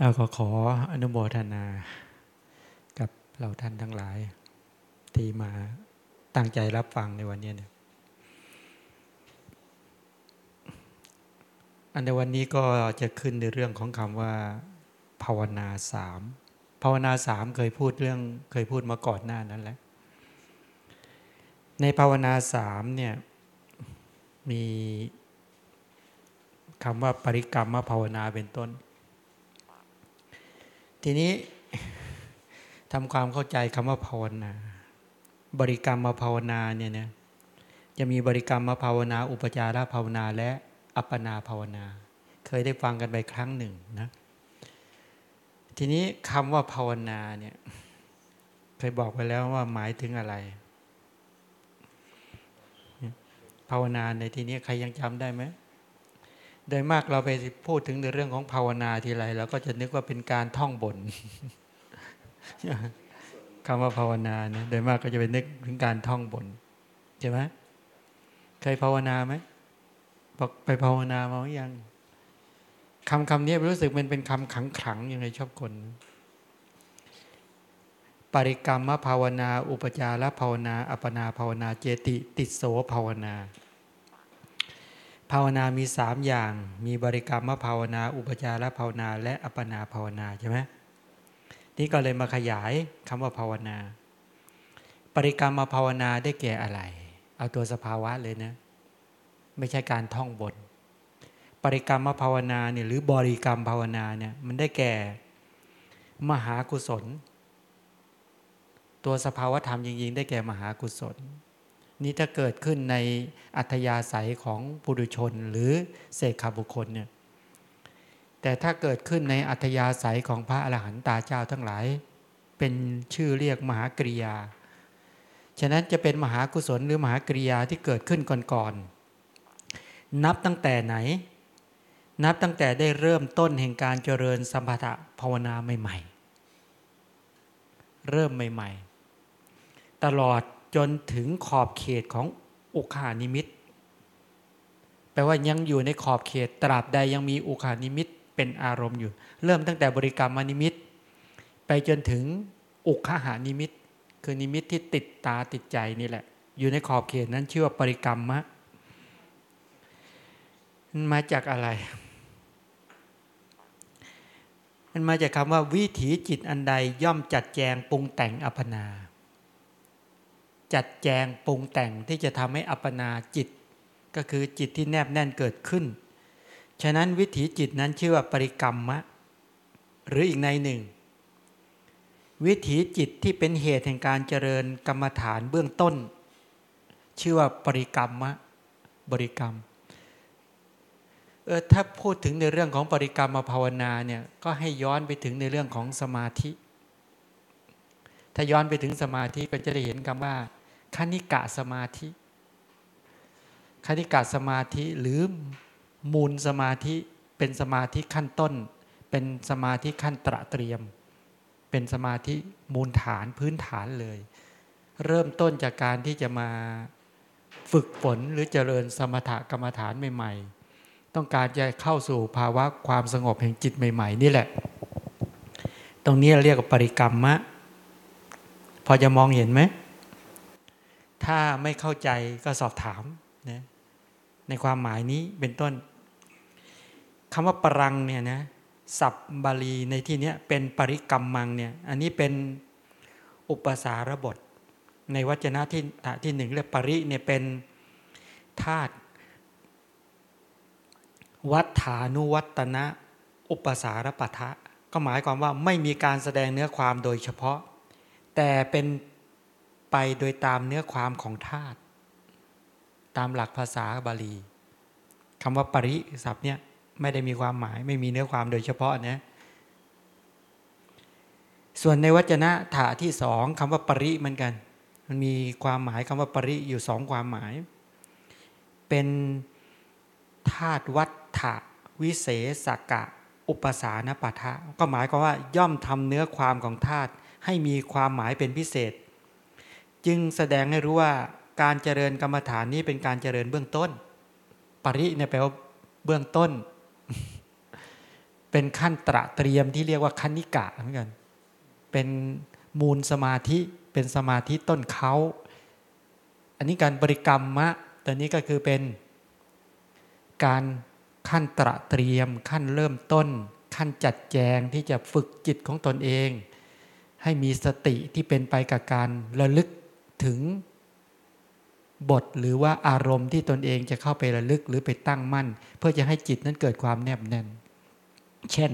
เราก็ขออนุโมทนา กับเราท่านทั้งหลาย ที่มาตั้งใจรับฟังในวันนี้เนี่ยอันในวันนี้ก็จะขึ้นในเรื่องของคำว่า ภาวนาสามภาวนาสามเคยพูดเรื่องเคยพูดมาก่อนหน้านั้นแล้วในภาวนาสามเนี่ยมีคำว่าปริกรรมภาวนาเป็นต้น ทีนี้ทำความเข้าใจคำว่าภาวนา บริกรรมมาภาวนาเนี่ยนะจะมีบริกรรมมาภาวนา อุปจารภาวนาและอัปปนาภาวนา เคยได้ฟังกันไปครั้งหนึ่งนะทีนี้คำว่าภาวนาเนี่ยเคยบอกไปแล้วว่าหมายถึงอะไร ภาวนาในที่นี้ใครยังจำได้ไหม โดยมากเราไปพูดถึงในเรื่องของภาวนาทีไรเราก็จะนึกว่าเป็นการท่องบนคำว่าภาวนาเนี่ยโดยมากก็จะไปนึกถึงการท่องบนใช่ไหมเคยภาวนาไหมบอกไปภาวนามาหรือยังคำคำนี้รู้สึกมันเป็นคำขังขังยังไงชอบคน ปริกรรมภาวนา อุปจารภาวนา อัปนาภาวนา เจติ ติโสภาวนา ภาวนามีสามอย่าง มีบริกรรมภาวนา อุปจารภาวนา และอัปนาภาวนาใช่ไหมนี่ก็เลยมาขยายคำว่าภาวนาปริกรรมภาวนาได้แก่อะไร เอาตัวสภาวะเลยนะไม่ใช่การท่องบทปริกรรมภาวนาเนี่ยหรือบริกรรมภาวนาเนี่ยมันได้แก่มหากุศล ตัวสภาวธรรมจริงๆ ได้แก่มหากุศล นี่ถ้าเกิดขึ้นในอัธยาศัยของปุถุชนหรือเสกขาบุคคลเนี่ยแต่ถ้าเกิดขึ้นในอัธยาศัยของพระอรหันตาเจ้าทั้งหลาย เป็นชื่อเรียกมหากริยา ฉะนั้นจะเป็นมหากุศลหรือมหากริยาที่เกิดขึ้นก่อนๆนับตั้งแต่ไหน นับตั้งแต่ได้เริ่มต้นแห่งการเจริญสัมปทะภาวนาใหม่ ๆ เริ่มใหม่ ๆ ตลอด จนถึงขอบเขตของอุคคหนิมิต แปลว่ายังอยู่ในขอบเขตตราบใดยังมีอุคคหนิมิตเป็นอารมณ์อยู่ เริ่มตั้งแต่บริกรรมนิมิต ไปจนถึงอุคคหนิมิต คือนิมิตที่ติดตาติดใจนี่แหละ อยู่ในขอบเขตนั้นชื่อว่าปริกัมมะมันมาจากอะไร มันมาจากคำว่าวิถีจิตอันใดย่อมจัดแจงปรุงแต่งอัปนา จัดแจงปรุงแต่งที่จะทำให้อัปนาจิต ก็คือจิตที่แนบแน่นเกิดขึ้น ฉะนั้นวิถีจิตนั้นชื่อว่าปริกรรมะ หรืออีกในหนึ่ง วิถีจิตที่เป็นเหตุแห่งการเจริญกรรมฐานเบื้องต้น ชื่อว่าปริกรรมะ บริกรรมเออถ้าพูดถึงในเรื่องของปริกรรมภาวนาเนี่ยก็ให้ย้อนไปถึงในเรื่องของสมาธิ ถ้าย้อนไปถึงสมาธิก็จะได้เห็นคำว่า คณิกะสมาธิคณิกะสมาธิหรือมูลสมาธิเป็นสมาธิขั้นต้น เป็นสมาธิขั้นตระเตรียม เป็นสมาธิมูลฐานพื้นฐานเลย เริ่มต้นจากการที่จะมาฝึกฝนหรือเจริญสมถกรรมฐานใหม่ ๆ ต้องการจะเข้าสู่ภาวะความสงบแห่งจิตใหม่ ๆ นี่แหละ ตรงนี้เรียกว่าปริกรรมมะ พอจะมองเห็นไหม ถ้าไม่เข้าใจก็สอบถามนะในความหมายนี้เป็นต้นคำว่าปรังเนี่ยนะศัพท์บาลีในที่นี้เป็นปริกรรมมังเนี่ยอันนี้เป็นอุปสารบท ในวจนะที่ที่หนึ่งเรียกปริเนี่ยเป็นธาตุวัฏฐานุวัตนะอุปสารปะทะ ก็หมายความว่าไม่มีการแสดงเนื้อความโดยเฉพาะ แต่เป็น ไปโดยตามเนื้อความของธาตุตามหลักภาษาบาลีคำว่าปริศัพท์เนี่ยไม่ได้มีความหมายไม่มีเนื้อความโดยเฉพาะนะส่วนในวจนะถาที่สองคำว่าปริเหมือนกัน มันมีความหมายคำว่าปริอยู่สองความหมาย เป็นธาตุวัฏฐะวิเศษกะ อุปสานปะทะก็หมายความว่าย่อมทำเนื้อความของธาตุให้มีความหมายเป็นพิเศษ จึงแสดงให้รู้ว่าการเจริญกรรมฐานนี้เป็นการเจริญเบื้องต้น ปริเนี่ยแปลว่าเบื้องต้น เป็นขั้นตระเตรียมที่เรียกว่าคณิกะเหมือนกัน เป็นมูลสมาธิเป็นสมาธิต้นเขาอันนี้การบริกรรมมะตัวนี้ก็คือเป็นการขั้นตระเตรียม ขั้นเริ่มต้น ขั้นจัดแจงที่จะฝึกจิตของตนเอง ให้มีสติที่เป็นไปกับการระลึก ถึงบทหรือว่าอารมณ์ที่ตนเองจะเข้าไประลึกหรือไปตั้งมั่น เพื่อจะให้จิตนั้นเกิดความแนบแน่น เช่น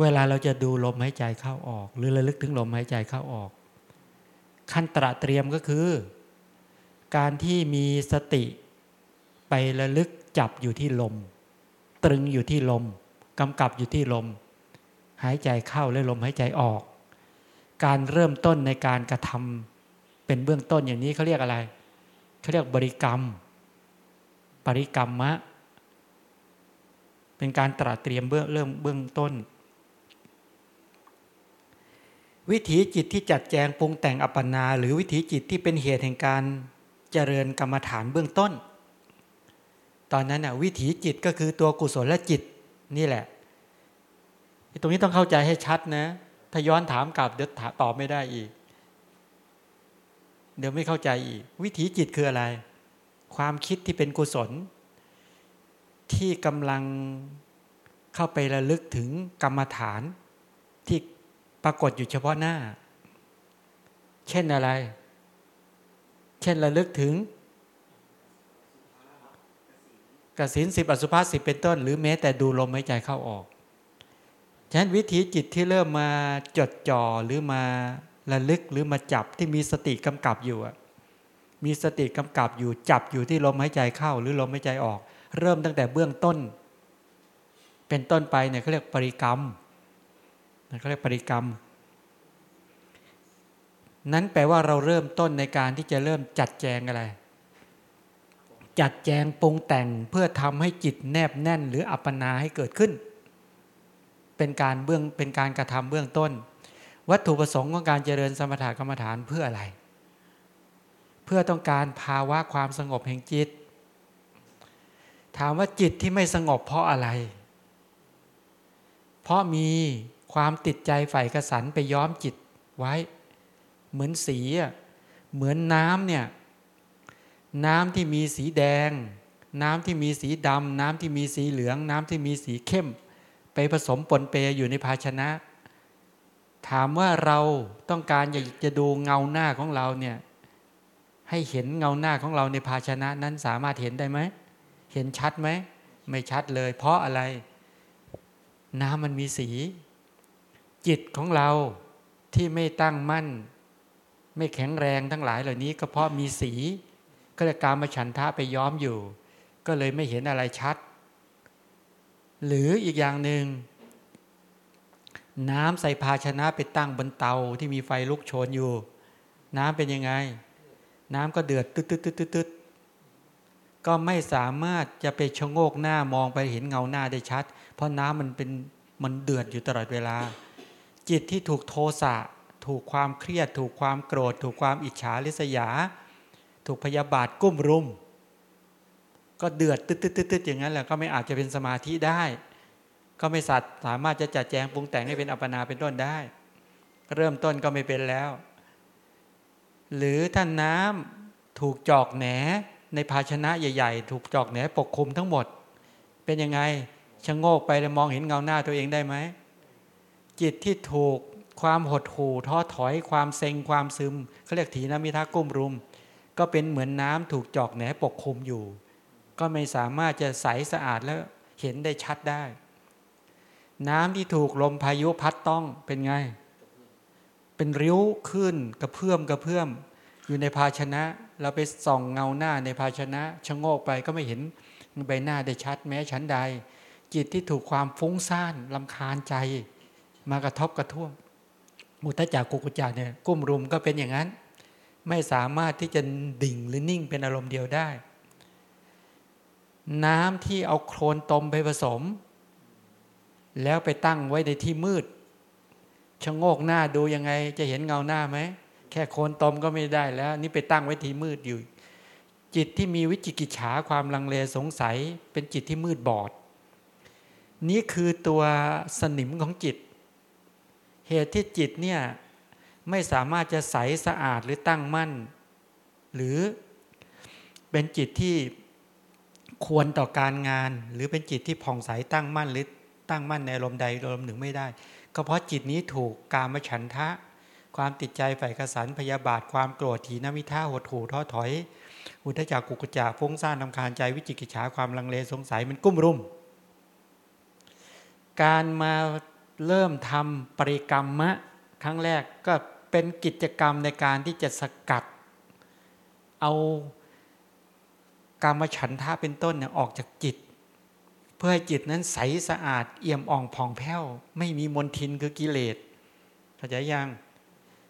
เวลาเราจะดูลมหายใจเข้าออก หรือระลึกถึงลมหายใจเข้าออก ขั้นตระเตรียมก็คือ การที่มีสติไประลึกจับอยู่ที่ลม ตรึงอยู่ที่ลมกำกับอยู่ที่ลม หายใจเข้าและลมหายใจออก การเริ่มต้นในการกระทำ เป็นเบื้องต้นอย่างนี้เขาเรียกอะไรเขาเรียกบริกรรม ปริกรรมมะ เป็นการตระเตรียมเบื้องเริ่มเบื้องต้น วิถีจิตที่จัดแจงปรุงแต่งอัปปนา หรือวิถีจิตที่เป็นเหตุแห่งการเจริญกรรมฐานเบื้องต้น ตอนนั้นน่ะวิถีจิตก็คือตัวกุศลและจิตนี่แหละตรงนี้ต้องเข้าใจให้ชัดนะ ถ้าย้อนถามกลับเดี๋ยวตอบไม่ได้อีก เดี๋ยวไม่เข้าใจอีก วิถีจิตคืออะไร ความคิดที่เป็นกุศล ที่กำลังเข้าไประลึกถึงกรรมฐาน ที่ปรากฏอยู่เฉพาะหน้า เช่นอะไร เช่นระลึกถึงกสินสิบอสุภาสิบเป็นต้น หรือแม้แต่ดูลมหายใจเข้าออกฉะนั้นวิถีจิตที่เริ่มมาจดจ่อหรือมา ระลึกหรือมาจับที่มีสติกำกับอยู่มีสติกำกับอยู่จับอยู่ที่ลมหายใจเข้า หรือลมหายใจออก เริ่มตั้งแต่เบื้องต้น เป็นต้นไปเนี่ยเขาเรียกปริกรรมเขาเรียกปริกรรม นั้นแปลว่าเราเริ่มต้นในการที่จะเริ่มจัดแจงอะไร จัดแจงปรุงแต่งเพื่อทำให้จิตแนบแน่น หรืออัปปนาให้เกิดขึ้น เป็นการเบื้องเป็นการกระทำเบื้องต้น วัตถุประสงค์ของการเจริญสมถกรรมฐานเพื่ออะไร เพื่อต้องการภาวะความสงบแห่งจิต ถามว่าจิตที่ไม่สงบเพราะอะไร เพราะมีความติดใจใฝ่กระสันไปย้อมจิตไว้ เหมือนสีเหมือนน้ำเนี่ยน้ำที่มีสีแดง น้ำที่มีสีดำน้ำที่มีสีเหลือง น้ำที่มีสีเข้ม ไปผสมปนเปอยู่ในภาชนะ ถามว่าเราต้องการอยากจะดูเงาหน้าของเราเนี่ยให้เห็นเงาหน้าของเราในภาชนะนั้นสามารถเห็นได้ไหม เห็นชัดไหม ไม่ชัดเลย เพราะอะไร น้ำมันมีสี จิตของเราที่ไม่ตั้งมั่น ไม่แข็งแรงทั้งหลายเหล่านี้ ก็เพราะมีสี ก็เลยการมาฉันทะไปย้อมอยู่ ก็เลยไม่เห็นอะไรชัด หรืออีกอย่างหนึ่ง น้ำใส่ภาชนะไปตั้งบนเตาที่มีไฟลุกโชนอยู่ น้ำเป็นยังไง น้ำก็เดือดตึ๊ดตึ๊ดตึ๊ดตึ๊ดก็ไม่สามารถจะไปชะโงกหน้ามองไปเห็นเงาหน้าได้ชัด เพราะน้ำมันเป็นมันเดือดอยู่ตลอดเวลา จิตที่ถูกโทสะถูกความเครียด ถูกความโกรธ ถูกความอิจฉาริษยา ถูกพยาบาทกุ้มรุม ก็เดือดตึ๊ดตึ๊ดตึ๊ดอย่างนั้นแหละก็ไม่อาจจะเป็นสมาธิได้ ก็ไม่สัตว์สามารถจะจัดแจงปรุงแต่งให้เป็นอัปปนาเป็นต้นได้ เริ่มต้นก็ไม่เป็นแล้ว หรือท่านน้ำถูกจอกแหนในภาชนะใหญ่ ๆ ถูกจอกแหนปกคลุมทั้งหมด เป็นยังไงชะโงกไปแล้วมองเห็นเงาหน้าตัวเองได้ไหมจิตที่ถูกความหดหู่ท้อถอยความเซ็งความซึมเขาเรียกถีนมิทากุ้มรุม ก็เป็นเหมือนน้ำถูกจอกแหนปกคลุมอยู่ ก็ไม่สามารถจะใสสะอาดแล้วเห็นได้ชัดได้ น้ำที่ถูกลมพายุพัดต้องเป็นไง เป็นริ้วขึ้นกระเพื่อมกระเพื่อม อยู่ในภาชนะ เราไปส่องเงาหน้าในภาชนะชะโงกไปก็ไม่เห็นใบหน้าได้ชัดแม้ชั้นใด จิตที่ถูกความฟุ้งซ่านลำคาญใจ มากระทบกระท่วงมุตจักกุกุจาเนี่ยกุ้มรุมก็เป็นอย่างนั้น ไม่สามารถที่จะดิ่งหรือนิ่งเป็นอารมณ์เดียวได้ น้ำที่เอาโคลนตมไปผสม แล้วไปตั้งไว้ในที่มืดชะโงกหน้าดูยังไง จะเห็นเงาหน้าไหมแค่โคนตมก็ไม่ได้แล้ว นี่ไปตั้งไว้ที่มืดอยู่ จิตที่มีวิจิกิจฉาความลังเลสงสัย เป็นจิตที่มืดบอด นี้คือตัวสนิมของจิต เหตุที่จิตเนี่ยไม่สามารถจะใสสะอาดหรือตั้งมั่น หรือเป็นจิตที่ควรต่อการงาน หรือเป็นจิตที่ผ่องใสตั้งมั่นหรือ ตั้งมั่นในลมใดลมหนึ่งไม่ได้ ก็เพราะจิตนี้ถูกกามฉันทะ ความติดใจใฝ่กระสันพยาบาทความโกรธถีนมิท่าหดหูท้อถอย อุทจักกุกจักฟุ้งซ่านลำคาญใจวิจิกิจฉาความลังเลสงสัยมันกุ้มรุม การมาเริ่มทำปริกรรมะครั้งแรกก็เป็นกิจกรรมในการที่จะสกัด เอากรรมฉันทะเป็นต้นเนี่ยออกจากจิต พื่อให้จิตนั้นใสสะอาดเอี่ยมอ่องผ่องแผ้ว ไม่มีมนทินคือกิเลสเข้าใจยัง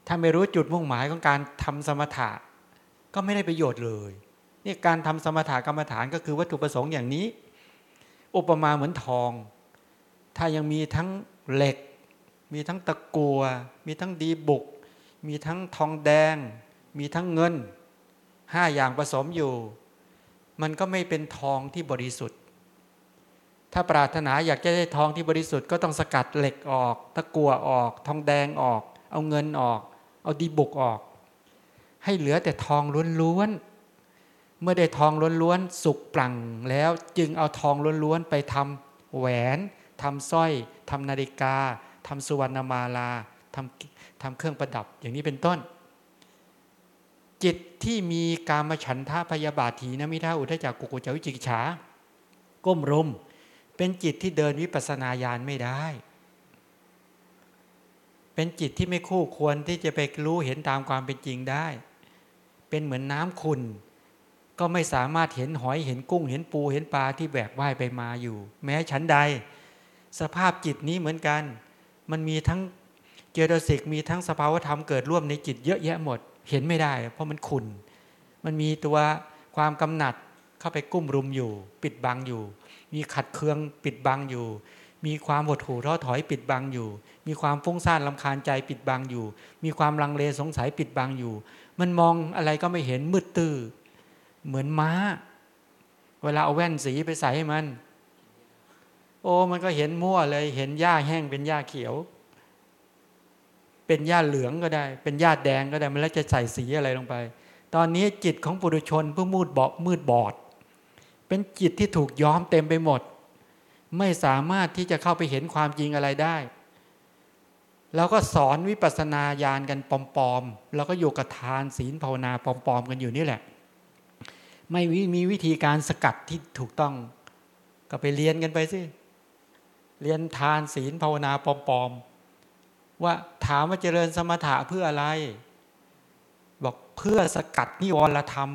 ถ้าไม่รู้จุดมุ่งหมายของการทำสมถะ ก็ไม่ได้ประโยชน์เลยนี่การทำสมถะกรรมฐานก็คือวัตถุประสงค์อย่างนี้ อุปมาเหมือนทอง ถ้ายังมีทั้งเหล็ก มีทั้งตะกัว มีทั้งดีบุก มีทั้งทองแดง มีทั้งเงินห้าอย่างผสมอยู่ มันก็ไม่เป็นทองที่บริสุทธิ์ ถ้าปรารถนาอยากจะได้ทองที่บริสุทธิ์ก็ต้องสกัดเหล็กออก ตะกัวออก ทองแดงออก เอาเงินออก เอาดีบุกออก ให้เหลือแต่ทองล้วนๆ เมื่อได้ทองล้วนๆ สุกปลั่งแล้วจึงเอาทองล้วนๆ ไปทำแหวนทำสร้อยทำนาฬิกาทำสุวรรณมาลาทำทำเครื่องประดับอย่างนี้เป็นต้น จิตที่มีการมาฉันท่าพยาบาทีนะมิท่าอุทจักกุกุจวิจิกฉา ก้มรม เป็นจิตที่เดินวิปัสนาญาณไม่ได้ เป็นจิตที่ไม่คู่ควรที่จะไปรู้เห็นตามความเป็นจริงได้ เป็นเหมือนน้ำขุนก็ไม่สามารถเห็นหอยเห็นกุ้ง เห็นปูเห็นปลาที่แบกว่ายไปมาอยู่ แม้ฉันใด สภาพจิตนี้เหมือนกัน มันมีทั้งเจตสิกมีทั้งสภาวธรรมเกิดร่วมในจิตเยอะแยะหมด เห็นไม่ได้ เพราะมันขุนมันมีตัวความกำหนัดเข้าไปกุ้มรุมอยู่ ปิดบังอยู่ มีขัดเคืองปิดบังอยู่ มีความหดหู่ท้อถอยปิดบังอยู่ มีความฟุ้งซ่านลำคาญใจปิดบังอยู่ มีความลังเลสงสัยปิดบังอยู่ มันมองอะไรก็ไม่เห็นมืดตื้อเหมือนม้า เวลาเอาแว่นสีไปใส่ให้มัน โอ้มันก็เห็นมั่วเลยเห็นหญ้าแห้งเป็นหญ้าเขียว เป็นหญ้าเหลืองก็ได้ เป็นหญ้าแดงก็ได้มันแล้วจะใส่สีอะไรลงไป ตอนนี้จิตของปุถุชนเพื่อมืดบอดมืดบอด เป็นจิตที่ถูกย้อมเต็มไปหมด ไม่สามารถที่จะเข้าไปเห็นความจริงอะไรได้แล้วก็สอนวิปัสสนาญาณกันปลอมๆ แล้วก็อยู่กับทานศีลภาวนาปลอมๆ กันอยู่นี่แหละ ไม่มีวิธีการสกัดที่ถูกต้อง ก็ไปเรียนกันไปสิ เรียนทานศีลภาวนาปลอมๆ ว่าถามว่าเจริญสมถะเพื่ออะไร บอกเพื่อสกัดนิวรธรรม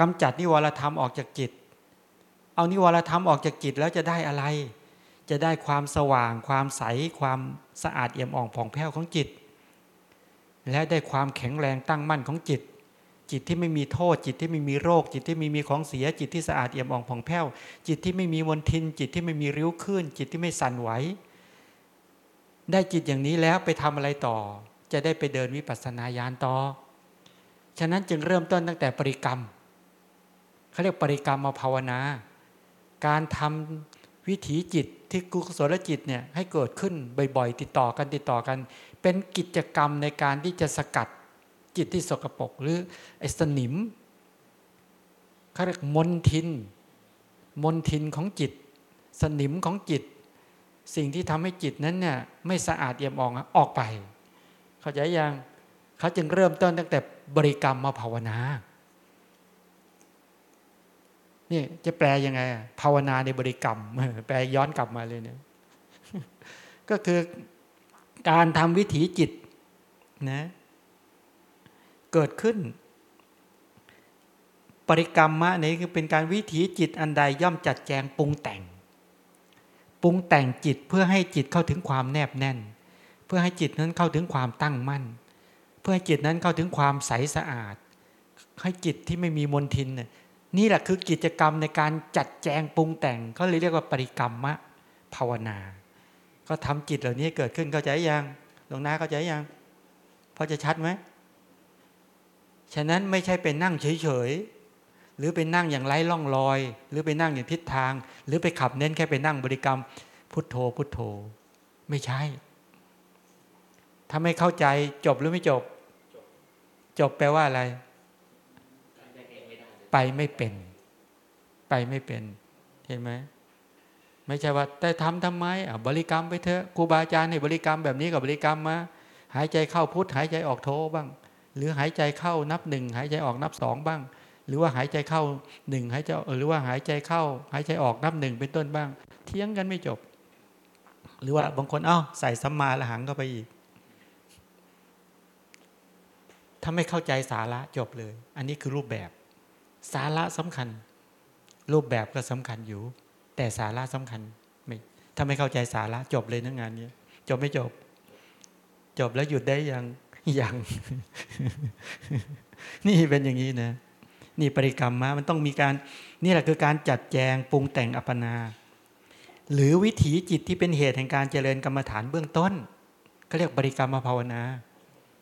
กำจัดนิวรธรรมออกจากจิต เอานิวรธรรมออกจากจิตแล้วจะได้อะไร จะได้ความสว่าง ความใส ความสะอาดเอี่ยมอ่องผ่องแผ้วของจิต และได้ความแข็งแรงตั้งมั่นของจิต จิตที่ไม่มีโทษ จิตที่ไม่มีโรค จิตที่ไม่มีของเสีย จิตที่สะอาดเอี่ยมอ่องผ่องแผ้ว จิตที่ไม่มีมลทิน จิตที่ไม่มีริ้วขึ้น จิตที่ไม่สั่นไหว ได้จิตอย่างนี้แล้วไปทำอะไรต่อ จะได้ไปเดินวิปัสสนาญาณต่อ ฉะนั้นจึงเริ่มต้นตั้งแต่ปริกรรม เขาเรียกปริกรรมมาภาวนา การทำวิถีจิตที่กุศลจิตเนี่ยให้เกิดขึ้นบ่อยๆ ติดต่อกันติดต่อกัน เป็นกิจกรรมในการที่จะสกัดจิตที่สกปรกหรือไอ้สนิมเขาเรียกมนทิน มนทินของจิต สนิมของจิต สิ่งที่ทำให้จิตนั้นเนี่ยไม่สะอาดเอี่ยมอ่องออกไป เข้าใจยังเขาจึงเริ่มต้นตั้งแต่บริกรรมมาภาวนา นี่จะแปลยังไงภาวนาในบริกรรม แปลย้อนกลับมาเลยเนี่ยก็คือการทำวิถีจิตนะเกิดขึ้น ปริกรรมมะนี่คือเป็นการวิถีจิตอันใดย่อมจัดแจงปรุงแต่ง ปรุงแต่งจิตเพื่อให้จิตเข้าถึงความแนบแน่น เพื่อให้จิตนั้นเข้าถึงความตั้งมั่น เพื่อให้จิตนั้นเข้าถึงความใสสะอาด ให้จิตที่ไม่มีมลทิน นี่แหละคือกิจกรรมในการจัดแจงปรุงแต่งเขาเลยเรียกว่าปริกรรมะภาวนา ก็ทำจิตเหล่านี้เกิดขึ้นเข้าใจยังหลวงนาเข้าใจยังพอจะชัดไหมฉะนั้นไม่ใช่เป็นนั่งเฉยๆหรือไปนั่งอย่างไร้ล่องรอย หรือไปนั่งอย่างทิศทาง หรือไปขับเน้นแค่ไปนั่งบริกรรม พุทโธพุทโธ ไม่ใช่ ถ้าไม่เข้าใจจบหรือไม่จบ จบแปลว่าอะไร ไปไม่เป็น ไปไม่เป็น เห็นไหมไม่ใช่ว่า แต่ทำทำไมอะบริกรรมไปเถอะครูบาอาจารย์ให้บริกรรมแบบนี้กับบริกรรมมาหายใจเข้าพุทหายใจออกโทบ้าง หรือหายใจเข้านับหนึ่งหายใจออกนับสองบ้าง หรือว่าหายใจเข้าหนึ่งหายใจหรือว่าหายใจเข้า หายใจออกนับหนึ่งเป็นต้นบ้าง เที่ยงกันไม่จบ หรือว่าบางคนเอ้าใส่สัมมาละหังเข้าไปอีกถ้าไม่เข้าใจสาระจบเลย อันนี้คือรูปแบบ สาระสำคัญ รูปแบบก็สำคัญอยู่ แต่สาระสำคัญไม่ถ้าไม่เข้าใจสาระจบเลยนะงานนี้จบไม่จบ จบแล้วหยุดได้ยังยังนี่เป็นอย่างนี้นะนี่ปริกรรมมามันต้องมีการนี่แหละคือการจัดแจงปรุงแต่งอัปนา หรือวิถีจิตที่เป็นเหตุแห่งการเจริญกรรมฐานเบื้องต้นเขาเรียกบริกรรมภาวนา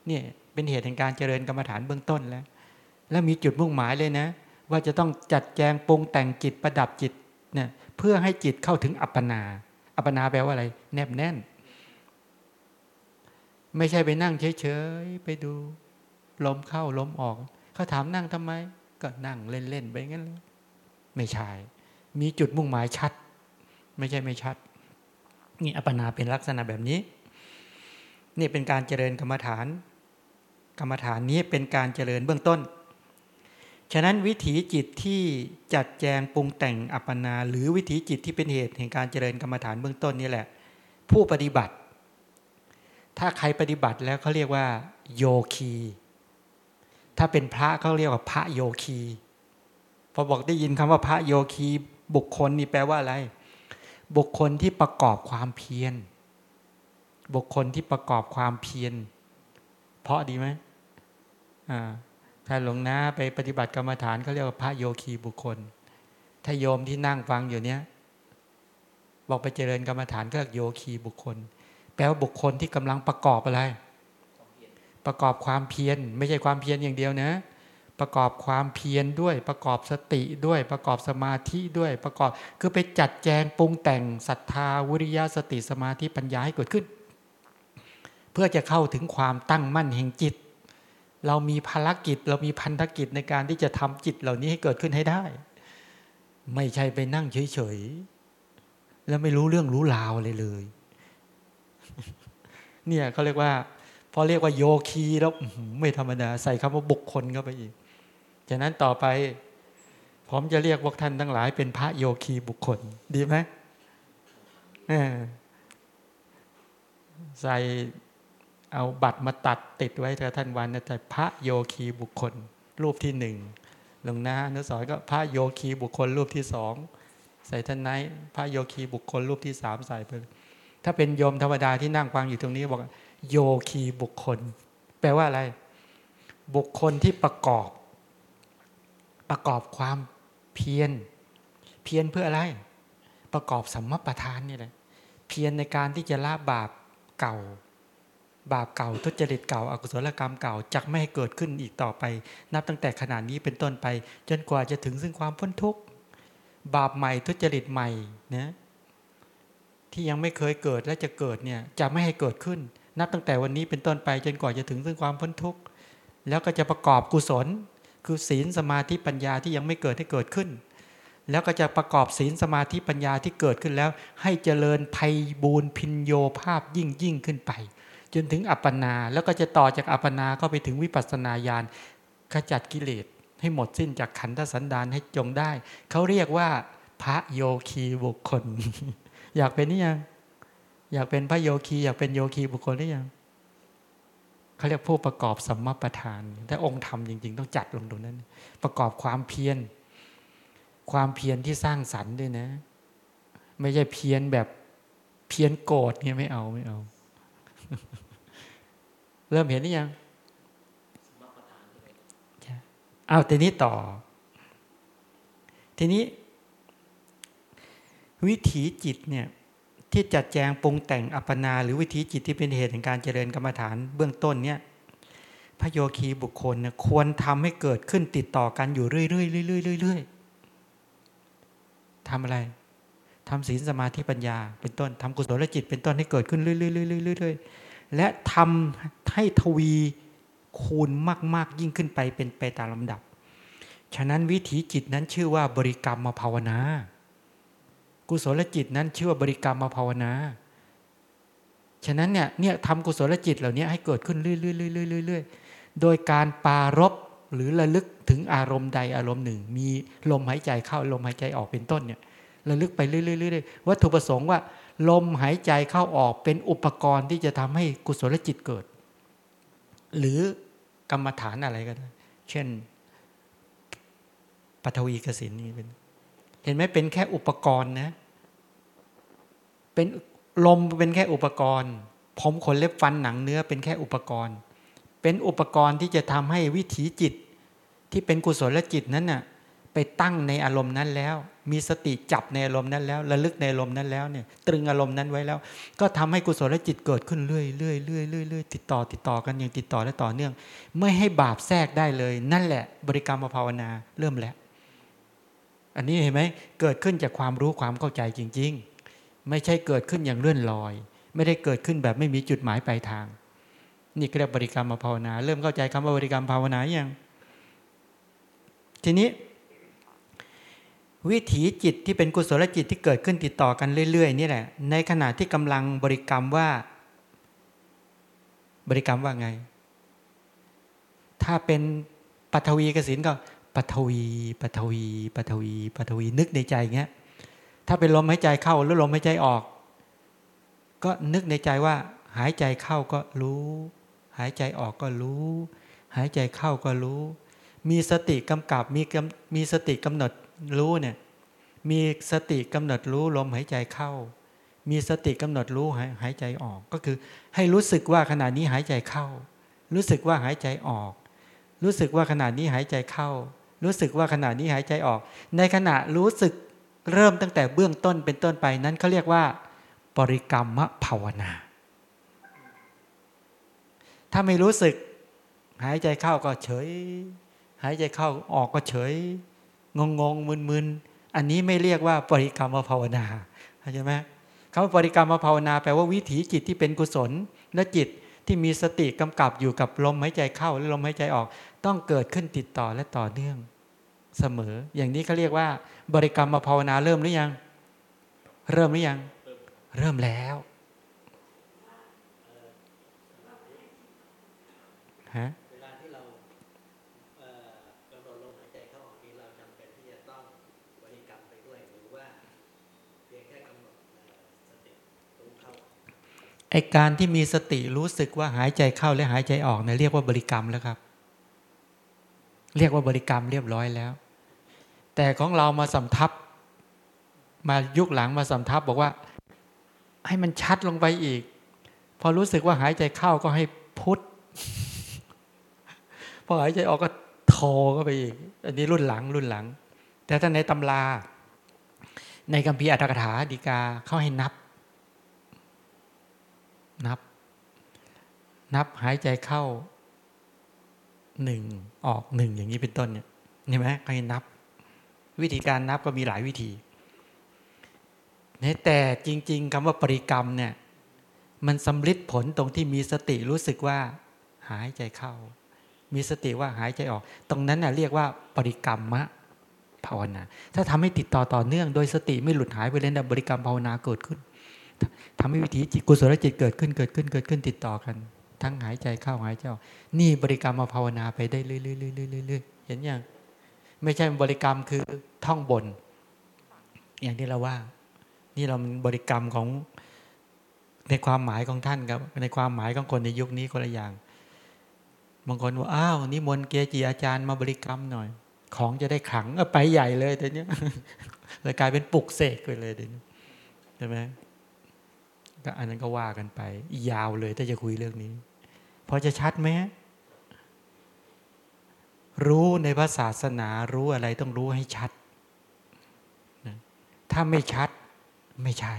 เนี่ยเป็นเหตุแห่งการเจริญกรรมฐานเบื้องต้นแล้ว แล้วมีจุดมุ่งหมายเลยนะ ว่าจะต้องจัดแจงปรุงแต่งจิตประดับจิตเนี่ยเพื่อให้จิตเข้าถึงอัปปนา อัปปนาแปลว่าอะไร แนบแน่น ไม่ใช่ไปนั่งเฉยๆไปดูลมเข้าลมออกเขาถามนั่งทำไม ก็นั่งเล่นๆไปงั้นไม่ใช่ มีจุดมุ่งหมายชัด ไม่ใช่ไม่ชัด นี่อัปปนาเป็นลักษณะแบบนี้ นี่เป็นการเจริญกรรมฐาน กรรมฐานนี้เป็นการเจริญเบื้องต้น ฉะนั้นวิถีจิตที่จัดแจงปรุงแต่งอัปปนา หรือวิถีจิตที่เป็นเหตุแห่งการเจริญกรรมฐานเบื้องต้นนี่แหละ ผู้ปฏิบัติ ถ้าใครปฏิบัติแล้วเขาเรียกว่า โยคี ถ้าเป็นพระเขาเรียกว่าพระโยคีพอบอกได้ยินคำว่าพระโยคีบุคคลนี่แปลว่าอะไร บุคคลที่ประกอบความเพียร บุคคลที่ประกอบความเพียร เพราะดีไหมอ่า ถ้าหลวงนาไปปฏิบัติกรรมฐานเขาเรียกว่าพระโยคีบุคคล ถ้าโยมที่นั่งฟังอยู่เนี้ยบอกไปเจริญกรรมฐานก็เรียกโยคีบุคคล แปลว่าบุคคลที่กำลังประกอบอะไร ประกอบความเพียรไม่ใช่ความเพียรอย่างเดียวนะ ประกอบความเพียรด้วย ประกอบสติด้วย ประกอบสมาธิด้วย ประกอบ คือไปจัดแจงปรุงแต่งศรัทธาวิริยะสติสมาธิปัญญาให้เกิดขึ้น เพื่อจะเข้าถึงความตั้งมั่นแห่งจิต เรามีภารกิจ เรามีพันธกิจในการที่จะทำจิตเหล่านี้ให้เกิดขึ้นให้ได้ ไม่ใช่ไปนั่งเฉยๆ แล้วไม่รู้เรื่องรู้ราวอะไรเลย เนี่ยเขาเรียกว่าพอเรียกว่าโยคีแล้วไม่ธรรมดา ใส่คำว่าบุคคลเข้าไปอีกจากนั้นต่อไป ผมจะเรียกพวกท่านทั้งหลายเป็นพระโยคีบุคคล ดีไหมใส่ เอาบัตรมาตัดติดไว้กับท่านวันแต่พระโยคีบุคคล รูปที่หนึ่งหลวงนานุสรก็พระโยคีบุคคลรูปที่สองใส่ท่านไหนพระโยคีบุคคลรูปที่สามใส่ไปถ้าเป็นโยมธรรมดาที่นั่งฟังอยู่ตรงนี้บอกโยคีบุคคล แปลว่าอะไร บุคคลที่ประกอบ ประกอบความเพียรเพียรเพื่ออะไร ประกอบสัมมาประธานนี่แหละเพียรในการที่จะละบาปเก่า บาปเก่าทุจริตเก่าอากุศลกรรมเก่าจะไม่ให้เกิดขึ้นอีกต่อไป นับตั้งแต่ขณะนี้เป็นต้นไป จนกว่าจะถึงซึ่งความพ้นทุกข์บาปใหม่ทุจริตใหม่นะที่ยังไม่เคยเกิดและจะเกิดเนี่ยจะไม่ให้เกิดขึ้น นับตั้งแต่วันนี้เป็นต้นไปจนกว่าจะถึงซึ่งความพ้นทุกข์แล้วก็จะประกอบกุศล คือศีลสมาธิปัญญาที่ยังไม่เกิดให้เกิดขึ้น แล้วก็จะประกอบศีลสมาธิปัญญาที่เกิดขึ้นแล้ว ให้เจริญภัยบูนพินโยภาพยิ่งยิ่งขึ้นไป จนถึงอัปปนาแล้วก็จะต่อจากอัปปนาก็ไปถึงวิปัสสนาญาณขจัดกิเลสให้หมดสิ้นจากขันธสันดานให้จงได้ เขาเรียกว่าพระโยคีบุคคล อยากเป็นนี่ยัง อยากเป็นพระโยคี อยากเป็นโยคีบุคคลหรือยังเขาเรียกผู้ประกอบสัมมาประธานถ้าองค์ธรรมจริง ๆ ต้องจัดลงตรงนั้น ประกอบความเพียรความเพียรที่สร้างสรรค์ด้วยนะ ไม่ใช่เพียรแบบเพียรโกรธเนี่ยไม่เอาไม่เอา เริ่มเห็นหรือยังเอาทีนี้ต่อ ทีนี้ วิถีจิตเนี่ย ที่จัดแจงปรุงแต่งอัปปนา หรือวิถีจิตที่เป็นเหตุแห่งการเจริญกรรมฐานเบื้องต้นเนี่ยพระโยคีบุคคลเนี่ยควรทำให้เกิดขึ้นติดต่อกันอยู่เรื่อยๆเรื่อยๆเรื่อยๆทำอะไรทำศีลสมาธิปัญญา เป็นต้นทำกุศลจิตเป็นต้นให้เกิดขึ้นเรื่อยๆเรื่อยๆ และทำให้ทวีคูณมากๆยิ่งขึ้นไปเป็นไปตามลำดับ ฉะนั้นวิถีจิตนั้นชื่อว่าบริกรรมมาภาวนา กุศลจิตนั้นชื่อว่าบริกรรมมาภาวนา ฉะนั้นเนี่ยเนี่ยทำกุศลจิตเหล่านี้ให้เกิดขึ้นเรื่อยๆๆๆโดยการปารบหรือระลึกถึงอารมณ์ใดอารมณ์หนึ่ง มีลมหายใจเข้าลมหายใจออกเป็นต้นเนี่ยระลึกไปเรื่อยๆวัตถุประสงค์ว่า ลมหายใจเข้าออกเป็นอุปกรณ์ที่จะทำให้กุศลจิตเกิด หรือกรรมฐานอะไรก็ได้เช่นปฐวีกสินนี่เป็นเห็นไหมเป็นแค่อุปกรณ์นะ เป็นลมเป็นแค่อุปกรณ์ ผมขนเล็บฟันหนังเนื้อเป็นแค่อุปกรณ์ เป็นอุปกรณ์ที่จะทำให้วิถีจิตที่เป็นกุศลจิตนั้นน่ะไปตั้งในอารมณ์นั้นแล้ว มีสติจับในอารมณ์นั้นแล้วระลึกในอารมณ์นั้นแล้วเนี่ยตรึงอารมณ์นั้นไว้แล้ว ก็ทำให้กุศลจิตเกิดขึ้นเรื่อยเรื่อยเรื่อยเรื่อยเรื่อยติดต่อติดต่อกันอย่างติดต่อและต่อเนื่อง ไม่ให้บาปแทรกได้เลย นั่นแหละ บริกรรมภาวนาเริ่มแล้ว อันนี้เห็นไหมเกิดขึ้นจากความรู้ความเข้าใจจริง ๆ ไม่ใช่เกิดขึ้นอย่างเลื่อนลอย ไม่ได้เกิดขึ้นแบบไม่มีจุดหมายปลายทาง นี่เรียกบริกรรมภาวนา เริ่มเข้าใจคำว่าบริกรรมภาวนาอย่างทีนี้ วิถีจิตที่เป็นกุศลจิตที่เกิดขึ้นติดต่อกันเรื่อยๆนี่แหละ ในขณะที่กำลังบริกรรมว่า บริกรรมว่าไง ถ้าเป็นปัทวีกสินก็ปัทวีปัทวีปัทวีปัทวีนึกในใจเงี้ย ถ้าเป็นลมหายใจเข้าแล้วลมหายใจออก ก็นึกในใจว่า หายใจเข้าก็รู้ หายใจออกก็รู้ หายใจเข้าก็รู้ มีสติกำกับมีมีสติกำหนด รู้เนี่ยมีสติกำหนดรู้ลมหายใจเข้า มีสติกำหนดรู้หายใจออก ก็คือให้รู้สึกว่าขณะนี้หายใจเข้า รู้สึกว่าหายใจออก รู้สึกว่าขณะนี้หายใจเข้า รู้สึกว่าขณะนี้หายใจออก ในขณะรู้สึกเริ่มตั้งแต่เบื้องต้นเป็นต้นไปนั้นเขาเรียกว่าปริกรรมภาวนา ถ้าไม่รู้สึก หายใจเข้าก็เฉย หายใจเข้าออกก็เฉย งงงมึนๆอันนี้ไม่เรียกว่าปริกรรมภาวนาเข้าใจไหมคำว่าปริกรรมภาวนาแปลว่าวิถีจิตที่เป็นกุศลและจิตที่มีสติกำกับอยู่กับลมหายใจเข้าและลมหายใจออก ต้องเกิดขึ้นติดต่อและต่อเนื่อง เสมอ อย่างนี้เขาเรียกว่า บริกรรมภาวนาเริ่มหรือยัง เริ่มหรือยัง เริ่มแล้วฮะ ไอการที่มีสติรู้สึกว่าหายใจเข้าและหายใจออกเนี่ยเรียกว่าบริกรรมแล้วครับ เรียกว่าบริกรรมเรียบร้อยแล้ว แต่ของเรามาสำทับ มายุคหลังมาสำทับบอกว่า ให้มันชัดลงไปอีก พอรู้สึกว่าหายใจเข้าก็ให้พุทธพอหายใจออกก็โทก็ไปอีก อันนี้รุ่นหลังรุ่นหลัง แต่ถ้าในตำรา ในกัมพีอัตถกถาดีกาเขาให้นับ นับ นับหายใจเข้าหนึ่งออกหนึ่งอย่างนี้เป็นต้นเนี่ยเห็นไหมให้นับ วิธีการนับก็มีหลายวิธีแต่จริง ๆคำว่าปริกรรมเนี่ย มันสำลิดผลตรงที่มีสติรู้สึกว่า หายใจเข้า มีสติว่าหายใจออก ตรงนั้นน่ะเรียกว่าปริกรรมมะภาวนา ถ้าทำให้ติดต่อต่อเนื่อง โดยสติไม่หลุดหายไปเลยนะบริกรรมภาวนาเกิดขึ้น ทำให้วิถีจิตกุศลจิตเกิดขึ้นเกิดขึ้นเกิดขึ้นติดต่อกัน ทั้งหายใจเข้าหายใจออกนี่บริกรรมมาภาวนาไปได้เรื่อยๆๆๆเห็นยังไม่ใช่บริกรรมคือท่องบน อย่างที่เราว่า นี่เราบริกรรมของในความหมายของท่านครับ ในความหมายของคนในยุคนี้คนละอย่างบางคนว่าอ้าวนิมนต์เกจิอาจารย์มาบริกรรมหน่อย ของจะได้ขังไปใหญ่เลยแต่เนี้ยเลยกลายเป็นปลุกเสกไปเลยเดี๋ยวนี้ใช่ไหม ก็อันนั้นก็ว่ากันไป ยาวเลยถ้าจะคุยเรื่องนี้พอจะชัดไหมรู้ในภาษาศาสนารู้อะไรต้องรู้ให้ชัด ถ้าไม่ชัดไม่ใช่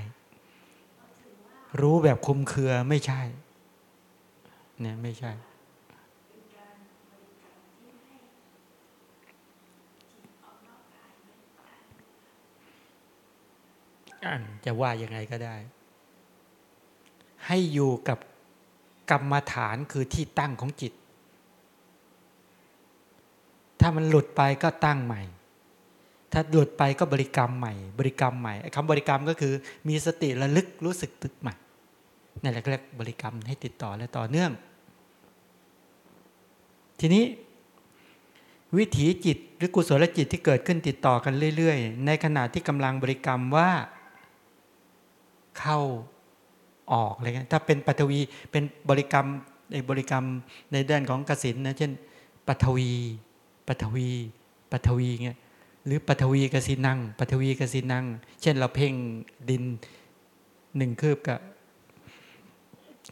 รู้แบบคุมเครือไม่ใช่ เนี่ยไม่ใช่ จะว่ายังไงก็ได้ ให้อยู่กับกรรมฐานคือที่ตั้งของจิต ถ้ามันหลุดไปก็ตั้งใหม่ ถ้าหลุดไปก็บริกรรมใหม่ บริกรรมใหม่คำบริกรรมก็คือ มีสติระลึกรู้สึกตึกใหม่นี่แหละเรียกบริกรรมให้ติดต่อและต่อเนื่อง ทีนี้วิถีจิตหรือกุศลจิตที่เกิดขึ้นติดต่อกันเรื่อย ๆ ในขณะที่กำลังบริกรรมว่า เข้า ออกอะไรเงี้ยถ้าเป็นปัทวีเป็นบริกรรมในบริกรรมในด้านของกสินนะเช่นปัทวีปัทวีปัทวีเงี้ยหรือปัทวีกสินังปัทวีกสินัง เช่นเราเพ่งดินหนึ่งคืบกับ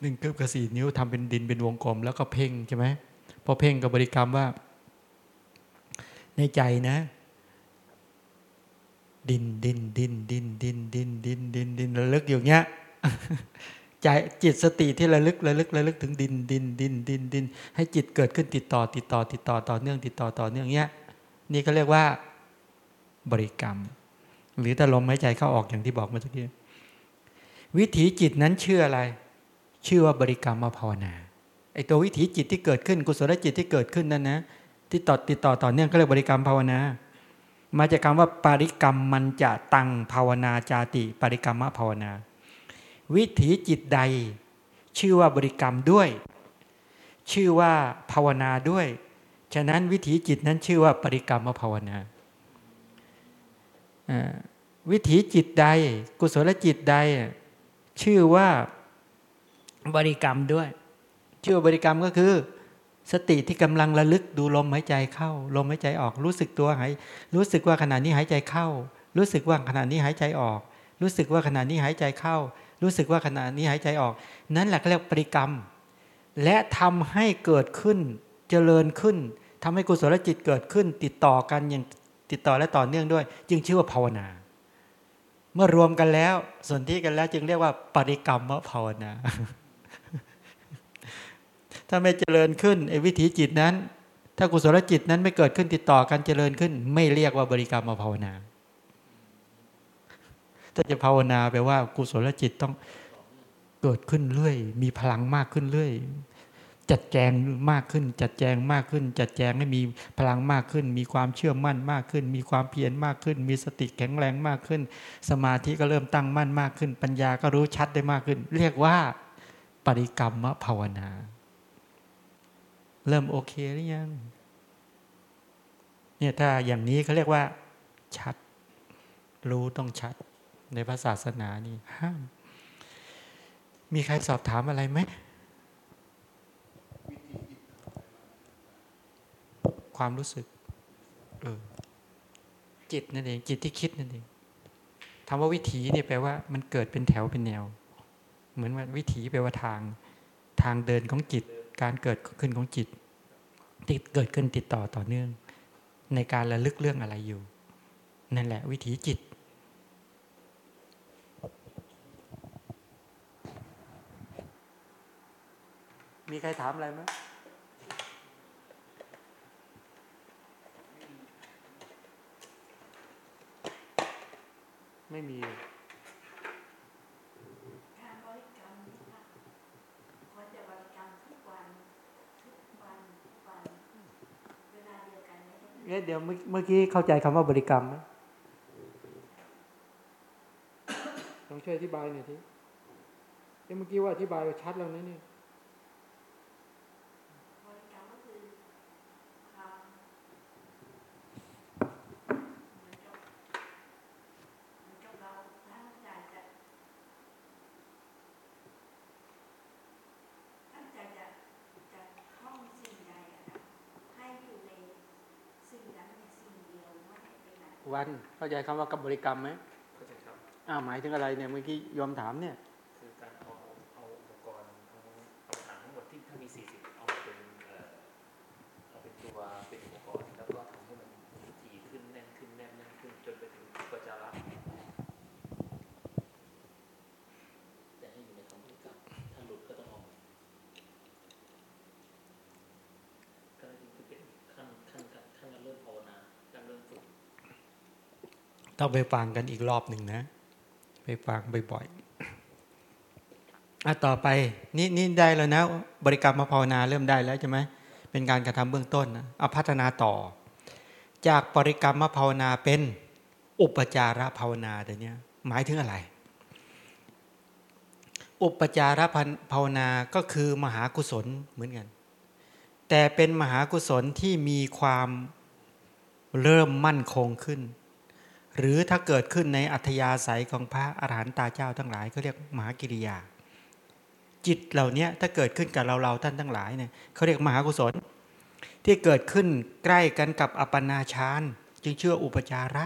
หนึ่งคืบกับสี่นิ้วทำเป็นดินเป็นวงกลม แล้วก็เพ่งใช่ไหมพอเพ่งกับบริกรรมว่า ในใจนะ ดินดินดินดินดินดินดินดินดินระลึกอยู่เงี้ย ใจจิตสติที่ระลึกระลึกระลึกถึงดินดินดินดินดิน ให้จิตเกิดขึ้นติดต่อ ติดต่อ ติดต่อต่อเนื่องติดต่อต่อเนื่องเงี้ยนี่ก็เรียกว่าบริกรรม หรือแต่ลมหายใจเข้าออกอย่างที่บอกเมื่อกี้วิถีจิตนั้นชื่ออะไร ชื่อว่าบริกรรมมาภาวนาไอตัววิถีจิตที่เกิดขึ้นกุศลจิตที่เกิดขึ้นนั้นนะที่ต่อติดต่อต่อเนื่องก็เรียกบริกรรมภาวนา มาจากคำว่าปริกรรมมันจะตังภาวนาจาติ ปริกรรมภาวนา วิถีจิตใด ชื่อว่าบริกรรมด้วย ชื่อว่าภาวนาด้วย ฉะนั้นวิถีจิตนั้นชื่อว่าปริกรรมภาวนาวิถีจิตใด กุศลจิตใด ชื่อว่าบริกรรมด้วย ชื่อว่าบริกรรมก็คือ สติที่กำลังระลึกดูลมหายใจเข้า ลมหายใจออก รู้สึกตัวหายรู้สึกว่าขณะนี้หายใจเข้า รู้สึกว่าขณะนี้หายใจออก รู้สึกว่าขณะนี้หายใจเข้า รู้สึกว่าขณะนี้หายใจออก นั่นแหละเขาเรียกปริกรรม และทำให้เกิดขึ้นเจริญขึ้นทำให้กุศลจิตเกิดขึ้น ติดต่อกันอย่างติดต่อและต่อเนื่องด้วย จึงชื่อว่าภาวนา เมื่อรวมกันแล้วส่วนที่กันแล้ว จึงเรียกว่าปริกรรมวภาวนา ถ้าไม่เจริญขึ้นไอ้วิถีจิตนั้น ถ้ากุศลจิตนั้นไม่เกิดขึ้นติดต่อกันเจริญขึ้น ไม่เรียกว่าบริกรรมมาภาวนา ถ้าจะภาวนาแปลว่ากุศลจิตต้องเกิดขึ้นเรื่อย มีพลังมากขึ้นเรื่อย จัดแจงมากขึ้น จัดแจงมากขึ้น จัดแจงให้มีพลังมากขึ้น มีความเชื่อมั่นมากขึ้น มีความเพียรมากขึ้น มีสติแข็งแรงมากขึ้น สมาธิก็เริ่มตั้งมั่นมากขึ้น ปัญญาก็รู้ชัดได้มากขึ้น เรียกว่าปริกรรมภาวนา เริ่มโอเคหรือยังเนี่ยถ้าอย่างนี้เขาเรียกว่า ชัด รู้ต้องชัด ในพระศาสนานี่ห้าม มีใครสอบถามอะไรไหม ความรู้สึก เออ จิตนั่นเอง จิตที่คิดนั่นเองคำว่าวิถีเนี่ยแปลว่า มันเกิดเป็นแถวเป็นแนว เหมือนว่าวิถีแปลว่าทาง ทางเดินของจิต การเกิดขึ้นของจิตที่เกิดขึ้นติดต่อต่อเนื่อง ในการระลึกเรื่องอะไรอยู่ นั่นแหละ วิถีจิต มีใครถามอะไรไหมไม่มีเนี่ยเดี๋ยวเมื่อกี้เข้าใจคำว่าบริกรรมไหมลองช่วยอธิบายหน่อยทีเมื่อกี้ว่าอธิบายชัดแล้วนะเนี่ย เข้าใจคำว่ากับบริกรรมไหมเข้าใจครับอ้าวหมายถึงอะไรเนี่ยเมื่อกี้ยอมถามเนี่ยคือการเอาเอาอุปกรณ์เอาเอาถังทั้งหมดที่ถ้ามีสี่สิบเอามาเป็นเอ่อเอาเป็นตัวเป็นอุปกรณ์แล้วก็ทำให้มันถี่ขึ้นแน่นขึ้นแน่นแน่นขึ้นจนไปถึงปัจจาระแต่ให้อยู่ในคำบริกรรมถ้าหลุดก็ต้องออกก็เลยคือเป็นขั้นขั้นขั้นการเริ่มภาวนาการเริ่มฝึก ต้องไปฟังกันอีกรอบหนึ่งนะ ไปฟังบ่อยๆอะต่อไปนี่นี่ได้แล้วนะ บริกรรมมาภาวนาเริ่มได้แล้วใช่ไหมเป็นการกระทำเบื้องต้นนะเอาพัฒนาต่อ จากบริกรรมมาภาวนาเป็นอุปจาระภาวนาเดี๋ยวนี้หมายถึงอะไร อุปจาระภาวนาก็คือมหากุศลเหมือนกัน แต่เป็นมหากุศลที่มีความเริ่มมั่นคงขึ้น หรือถ้าเกิดขึ้นในอัธยาศัยของพระอรหันตาเจ้าทั้งหลายเขาเรียกมหากิริยา จิตเหล่านี้ถ้าเกิดขึ้นกับเราเราท่านทั้งหลายเนี่ยเขาเรียกมหากุศล ที่เกิดขึ้นใกล้กันกับอปปนาชานจึงเชื่ออุปจาระ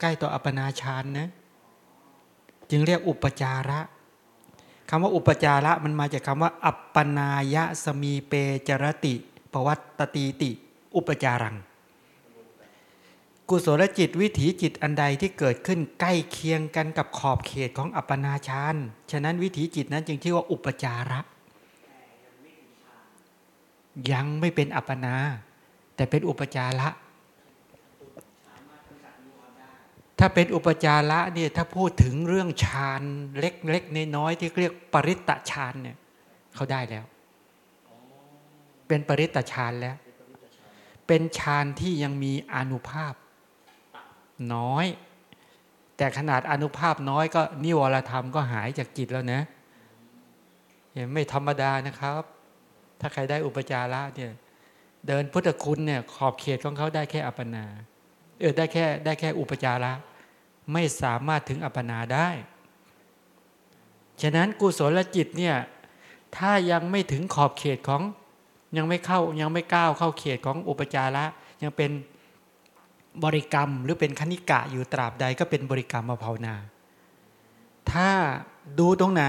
ใกล้ต่ออปปนาชานนะจึงเรียกอุปจาระคำว่าอุปจาระมันมาจากคำว่า อัปปนายะสมีเปจรติปวัตตตีติ อุปจารัง กุศลจิตวิถีจิตอันใดที่เกิดขึ้นใกล้เคียงกันกับขอบเขตของอัปปนาชานฉะนั้นวิถีจิตนั้นจึงชื่อว่าอุปจาระ ยังไม่เป็นอัปปนา แต่เป็นอุปจาระ ถ้าเป็นอุปจาระเนี่ยถ้าพูดถึงเรื่องฌานเล็กเล็กน้อยที่เรียกปริตตฌานเนี่ยเขาได้แล้ว เป็นปริตตฌานแล้ว เป็นฌานที่ยังมีอนุภาพ น้อย แต่ขนาดอนุภาพน้อยก็นิวรธรรมก็หายจากจิตแล้วนะไม่ธรรมดานะครับ ถ้าใครได้อุปจาระเนี่ย เดินพุทธคุณเนี่ย ขอบเขตของเขาได้แค่อัปปนาเออได้แค่ได้แค่อุปจาระ ไม่สามารถถึงอัปปนาได้ ฉะนั้นกุศลจิตเนี่ย ถ้ายังไม่ถึงขอบเขตของยังไม่เข้ายังไม่ก้าวเข้าเขตของอุปจาระ ยังเป็น บริกรรมหรือเป็นคณิกะอยู่ตราบใดก็เป็นบริกรรมมาภาวนา ถ้าดูตรงไหน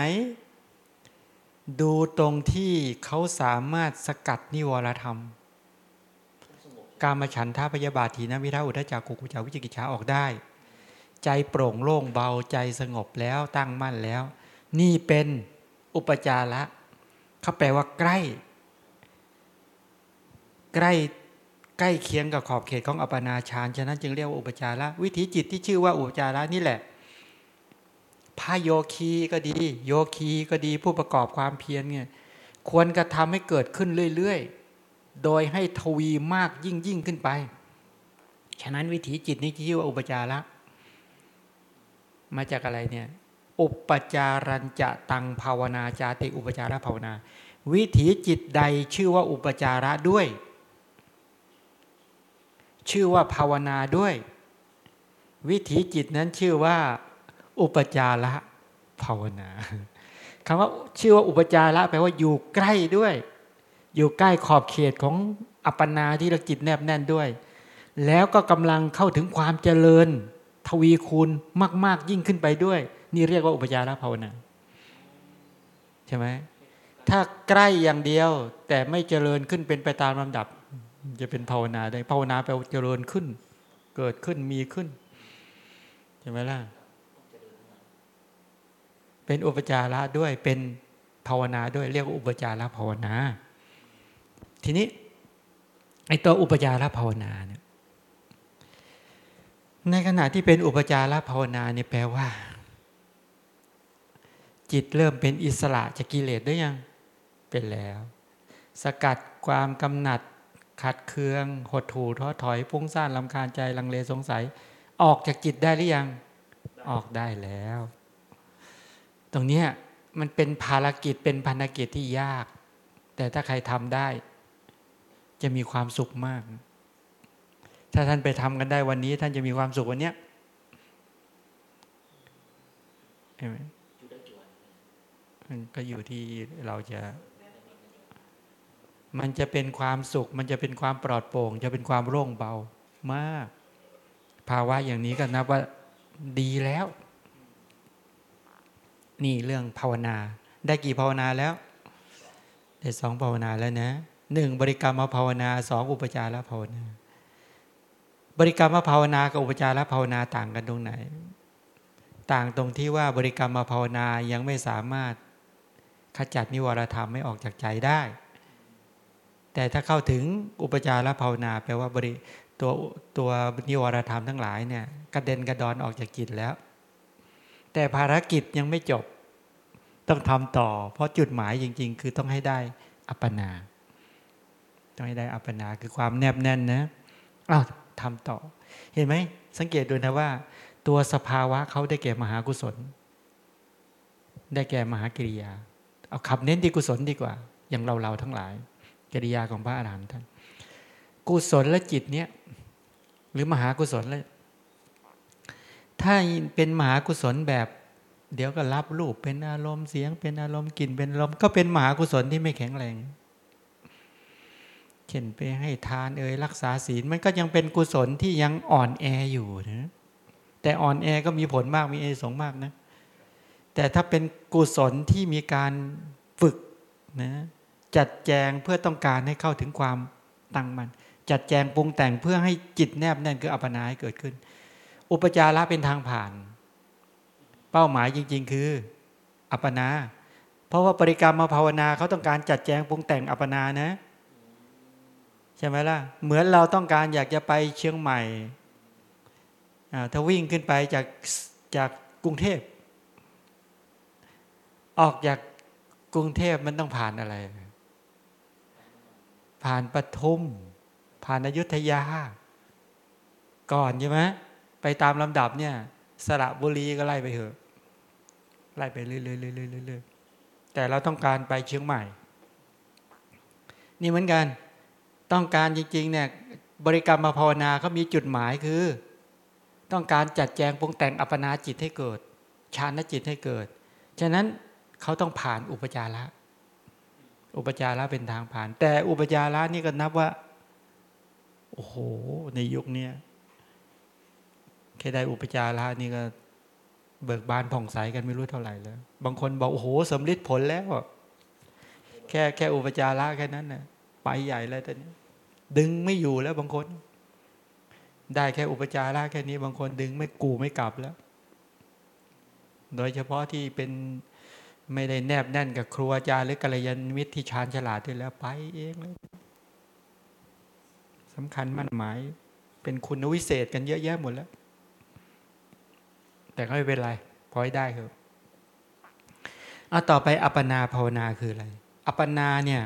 ดูตรงที่เขาสามารถสกัดนิวรธรรม การมาฉันท่าพยาบาทีนะวิราอุทจักกุกุจาวิจิกิจฉาออกได้ ใจโปร่งโล่งเบาใจสงบแล้วตั้งมั่นแล้ว นี่เป็นอุปจาระเขาแปลว่าใกล้ ใกล้ ใกล้เคียงกับขอบเขตของอัปนาฌานฉะนั้นจึงเรียกว่าอุปจาระวิถีจิตที่ชื่อว่าอุปจาระนี่แหละพาโยคีก็ดี โยคีก็ดีผู้ประกอบความเพียรเนี่ยควรกระทำให้เกิดขึ้นเรื่อยๆ โดยให้ทวีมากยิ่งยิ่งขึ้นไป ฉะนั้นวิถีจิตนี้ชื่อว่าอุปจาระ มาจากอะไรเนี่ย อุปจารัญจะตังภาวนาจาติอุปจาระภาวนา วิถีจิตใดชื่อว่าอุปจาระด้วย ชื่อว่าภาวนาด้วย วิถีจิตนั้นชื่อว่า อุปจาระภาวนาคำว่าชื่อว่าอุปจาระแปลว่าอยู่ใกล้ด้วย อยู่ใกล้ขอบเขตของอัปปนาที่เราจิตแนบแน่นด้วย แล้วก็กำลังเข้าถึงความเจริญ ทวีคูณมาก ๆ ยิ่งขึ้นไปด้วย นี่เรียกว่าอุปจาระภาวนาใช่ไหมถ้าใกล้อย่างเดียวแต่ไม่เจริญขึ้นเป็นไปตามลำดับ จะเป็นภาวนาได้ภาวนาแปลว่าเจริญขึ้น เกิดขึ้นมีขึ้นใช่ไหมล่ะเป็นอุปจาระด้วยเป็นภาวนาด้วยเรียกว่าอุปจาระภาวนา ทีนี้ไอตัวอุปจาระภาวนาเนี่ยในขณะที่เป็นอุปจาระภาวนาเนี่ยแปลว่า จิตเริ่มเป็นอิสระจากกิเลสได้ยัง เป็นแล้ว สกัดความกำหนัด ขัดเคือง หดถูท้อถอยพุ่งซ่านลำคาญใจลังเลสงสัย ออกจากจิตได้หรือยัง ออกได้แล้ว ตรงนี้มันเป็นภารกิจเป็นพันธกิจที่ยาก แต่ถ้าใครทำได้ จะมีความสุขมาก ถ้าท่านไปทำกันได้วันนี้ ท่านจะมีความสุขวันนี้ใช่ไหมมันก็อยู่ที่เราจะ มันจะเป็นความสุข มันจะเป็นความปลอดโปร่ง จะเป็นความโล่งเบามาก ภาวะอย่างนี้ก็นับว่าดีแล้ว นี่เรื่องภาวนา ได้กี่ภาวนาแล้วได้สองภาวนาแล้วนะหนึ่งบริกรรมมาภาวนาสองอุปจารภาวนา บริกรรมมาภาวนากับอุปจารภาวนาต่างกันตรงไหน ต่างตรงที่ว่าบริกรรมมาภาวนายังไม่สามารถขจัดนิวรธรรมไม่ออกจากใจได้ แต่ถ้าเข้าถึงอุปจารภาวนาแปลว่าบริตัวตัวนิวรธรรมทั้งหลายเนี่ยกระเด็นกระดอนออกจากจิตแล้ว แต่ภารกิจยังไม่จบต้องทำต่อ เพราะจุดหมายจริง ๆ คือต้องให้ได้อัปปนา ต้องให้ได้อัปปนาคือความแนบแน่นนะอ้าวทำต่อ เห็นไหมสังเกตดูนะว่า ตัวสภาวะเขาได้แก่มหากุศล ได้แก่มหากิริยา เอาขับเน้นที่กุศลดีกว่า อย่างเราเราทั้งหลาย กิริยาของพระอรหันต์ท่าน กุศลและจิตเนี้ยหรือมหากุศลแล้วถ้าเป็นมหากุศลแบบ เดี๋ยวก็รับรูปเป็นอารมณ์เสียง เป็นอารมณ์กลิ่นเป็นอารมณ์ก็เป็นมหากุศลที่ไม่แข็งแรงเช่นไปให้ทานเอ่ยรักษาศีลมันก็ยังเป็นกุศลที่ยังอ่อนแออยู่นะแต่อ่อนแอก็มีผลมากมีเอสงมากนะ แต่ถ้าเป็นกุศลที่มีการฝึกนะ จัดแจงเพื่อต้องการให้เข้าถึงความตั้งมัน่นจัดแจงปรุงแต่งเพื่อให้จิตแนบแน่นคืออัปนาให้เกิดขึ้น อุปจาระเป็นทางผ่าน เป้าหมายจริง ๆ คืออัปนา เพราะว่าปริกรรมมาภาวนาเขาต้องการจัดแจงปรุงแต่งอัปปนานะใช่ไหมล่ะ เหมือนเราต้องการอยากจะไปเชียงใหม่ถ้าวิ่งขึ้นไปจากจากกรุงเทพ ออกจากกรุงเทพมันต้องผ่านอะไร ผ่านปทุม ผ่านอยุธยา ก่อนใช่ไหมไปตามลำดับเนี่ย สระบุรีก็ไล่ไปเถอะ ไล่ไปเรื่อยๆแต่เราต้องการไปเชียงใหม่ นี่เหมือนกัน ต้องการจริงๆเนี่ยบริกรรมาภาวนาเขามีจุดหมายคือ ต้องการจัดแจงปรุงแต่งอัปปนาจิตให้เกิด ฌานจิตให้เกิด ฉะนั้นเขาต้องผ่านอุปจาระ อุปจาระเป็นทางผ่าน แต่อุปจาระนี่ก็นับว่า โอ้โห ในยุคนี้แค่ได้อุปจาระนี่ก็ เบิกบานผ่องใสกันไม่รู้เท่าไหร่แล้ว บางคนบอก โอ้โหสำลิดผลแล้ว แค่แค่อุปจาระแค่นั้นนะไปใหญ่แล้วตอนนี้ ดึงไม่อยู่แล้วบางคน ได้แค่อุปจาระแค่นี้ บางคนดึงไม่กูไม่กลับแล้ว โดยเฉพาะที่เป็น ไม่ได้แนบแน่นกับครูอาจารย์หรือกัลยาณมิตรที่ชาญฉลาดด้วยแล้วไปเองเลยสำคัญมั่นหมาย เป็นคุณวิเศษกันเยอะแยะหมดแล้ว แต่ก็ไม่เป็นไรพอได้ครับเอาต่อไปอัปปนาภาวนาคืออะไร อัปปนาเนี่ย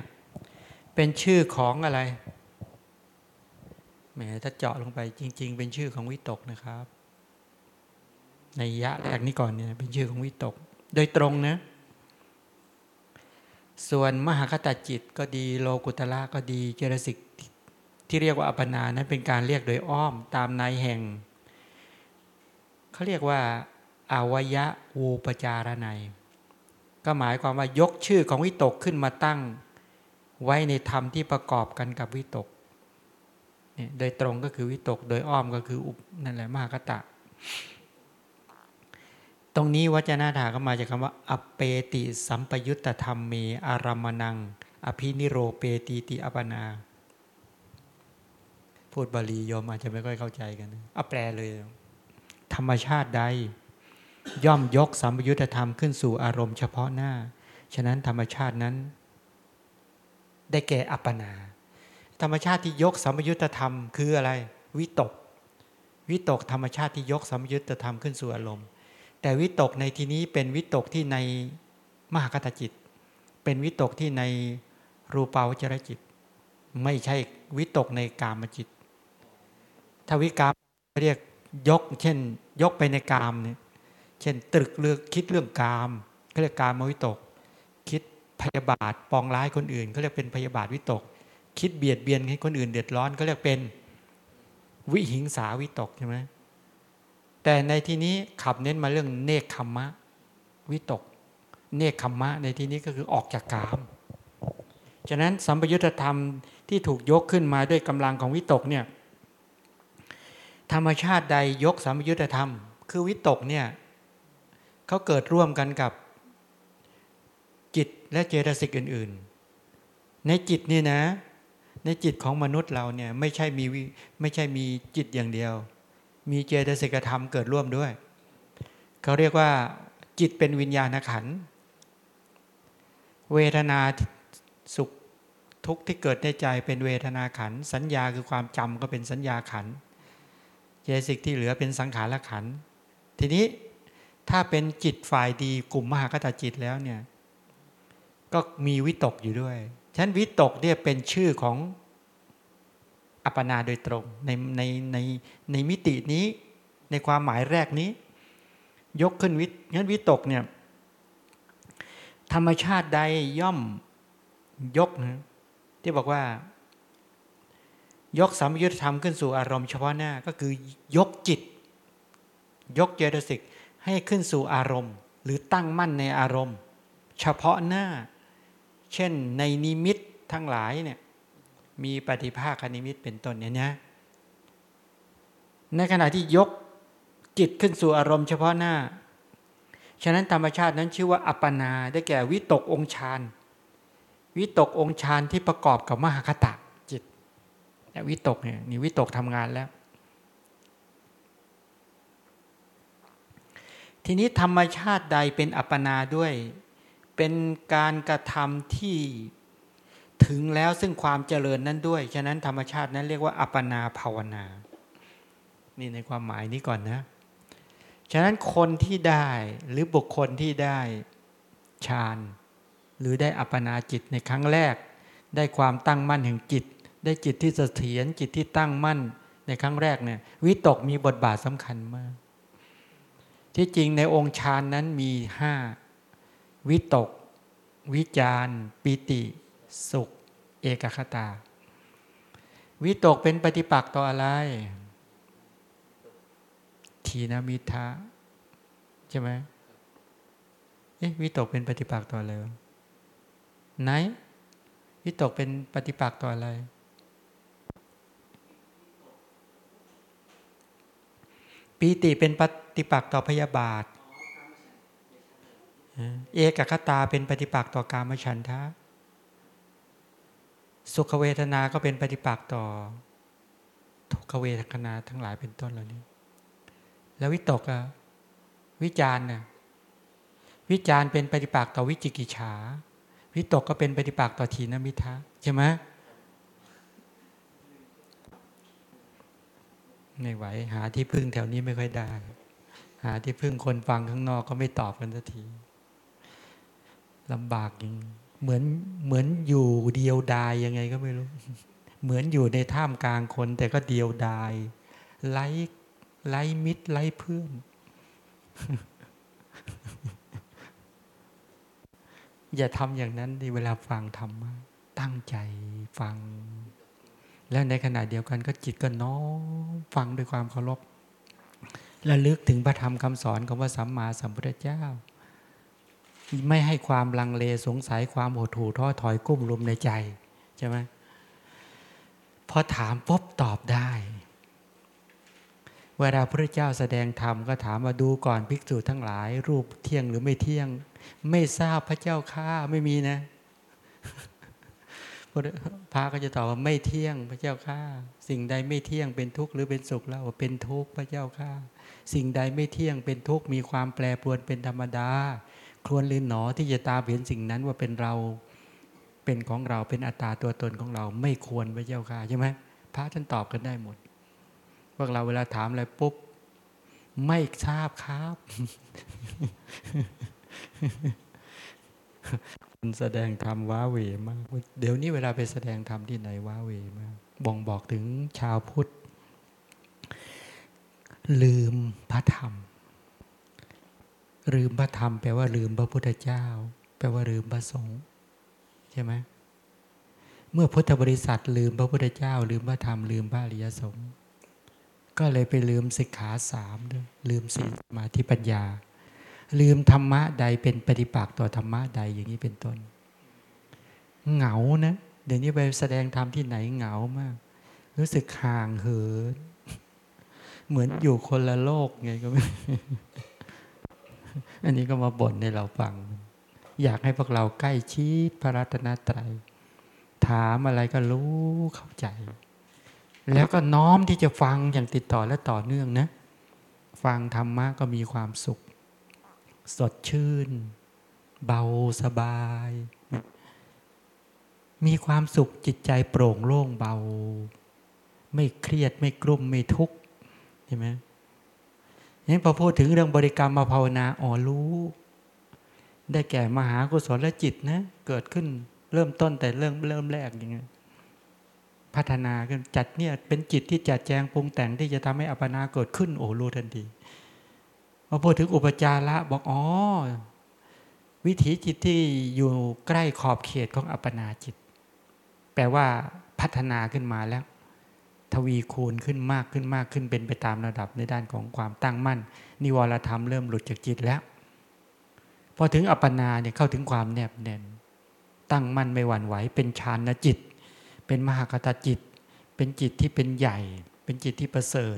เป็นชื่อของอะไรแหมถ้าเจาะลงไปจริง ๆ เป็นชื่อของวิตกนะครับ ในยะแรกนี้ก่อนเนี่ยเป็นชื่อของวิตก โดยตรงนะ ส่วนมหาคตาจิตก็ดีโลกุตละก็ดีเจรสิกที่เรียกว่าอัปนานั้นเป็นการเรียกโดยอ้อมตามนายแห่งเขาเรียกว่าอาวยะวูปจารนัยก็หมายความว่ายกชื่อของวิตกขึ้นมาตั้งไว้ในธรรมที่ประกอบกันกับวิตกเนี่ยโดยตรงก็คือวิตก โดยอ้อมก็คืออุปนั่นแหละมหาคตะ ตรงนี้วจนาถาก็มาจากคำว่า อเปติสัมปยุตตธรรมเมอารามนัง อภินิโรเปติติอปนา พูดบาลีโยมอาจจะไม่ค่อยเข้าใจกันเอาแปลเลย ธรรมชาติใด ย่อมยกสัมปยุตธรรมขึ้นสู่อารมณ์เฉพาะหน้า ฉะนั้นธรรมชาตินั้น ได้แก่อัปปนา ธรรมชาติที่ยกสัมปยุตธรรมคืออะไร วิตก วิตกธรรมชาติที่ยกสัมปยุตธรรมขึ้นสู่อารมณ์ แต่วิตกในที่นี้เป็นวิตกที่ในมหากตจิต เป็นวิตกที่ในรูปาวจรจิต ไม่ใช่วิตกในกามจิต ถ้าวิกามเรียกยก เช่น ยกไปในกามเนี่ยเช่น ตรึกเลือกคิดเรื่องกามเขาเรียกกามวิตก คิดพยาบาทปองร้ายคนอื่นเขาเรียกเป็นพยาบาทวิตก คิดเบียดเบียนให้คนอื่นเดือดร้อนก็เรียกเป็น วิหิงสาวิตกใช่ไหม แต่ในที่นี้ขับเน้นมาเรื่องเนคขมมะ วิตก เนคขมมะ ในที่นี้ก็คือออกจากกาม ฉะนั้นสัมปยุตธรรมที่ถูกยกขึ้นมาด้วยกำลังของวิตกเนี่ยธรรมชาติใดยกสัมปยุตธรรม คือวิตกเนี่ยเขาเกิดร่วมกันกับจิตและเจตสิกอื่น ๆ ในจิตนี่นะ ในจิตของมนุษย์เราเนี่ยไม่ใช่มีไม่ใช่มีจิตอย่างเดียว มีเจตสิกธรรมเกิดร่วมด้วย เขาเรียกว่า จิตเป็นวิญญาณขัน เวทนาสุขทุกข์ที่เกิดในใจเป็นเวทนาขัน สัญญาคือความจำก็เป็นสัญญาขัน เจสิกที่เหลือเป็นสังขารขัน ทีนี้ถ้าเป็นจิตฝ่ายดีกลุ่มมหากตจิตแล้วเนี่ย ก็มีวิตกอยู่ด้วย ฉะนั้นวิตกเนี่ยเป็นชื่อของ อัปปนาโดยตรงในในในในมิตินี้ในความหมายแรกนี้ ยกขึ้นวิงั้นวิตกเนี่ยธรรมชาติใดย่อมยกนะที่บอกว่า ยกสามยุทธธรรมขึ้นสู่อารมณ์เฉพาะหน้าก็คือยกจิต ยกเจตสิกให้ขึ้นสู่อารมณ์ หรือตั้งมั่นในอารมณ์ เฉพาะหน้า เช่นในนิมิตทั้งหลายเนี่ย มีปฏิภาคนิมิตเป็นต้นเนี่ยนะในขณะที่ยกจิตขึ้นสู่อารมณ์เฉพาะหน้า ฉะนั้นธรรมชาตินั้นชื่อว่าอัปปนาได้แก่วิตกองฌานวิตกองฌานที่ประกอบกับมหคตะจิตวิตกเนี่ยนี่วิตกทำงานแล้ว ทีนี้ธรรมชาติใดเป็นอัปปนาด้วย เป็นการกระทำที่ ถึงแล้วซึ่งความเจริญนั้นด้วย ฉะนั้นธรรมชาตินั้นเรียกว่า อัปนาภาวนา นี่ในความหมายนี้ก่อนนะ ฉะนั้นคนที่ได้หรือบุคคลที่ได้ฌานหรือได้อัปปนาจิตในครั้งแรก ได้ความตั้งมั่นแห่งจิต ได้จิตที่เสถียรจิตที่ตั้งมั่นในครั้งแรกเนี่ยวิตกมีบทบาทสำคัญมาก ที่จริงในองค์ฌานนั้นมีห้าวิตก วิจารปิติ สุข เอกคตา วิตกเป็นปฏิปักษ์ต่ออะไร ทีนามิทะใช่ไหมเอ๊ะวิตกเป็นปฏิปักษ์ต่ออะไรไหน วิตกเป็นปฏิปักษ์ต่ออะไร ปีติเป็นปฏิปักษ์ต่อพยาบาท เอกคตาเป็นปฏิปักษ์ต่อการมฉันทะ สุขเวทนาก็เป็นปฏิปักษ์ต่อ ทุกขเวทนาทั้งหลายเป็นต้นเหล่านี้ แล้ววิตกอะวิจารณ์น่ะวิจารณ์เป็นปฏิปักษ์ต่อวิจิกิจฉา วิตกก็เป็นปฏิปักษ์ต่อทีนมิทะใช่ไหมไม่ไหว หาที่พึ่งแถวนี้ไม่ค่อยได้ หาที่พึ่งคนฟังข้างนอกก็ไม่ตอบกันสักทีลำบากอย่าง เหมือนเหมือนอยู่เดียวดายยังไงก็ไม่รู้ เหมือนอยู่ในท่ามกลางคน แต่ก็เดียวดายไร้ไร้มิตรไร้เพื่อน อย่าทำอย่างนั้นในเวลาฟังธรรมะตั้งใจฟัง แล้วในขณะเดียวกันก็จิตก็น้อมฟังด้วยความเคารพและลึกถึงพระธรรมคำสอนของพระสัมมาสัมพุทธเจ้า ไม่ให้ความลังเลสงสัยความโหดหู่ท้อถอยกุ้มลุมในใจใช่ไหมพอถามปุ๊บตอบได้ เวลาพระเจ้าแสดงธรรมก็ถามมาดูก่อนภิกษุทั้งหลาย รูปเที่ยงหรือไม่เที่ยง ไม่ทราบพระเจ้าข้าไม่มีนะพระก็จะตอบว่าไม่เที่ยงพระเจ้าข้าสิ่งใดไม่เที่ยงเป็นทุกข์หรือเป็นสุขแล้วเป็นทุกข์พระเจ้าข้าสิ่งใดไม่เที่ยงเป็นทุกข์มีความแปรปรวนเป็นธรรมดา ครวนลืนหนอที่จะตาเห็นสิ่งนั้นว่าเป็นเราเป็นของเราเป็นอัตตาตัวตนของเราไม่ควรพระเจ้าข้าใช่ไหมพระท่านตอบกันได้หมดพวกเราเวลาถามอะไรปุ๊บไม่ทราบครับแสดงธรรมว้าเวมาก เดี๋ยวนี้เวลาไปแสดงธรรมที่ไหนว้าเวมากบ่งบอกถึงชาวพุทธ ลืมพระธรรม ลืมพระธรรมแปลว่าลืมพระพุทธเจ้า แปลว่าลืมพระสงฆ์ใช่ไหมเมื่อพุทธบริษัทลืมพระพุทธเจ้า ลืมพระธรรมลืมพระอริยสงฆ์ก็เลยไปลืมสิกขาสามด้วยลืมสีมาที่ปัญญา ลืมธรรมะใดเป็นปฏิปักษ์ต่อธรรมะใดอย่างนี้เป็นต้น เหงานะเดี๋ยวนี้ไปแสดงธรรมที่ไหนเหงามาก รู้สึกห่างเหิน เหมือนอยู่คนละโลกไงก็ไม่ อันนี้ก็มาบ่นในเราฟัง อยากให้พวกเราใกล้ชิดพระรัตนตรัย ถามอะไรก็รู้เข้าใจ แล้วก็น้อมที่จะฟังอย่างติดต่อและต่อเนื่องนะ ฟังธรรมะก็มีความสุข สดชื่น เบาสบาย มีความสุขจิตใจโปร่งโล่งเบา ไม่เครียดไม่กลุ้มไม่ทุกข์เห็นไหม งั้นพอพูดถึงเรื่องบริกรรมมาภาวนาอ๋อรู้ ได้แก่มหากุศลจิตนะ เกิดขึ้นเริ่มต้นแต่เริ่มเริ่มแรกอย่างเงี้ยพัฒนาขึ้นจัดเนี่ยเป็นจิตที่จัดแจงปรุงแต่งที่จะทำให้อัปปนาเกิดขึ้นโอ้รู้ทันทีพอพูดถึงอุปจาระบอกอ๋อวิถีจิตที่อยู่ใกล้ขอบเขตของอัปปนาจิต แปลว่าพัฒนาขึ้นมาแล้ว ทวีคูณขึ้นมากขึ้นมากขึ้นเป็นไปตามระดับในด้านของความตั้งมั่น นิวรธรรมเริ่มหลุดจากจิตแล้ว พอถึงอัปปนาเนี่ยเข้าถึงความแนบแน่น ตั้งมั่นไม่หวั่นไหวเป็นฌานจิต เป็นมหากตจิต เป็นจิตที่เป็นใหญ่ เป็นจิตที่ประเสริฐ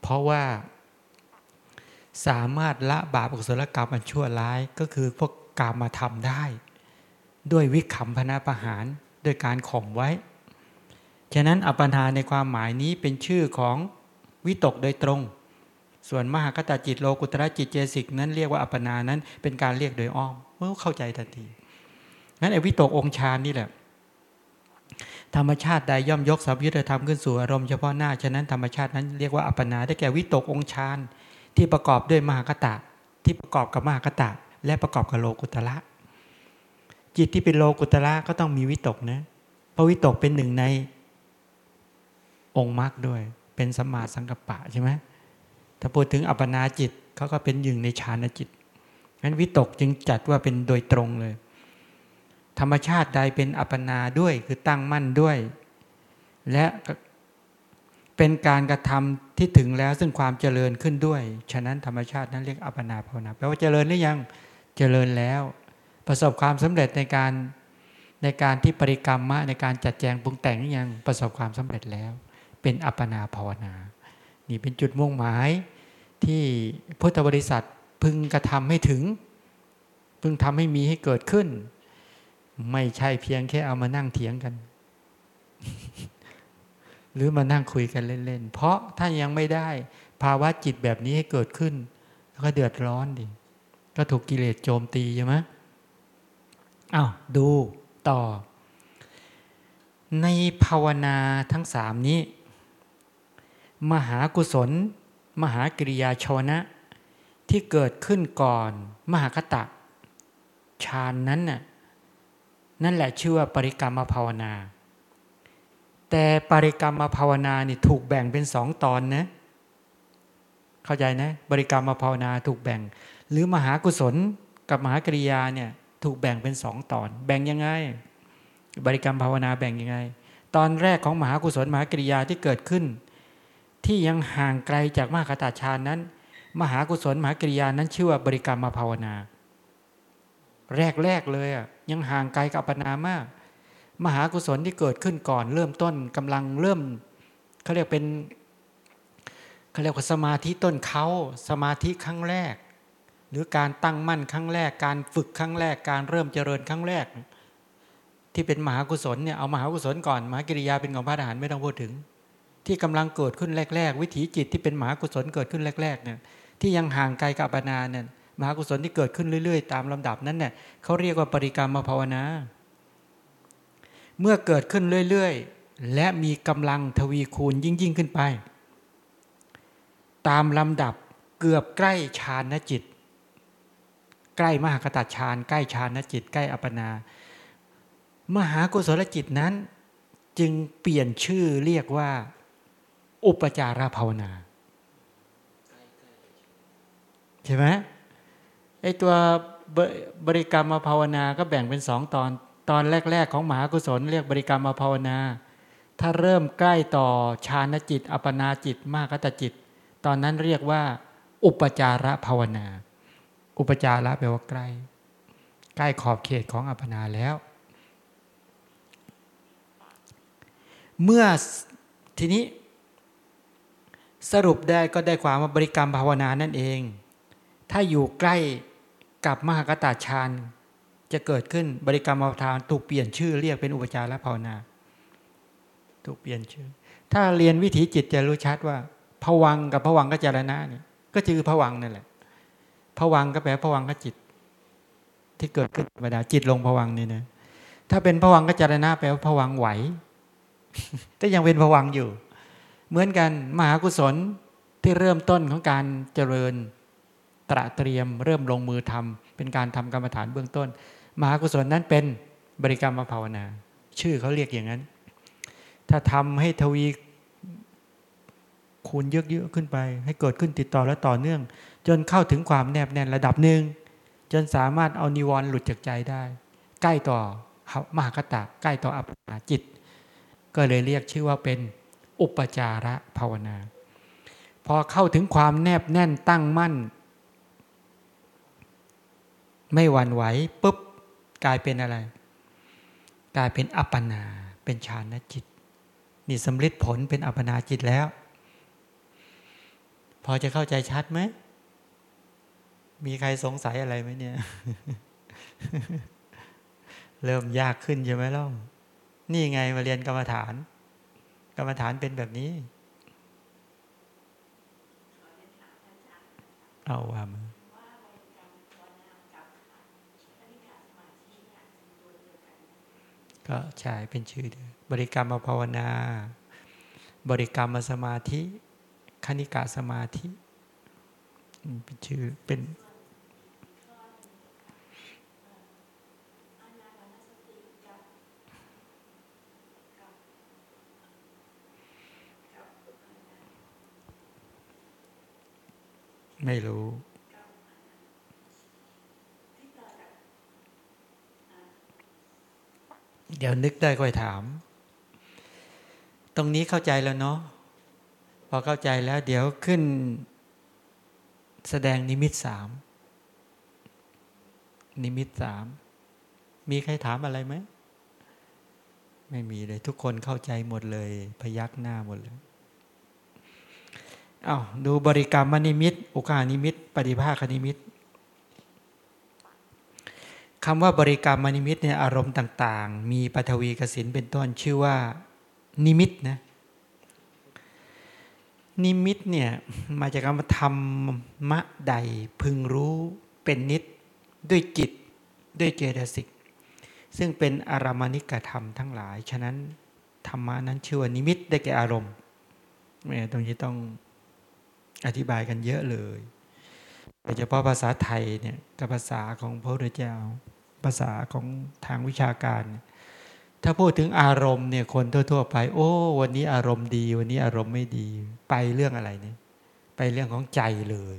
เพราะว่า สามารถละบาปอกุศลกรรมอันชั่วร้ายก็คือพวกกามมาทำได้ ด้วยวิขำพนาประหารด้วยการข่มไว้ ฉะนั้นอัปปนาในความหมายนี้เป็นชื่อของวิตกโดยตรง ส่วนมหากตาจิตโลกุตระจิตเจสิกนั้นเรียกว่าอัปปนานั้นเป็นการเรียกโดยอ้อมเมื่อเข้าใจทันทีงั้นไอ้วิตกองค์ฌานนี่แหละ ธรรมชาติใดย่อมยกสัพยุทธธรรมขึ้นสู่อารมณ์เฉพาะหน้าฉะนั้นธรรมชาตินั้นเรียกว่าอัปปนาได้แก่วิตกองค์ฌานที่ประกอบด้วยมหากตะที่ประกอบกับมหากตะและประกอบกับโลกุตละจิตที่เป็นโลกุตละก็ต้องมีวิตกนะเพราะวิตกเป็นหนึ่งใน องค์มรรคด้วย เป็นสมมาสังกัปปะใช่ไหมถ้าพูดถึงอัปปนาจิตเขาก็เป็นหนึ่งในฌานจิตงั้นวิตกจึงจัดว่าเป็นโดยตรงเลย ธรรมชาติใดเป็นอัปปนาด้วยคือตั้งมั่นด้วย และเป็นการกระทำที่ถึงแล้วซึ่งความเจริญขึ้นด้วย ฉะนั้นธรรมชาตินั้นเรียกอัปปนาภาวนาแปลว่าเจริญหรือยังเจริญแล้ว ประสบความสำเร็จในการในการที่ปริกรรมมะในการจัดแจงปรุงแต่งนี่ยังประสบความสำเร็จแล้ว เป็นอัปปนาภาวนา นี่เป็นจุดมุ่งหมายที่พุทธบริษัทพึงกระทำให้ถึง พึงทำให้มีให้เกิดขึ้น ไม่ใช่เพียงแค่เอามานั่งเถียงกัน หรือมานั่งคุยกันเล่น ๆ เพราะถ้ายังไม่ได้ ภาวะจิตแบบนี้ให้เกิดขึ้นก็เดือดร้อนดิก็ถูกกิเลสโจมตีใช่ไหมอ้าวดูต่อ ในภาวนาทั้งสามนี้ มหากุศล มหากริยาชวนะ ที่เกิดขึ้นก่อน มหาคตะฌานนั้นน่ะนั่นแหละชื่อว่าปริกรรมภาวนา แต่ปริกรรมมาภาวนานี่ถูกแบ่งเป็นสองตอนนะเข้าใจนะบริกรรมมาภาวนาถูกแบ่ง หรือมหากุศลกับมหากริยาเนี่ยถูกแบ่งเป็นสองตอน แบ่งยังไง บริกรรมภาวนาแบ่งยังไง ตอนแรกของมหากุศลมหากริยาที่เกิดขึ้น ที่ยังห่างไกลจากมหาคตาฌานนั้น มหากุศลมหากริยานั้นชื่อว่าบริกรรมมาภาวนา แรกๆเลยอะยังห่างไกลกับปนามาก มหากุศลที่เกิดขึ้นก่อน เริ่มต้นกำลังเริ่มเขาเรียกเป็นเขาเรียกว่าสมาธิต้นเขาสมาธิครั้งแรก หรือการตั้งมั่นครั้งแรก การฝึกครั้งแรก การเริ่มเจริญครั้งแรก ที่เป็นมหากุศลเนี่ยเอามหากุศลก่อนมหากิริยาเป็นของพระทหารไม่ต้องพูดถึง ที่กำลังเกิดขึ้นแรก ๆ วิถีจิตที่เป็นมหากุศลเกิดขึ้นแรกๆเนี่ยที่ยังห่างไกลกับปนาเนี่ยมหากุศลที่เกิดขึ้นเรื่อย ๆ ตามลำดับนั้นเนี่ยเขาเรียกว่าปริกรรมาภาวนา เมื่อเกิดขึ้นเรื่อยๆ และมีกำลังทวีคูณยิ่ง ๆ ขึ้นไป ตามลำดับเกือบใกล้ฌานจิต ใกล้มหากตาฌานใกล้ฌานจิต ใกล้อัปปนา มหากุศลจิตนั้น จึงเปลี่ยนชื่อเรียกว่า อุปจารภาวนาใช่ไหมไอตัวบริกรรมมาภาวนาก็แบ่งเป็นสองตอน ตอนแรก ๆ ของมหากุศลเรียกบริกรรมมาภาวนา ถ้าเริ่มใกล้ต่อฌานจิต อัปนาจิต มากตจิต ตอนนั้นเรียกว่า อุปจาระภาวนา อุปจาระแปลว่าใกล้ ใกล้ขอบเขตของอัปนาแล้ว เมื่อทีนี้ สรุปได้ก็ได้ความว่าบริกรรมภาวนานั่นเอง ถ้าอยู่ใกล้กับมหากตาฌานจะเกิดขึ้นบริกรรมอภทานถูกเปลี่ยนชื่อเรียกเป็นอุปจารภาวนา ถูกเปลี่ยนชื่อ ถ้าเรียนวิถีจิตจะรู้ชัดว่าผวังกับผวังก็จารณะนี่ก็คือผวังนั่นแหละผวังก็แปลผวังกจิต ที่เกิดขึ้นธรรมดาจิตลงผวังนี่นะถ้าเป็นผวังก็จารณะแปลว่าผวังไหวแต่ยังเป็นผวังอยู่ เหมือนกันมหากุศลที่เริ่มต้นของการเจริญตระเตรียมเริ่มลงมือทำเป็นการทำกรรมฐานเบื้องต้น มหากุศลนั้นเป็นบริกรรมภาวนา ชื่อเขาเรียกอย่างนั้น ถ้าทำให้ทวีคูณเยอะๆขึ้นไป ให้เกิดขึ้นติดต่อและต่อเนื่อง จนเข้าถึงความแนบแน่นระดับหนึ่งจนสามารถเอานิวรณ์หลุดจากใจได้ ใกล้ต่อมหากตะใกล้ต่ออัปปนาจิต ก็เลยเรียกชื่อว่าเป็น อุปจาระภาวนา พอเข้าถึงความแนบแน่นตั้งมั่น ไม่หวั่นไหวปุ๊บกลายเป็นอะไร กลายเป็นอัปปนา เป็นฌานจิต นี่สำลิดผลเป็นอัปปนาจิตแล้ว พอจะเข้าใจชัดไหม มีใครสงสัยอะไรไหมเนี่ย เริ่มยากขึ้นใช่ไหมล่ะนี่ไงมาเรียนกรรมฐาน กรรมฐานเป็นแบบนี้ เอาว่ามาก็ใช่เป็นชื่อเดบริกรรมภาวนา บริกรรมสมาธิคณิกาสมาธิ เป็นชื่อเป็น ไม่รู้เดี๋ยวนึกได้ก็ถาม ตรงนี้เข้าใจแล้วเนาะ พอเข้าใจแล้ว เดี๋ยวขึ้น แสดงนิมิตสาม นิมิตสาม มีใครถามอะไรไหม ไม่มีเลย ทุกคนเข้าใจหมดเลย พยักหน้าหมดเลย อ้าวดูบริกรรมนิมิตอุคคหนิมิต ปฏิภาคนิมิตคำว่าบริกรรมนิมิตเนี่ยอารมณ์ต่าง ๆ มีปฐวีกสิณเป็นต้นชื่อว่า นิมิตนะนิมิตเนี่ยมาจากคำว่าธรรมะใดพึงรู้เป็นนิตย์ด้วยจิตด้วยเจตสิกซึ่งเป็นอารัมมณิกธรรมทั้งหลาย ฉะนั้นธรรมะนั้นชื่อว่านิมิตได้แก่อารมณ์แม่ตรงนี้ต้อง อธิบายกันเยอะเลยโดยเฉพาะภาษาไทยเนี่ยกับภาษาของพระพุทธเจ้า ภาษาของทางวิชาการ ถ้าพูดถึงอารมณ์เนี่ยคนทั่ว ๆ ไป โอ้ วันนี้อารมณ์ดี วันนี้อารมณ์ไม่ดี ไปเรื่องอะไรเนี่ยไปเรื่องของใจเลย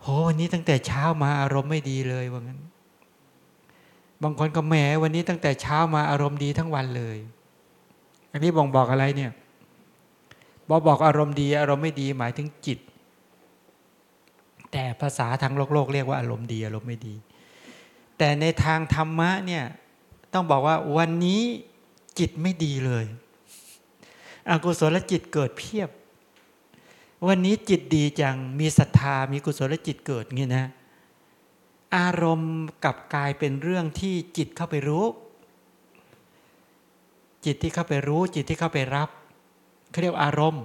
โหวันนี้ตั้งแต่เช้ามาอารมณ์ไม่ดีเลยว่างั้น บางคนก็แหมวันนี้ตั้งแต่เช้ามาอารมณ์ดีทั้งวันเลย อันนี้บ่งบอกอะไรเนี่ย บอกบอกอารมณ์ดี อารมณ์ไม่ดีหมายถึงจิต แต่ภาษาทางโลกโลกเรียกว่าอารมณ์ดี อารมณ์ไม่ดี แต่ในทางธรรมะเนี่ยต้องบอกว่าวันนี้จิตไม่ดีเลย อกุศลจิตเกิดเพียบ วันนี้จิตดีจังมีศรัทธามีกุศลจิตเกิดเงี้นะ อารมณ์กับกายเป็นเรื่องที่จิตเข้าไปรู้ จิตที่เข้าไปรู้จิตที่เข้าไปรับ เขาเรียกอารมณ์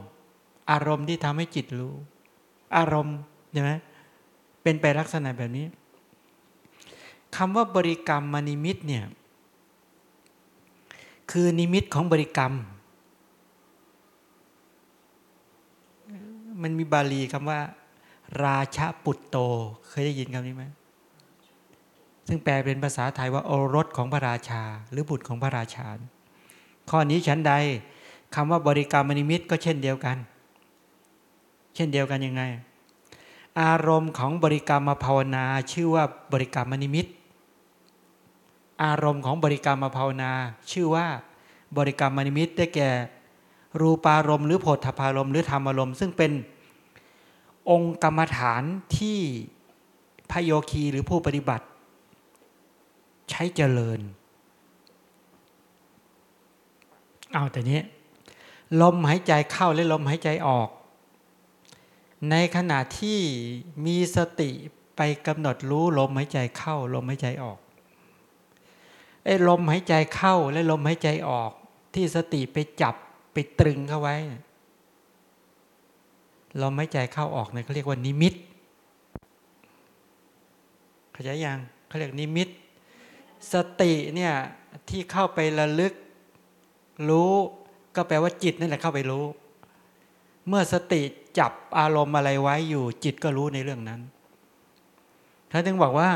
อารมณ์ที่ทำให้จิตรู้ อารมณ์ใช่ไหมเป็นไปลักษณะแบบนี้คำว่าบริกรรมมนิมิตเนี่ยคือนิมิตของบริกรรม มันมีบาลีคำว่า ราชาปุตโต เคยได้ยินคำนี้ไหมซึ่งแปลเป็นภาษาไทยว่าโอรสของพระราชา หรือบุตรของพระราชา ข้อนี้ฉันใด คำว่าบริกรรมนิมิตก็เช่นเดียวกัน เช่นเดียวกันยังไง อารมณ์ของบริกรรมมาภาวนา ชื่อว่าบริกรรมนิมิต อารมณ์ของบริกรรมมาภาวนา ชื่อว่าบริกรรมนิมิตได้แก่ รูปารมณ์หรือโพธพารมณ์หรือธรรมารมณ์ซึ่งเป็นองค์กรรมฐานที่พโยคีหรือผู้ปฏิบัติ ใช้เจริญ เอาแต่นี้ ลมหายใจเข้าและลมหายใจออก ในขณะที่มีสติไปกำหนดรู้ลมหายใจเข้า ลมหายใจออกไอ้ลมหายใจเข้าและลมหายใจออก ที่สติไปจับไปตรึงเข้าไว้ลมหายใจเข้าออกเนี่ยเขาเรียกว่านิมิตเข้าใจยังเขาเรียกนิมิต สติเนี่ยที่เข้าไประลึกรู้ ก็แปลว่าจิตนั่นแหละเข้าไปรู้ เมื่อสติจับอารมณ์อะไรไว้อยู่ จิตก็รู้ในเรื่องนั้นท่านถึงบอกว่า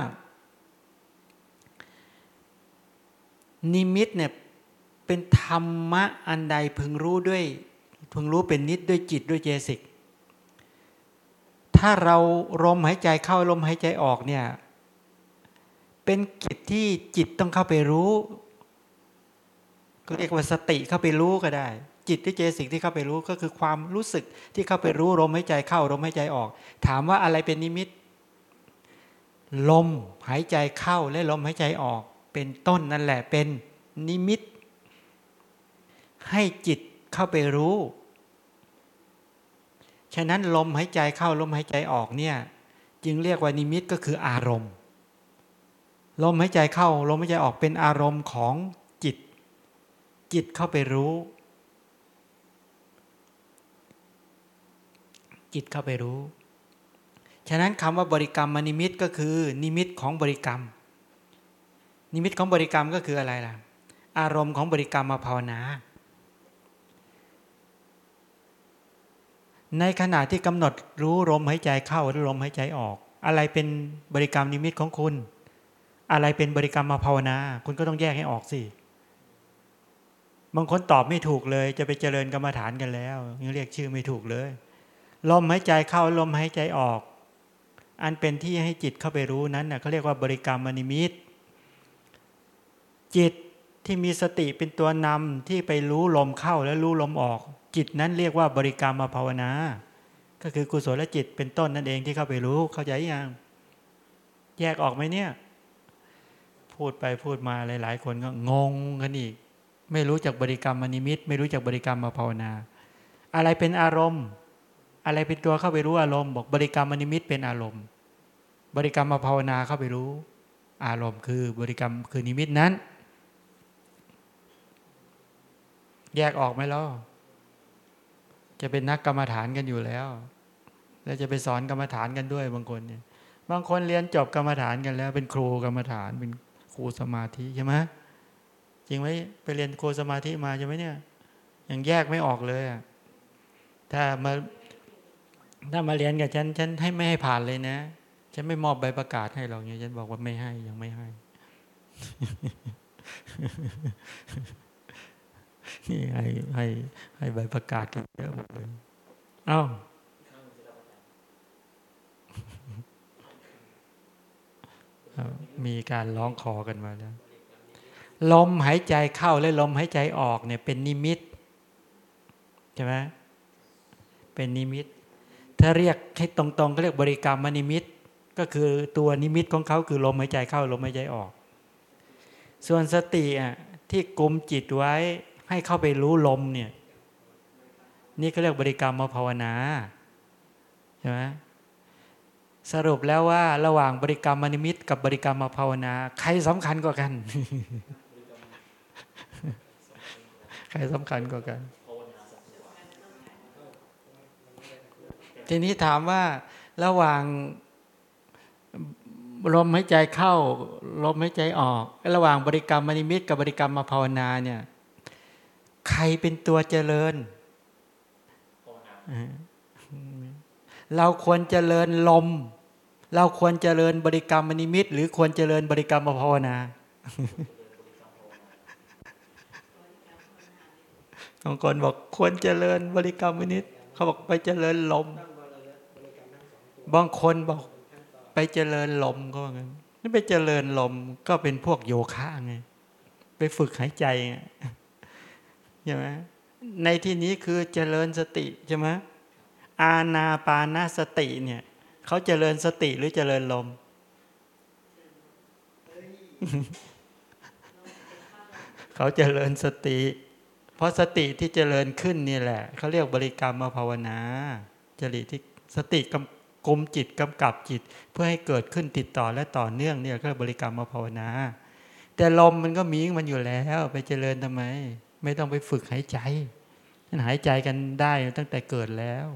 นิมิตเนี่ยเป็นธรรมะอันใดพึงรู้ด้วย พึงรู้เป็นนิดด้วยจิตด้วยเจสิก ถ้าเราลมหายใจเข้าลมหายใจออกเนี่ยเป็นกิจที่จิตต้องเข้าไปรู้ ก็เรียกว่าสติเข้าไปรู้ก็ได้ จิตที่เจสิกที่เข้าไปรู้ก็คือความรู้สึกที่เข้าไปรู้ลมหายใจเข้าลมหายใจออก ถามว่าอะไรเป็นนิมิต ลมหายใจเข้าและลมหายใจออก เป็นต้นนั่นแหละเป็นนิมิต ให้จิตเข้าไปรู้ ฉะนั้นลมหายใจเข้าลมหายใจออกเนี่ยจึงเรียกว่านิมิตก็คืออารมณ์ ลมหายใจเข้าลมหายใจออกเป็นอารมณ์ของ จิตเข้าไปรู้ จิตเข้าไปรู้ ฉะนั้นคำว่าบริกรรมมนิมิตก็คือ นิมิตของบริกรรม นิมิตของบริกรรมก็คืออะไรล่ะ อารมณ์ของบริกรรมมาภาวนา ในขณะที่กำหนดรู้ลมหายใจเข้าหรือลมหายใจออก อะไรเป็นบริกรรมนิมิตของคุณ อะไรเป็นบริกรรมมาภาวนา คุณก็ต้องแยกให้ออกสิ บางคนตอบไม่ถูกเลย จะไปเจริญกรรมฐานกันแล้วยังเรียกชื่อไม่ถูกเลยลมหายใจเข้าลมหายใจออก อันเป็นที่ให้จิตเข้าไปรู้นั้นนะเขาเรียกว่าบริกรรมมนิมิตจิตที่มีสติเป็นตัวนำที่ไปรู้ลมเข้าและรู้ลมออก จิตนั้นเรียกว่าบริกรรมมาภาวนา ก็คือกุศลจิตเป็นต้นนั่นเองที่เข้าไปรู้เข้าใจยังแยกออกไหมเนี่ย พูดไปพูดมาหลาย ๆ คนก็งงกันอีก ไม่รู้จักบริกรรมมนิมิต ไม่รู้จักบริกรรมมาภาวนา อะไรเป็นอารมณ์ อะไรเป็นตัวเข้าไปรู้อารมณ์ บอกบริกรรมมนิมิตเป็นอารมณ์ บริกรรมมาภาวนาเข้าไปรู้ อารมณ์คือบริกรรมคือนิมิตนั้น แยกออกไหมล่ะจะเป็นนักกรรมฐานกันอยู่แล้ว แล้วจะไปสอนกรรมฐานกันด้วยบางคนเนี่ยบางคนเรียนจบกรรมฐานกันแล้ว เป็นครูกรรมฐานเป็นครูสมาธิใช่ไหม จริงไหมไปเรียนโคสมาธิมาใช่ไหมเนี่ยยังแยกไม่ออกเลยอะถ้ามาถ้ามาเรียนกับฉันฉันให้ไม่ให้ผ่านเลยนะ ฉันไม่มอบใบประกาศให้หรอกเนี่ยฉันบอกว่าไม่ให้ยังไม่ให้นี่ให้ให้ให้ใบประกาศกันเยอะหมดเลยเอ้ามีการร้องขอกันมาแล้ว ลมหายใจเข้าและลมหายใจออกเนี่ยเป็นนิมิตใช่ไหมเป็นนิมิต ถ้าเรียกให้ตรงๆก็เรียกบริกรรมมนิมิต ก็คือตัวนิมิตของเขาคือลมหายใจเข้าลมหายใจออก ส่วนสติอะที่กลุมจิตไว้ให้เข้าไปรู้ลมเนี่ยนี่ก็เรียกบริกรรมมาภาวนาใช่ไหมสรุปแล้วว่าระหว่างบริกรรมมนิมิตกับบริกรรมมาภาวนา ใครสำคัญกว่ากัน ใครสำคัญกว่ากัน ทีนี้ถามว่าระหว่างลมหายใจเข้าลมหายใจออก ระหว่างบริกรรมมนิมิตกับบริกรรมมาภาวนาเนี่ยใครเป็นตัวเจริญ เราควรเจริญลม เราควรเจริญบริกรรมมนิมิต หรือควรเจริญบริกรรมภาวนา บางคนบอกควรเจริญบริกรรมนิตเขาบอกไปเจริญลม บางคนบอกไปเจริญลมก็ว่างั้นนี่ไปเจริญลมก็เป็นพวกโยคะไงไปฝึกหายใจใช่ไหมในที่นี้คือเจริญสติใช่ไหมอาณาปานาสติเนี่ยเขาเจริญสติหรือเจริญลม เขาเจริญสติ เพราะสติที่เจริญขึ้นนี่แหละเขาเรียกบริกรรมมาภาวนา จริตที่สติกำกลมจิตกำกับจิต เพื่อให้เกิดขึ้นติดต่อและต่อเนื่องเนี่ยก็บริกรรมมาภาวนา แต่ลมมันก็มีมันอยู่แล้วไปเจริญทำไม ไม่ต้องไปฝึกหายใจมันหายใจกันได้ตั้งแต่เกิดแล้ว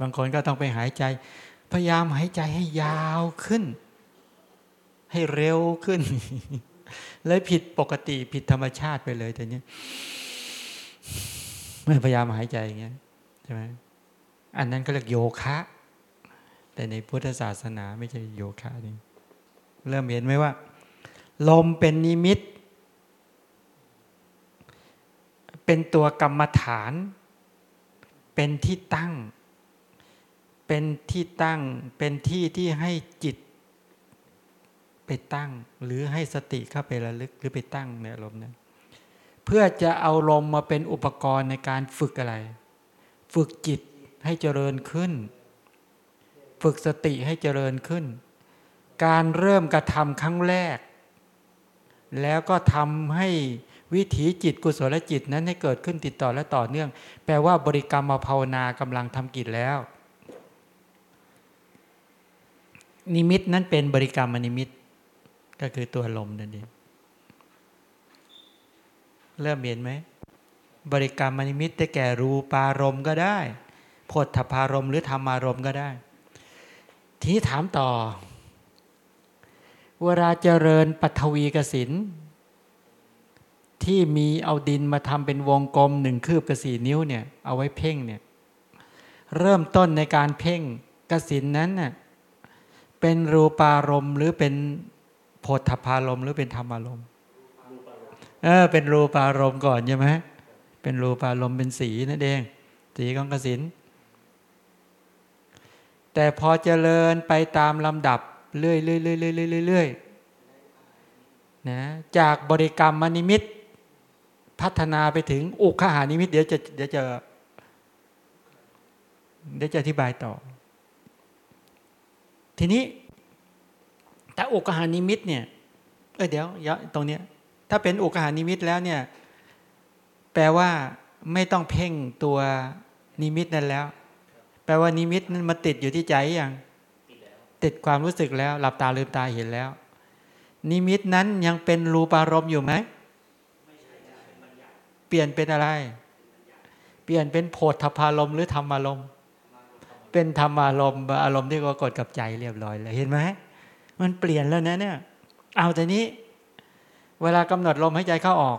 บางคนก็ต้องไปหายใจ พยายามหายใจให้ยาวขึ้น ให้เร็วขึ้น เลยผิดปกติผิดธรรมชาติไปเลยแต่เนี้ยไม่พยายามหายใจอย่างเงี้ยใช่ไหมอันนั้นก็เรียกโยคะ แต่ในพุทธศาสนาไม่ใช่โยคะนี่เริ่มเห็นไหมว่า ลมเป็นนิมิต เป็นตัวกรรมฐาน เป็นที่ตั้ง เป็นที่ตั้ง เป็นที่ที่ให้จิต ไปตั้ง หรือให้สติเข้าไประลึกหรือไปตั้งในอารมณ์นั้นเพื่อจะเอาลมมาเป็นอุปกรณ์ในการฝึกอะไร ฝึกจิตให้เจริญขึ้น ฝึกสติให้เจริญขึ้น การเริ่มกระทำครั้งแรก แล้วก็ทำให้วิถีจิตกุศลจิตนั้นให้เกิดขึ้นติดต่อและต่อเนื่อง แปลว่าบริกรรมมาภาวนากำลังทำกิจแล้ว นิมิตนั้นเป็นบริกรรมนิมิต ก็คือตัวลมนั่นเองเริ่มเห็นไหม บริกรรมนิมิตได้แก่รูปารมณ์ก็ได้โพธพารมณ์หรือธรรมารมณ์ก็ได้ ทีนี้ถามต่อ เวลาเจริญปัทวีกสินที่มีเอาดินมาทำเป็นวงกลมหนึ่งคืบกระสีนิ้วเนี่ย เอาไว้เพ่งเนี่ยเริ่มต้นในการเพ่งกสินนั้นน่ะเป็นรูปารมณ์หรือเป็น โพธพารมหรือเป็นธรรมารมเออเป็นรูปารมก่อนใช่ไหมเป็นรูปารมเป็นสีนั่นเอง สีของกสินแต่พอเจริญไปตามลำดับเรื่อยๆเรื่อยๆเรื่อยๆนะจากบริกรรมมนิมิต พัฒนาไปถึงอุคหานิมิต เดี๋ยวจะเดี๋ยวจะเดี๋ยวจะอธิบายต่อ ทีนี้ ถ้าอุคคหนิมิตเนี่ยเออเดี๋ยวตรงเนี้ยถ้าเป็นอุคคหนิมิตแล้วเนี่ยแปลว่าไม่ต้องเพ่งตัวนิมิตนั้นแล้ว แปลว่านิมิตนั้นมาติดอยู่ที่ใจอย่างติดความรู้สึกแล้ว หลับตาลืมตาเห็นแล้ว นิมิตนั้นยังเป็นรูปารมณ์อยู่ไหมเปลี่ยนเป็นอะไร เปลี่ยนเป็นโพธพารมหรือธรรมารมณ์เป็นธรรมารมณ์อารมณ์ที่ก็กดกับใจเรียบร้อยเลยเห็นไหม มันเปลี่ยนแล้วนะเนี่ย เอาแต่นี้ เวลากำหนดลมหายใจเข้าออก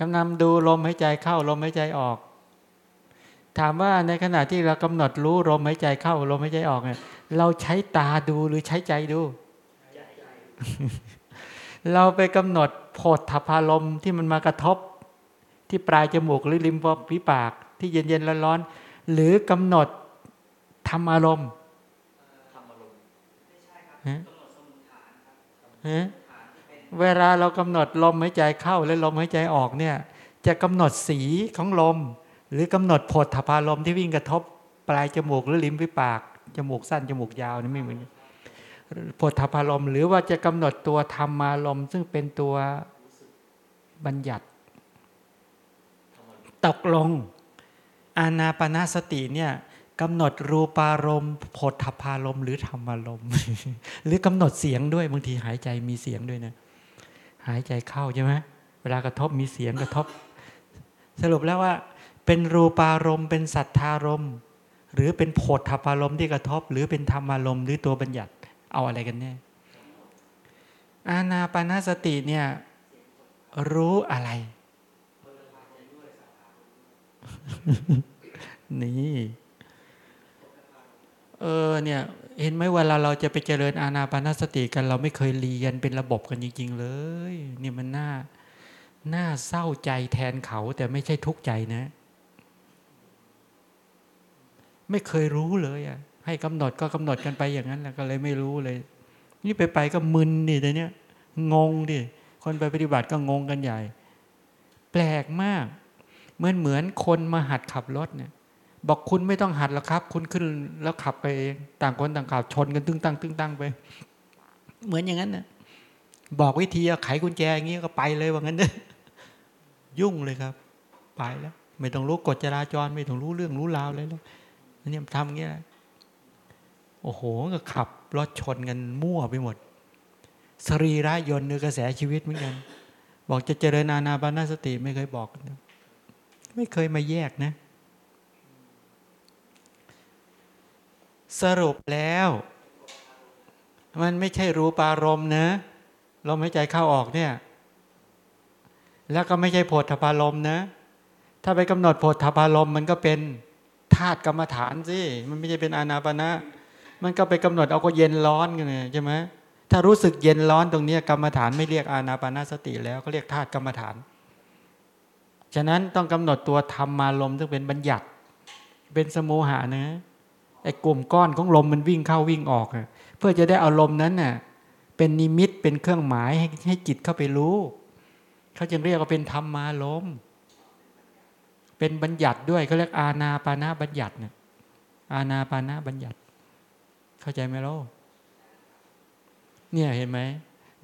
กำลังดูลมหายใจเข้าลมหายใจออก ถามว่าในขณะที่เรากำหนดรู้ลมหายใจเข้าลมหายใจออกเนี่ยเราใช้ตาดูหรือใช้ใจดู เราไปกำหนดโพธพารมที่มันมากระทบ ที่ปลายจมูกหรือริมฝีปาก ที่เย็นเย็นร้อนร้อนหรือกำหนดธรรมอารมณ์ ฮะเวลาเรากำหนดลมหายใจเข้าและลมหายใจออกเนี่ย จะกำหนดสีของลม หรือกำหนดผดถพารมที่วิ่งกระทบ ปลายจมูกหรือลิ้มฝีปากจมูกสั้นจมูกยาวนี่ไม่เหมือนผดถพารมหรือว่าจะกำหนดตัวธรรมารมซึ่งเป็นตัวบัญญัติ ตกลง อานาปนาสติเนี่ย กำหนดรูปารมณ์ผดทพารมณ์หรือธรรมารมณ์หรือกำหนดเสียงด้วยบางทีหายใจมีเสียงด้วยนะหายใจเข้าใช่ไหมเวลากระทบมีเสียงกระทบ สรุปแล้วว่า เป็นรูปารมณ์เป็นสัทธารมณ์หรือเป็นโพธพารมณ์ที่กระทบ หรือเป็นธรรมารมณ์หรือตัวบัญญัติเอาอะไรกันแน่อาณาปณสติเนี่ย รู้อะไรนี่ เออเนี่ยเห็นไหมเวลาเราจะไปเจริญอาณาปานสติกัน เราไม่เคยเรียนเป็นระบบกันจริง ๆ เลยเนี่ยมันน่าน่าเศร้าใจแทนเขา แต่ไม่ใช่ทุกข์ใจนะ ไม่เคยรู้เลยอะให้กำหนดก็กำหนดกันไปอย่างนั้นแล้วก็เลยไม่รู้เลย นี่ไปไปก็มึนดิแต่เนี้ยงงดิคนไปปฏิบัติก็งงกันใหญ่ แปลกมาก เหมือนเหมือนคนมาหัดขับรถเนี่ย บอกคุณไม่ต้องหัดแล้วครับ คุณขึ้นแล้วขับไปเองต่างคนต่างขับชนกันตึ้งตั้งตึ้งตั้งไป เหมือนอย่างนั้นนะบอกวิธีไขกุญแจอย่างนี้ก็ไปเลยว่างั้นเนอะยุ่งเลยครับ ไปแล้ว ไม่ต้องรู้กฎจราจร ไม่ต้องรู้เรื่องรู้ราวเลยแล้วนี่ทำอย่างเงี้ยโอ้โหก็ขับรถชนกันมั่วไปหมด สรีระยนต์เนื้อกระแสชีวิตเหมือนกัน บอกจะเจริญอาณาบานาสติไม่เคยบอก ไม่เคยมาแยกนะ สรุปแล้ว มันไม่ใช่รูปารมณ์นะลมหายใจเข้าออกเนี่ย แล้วก็ไม่ใช่โพธพารมณ์นะ ถ้าไปกำหนดโพธพารมณ์มันก็เป็นธาตุกรรมฐานสิมันไม่ใช่เป็นอานาปณะมันก็ไปกำหนดเอาก็เย็นร้อนกันเลยใช่ไหมถ้ารู้สึกเย็นร้อนตรงนี้กรรมฐานไม่เรียกอานาปนาสติแล้วก็เรียกธาตุกรรมฐาน ฉะนั้นต้องกำหนดตัวธรรมาลมซึ่งเป็นบัญญัติ เป็นสมุหานะ ไอ้กลุ่มก้อนของลมมันวิ่งเข้าวิ่งออก เพื่อจะได้เอาลมนั้นน่ะเป็นนิมิตเป็นเครื่องหมายให้ให้จิตเข้าไปรู้ เขาจึงเรียกว่าเป็นธรรมมาลม เป็นบัญญัติด้วยเขาเรียกอาณาปานาบัญญัติเนี่ยอาณาปานาบัญญัติ เข้าใจไหมล่ะเนี่ยเห็นไหม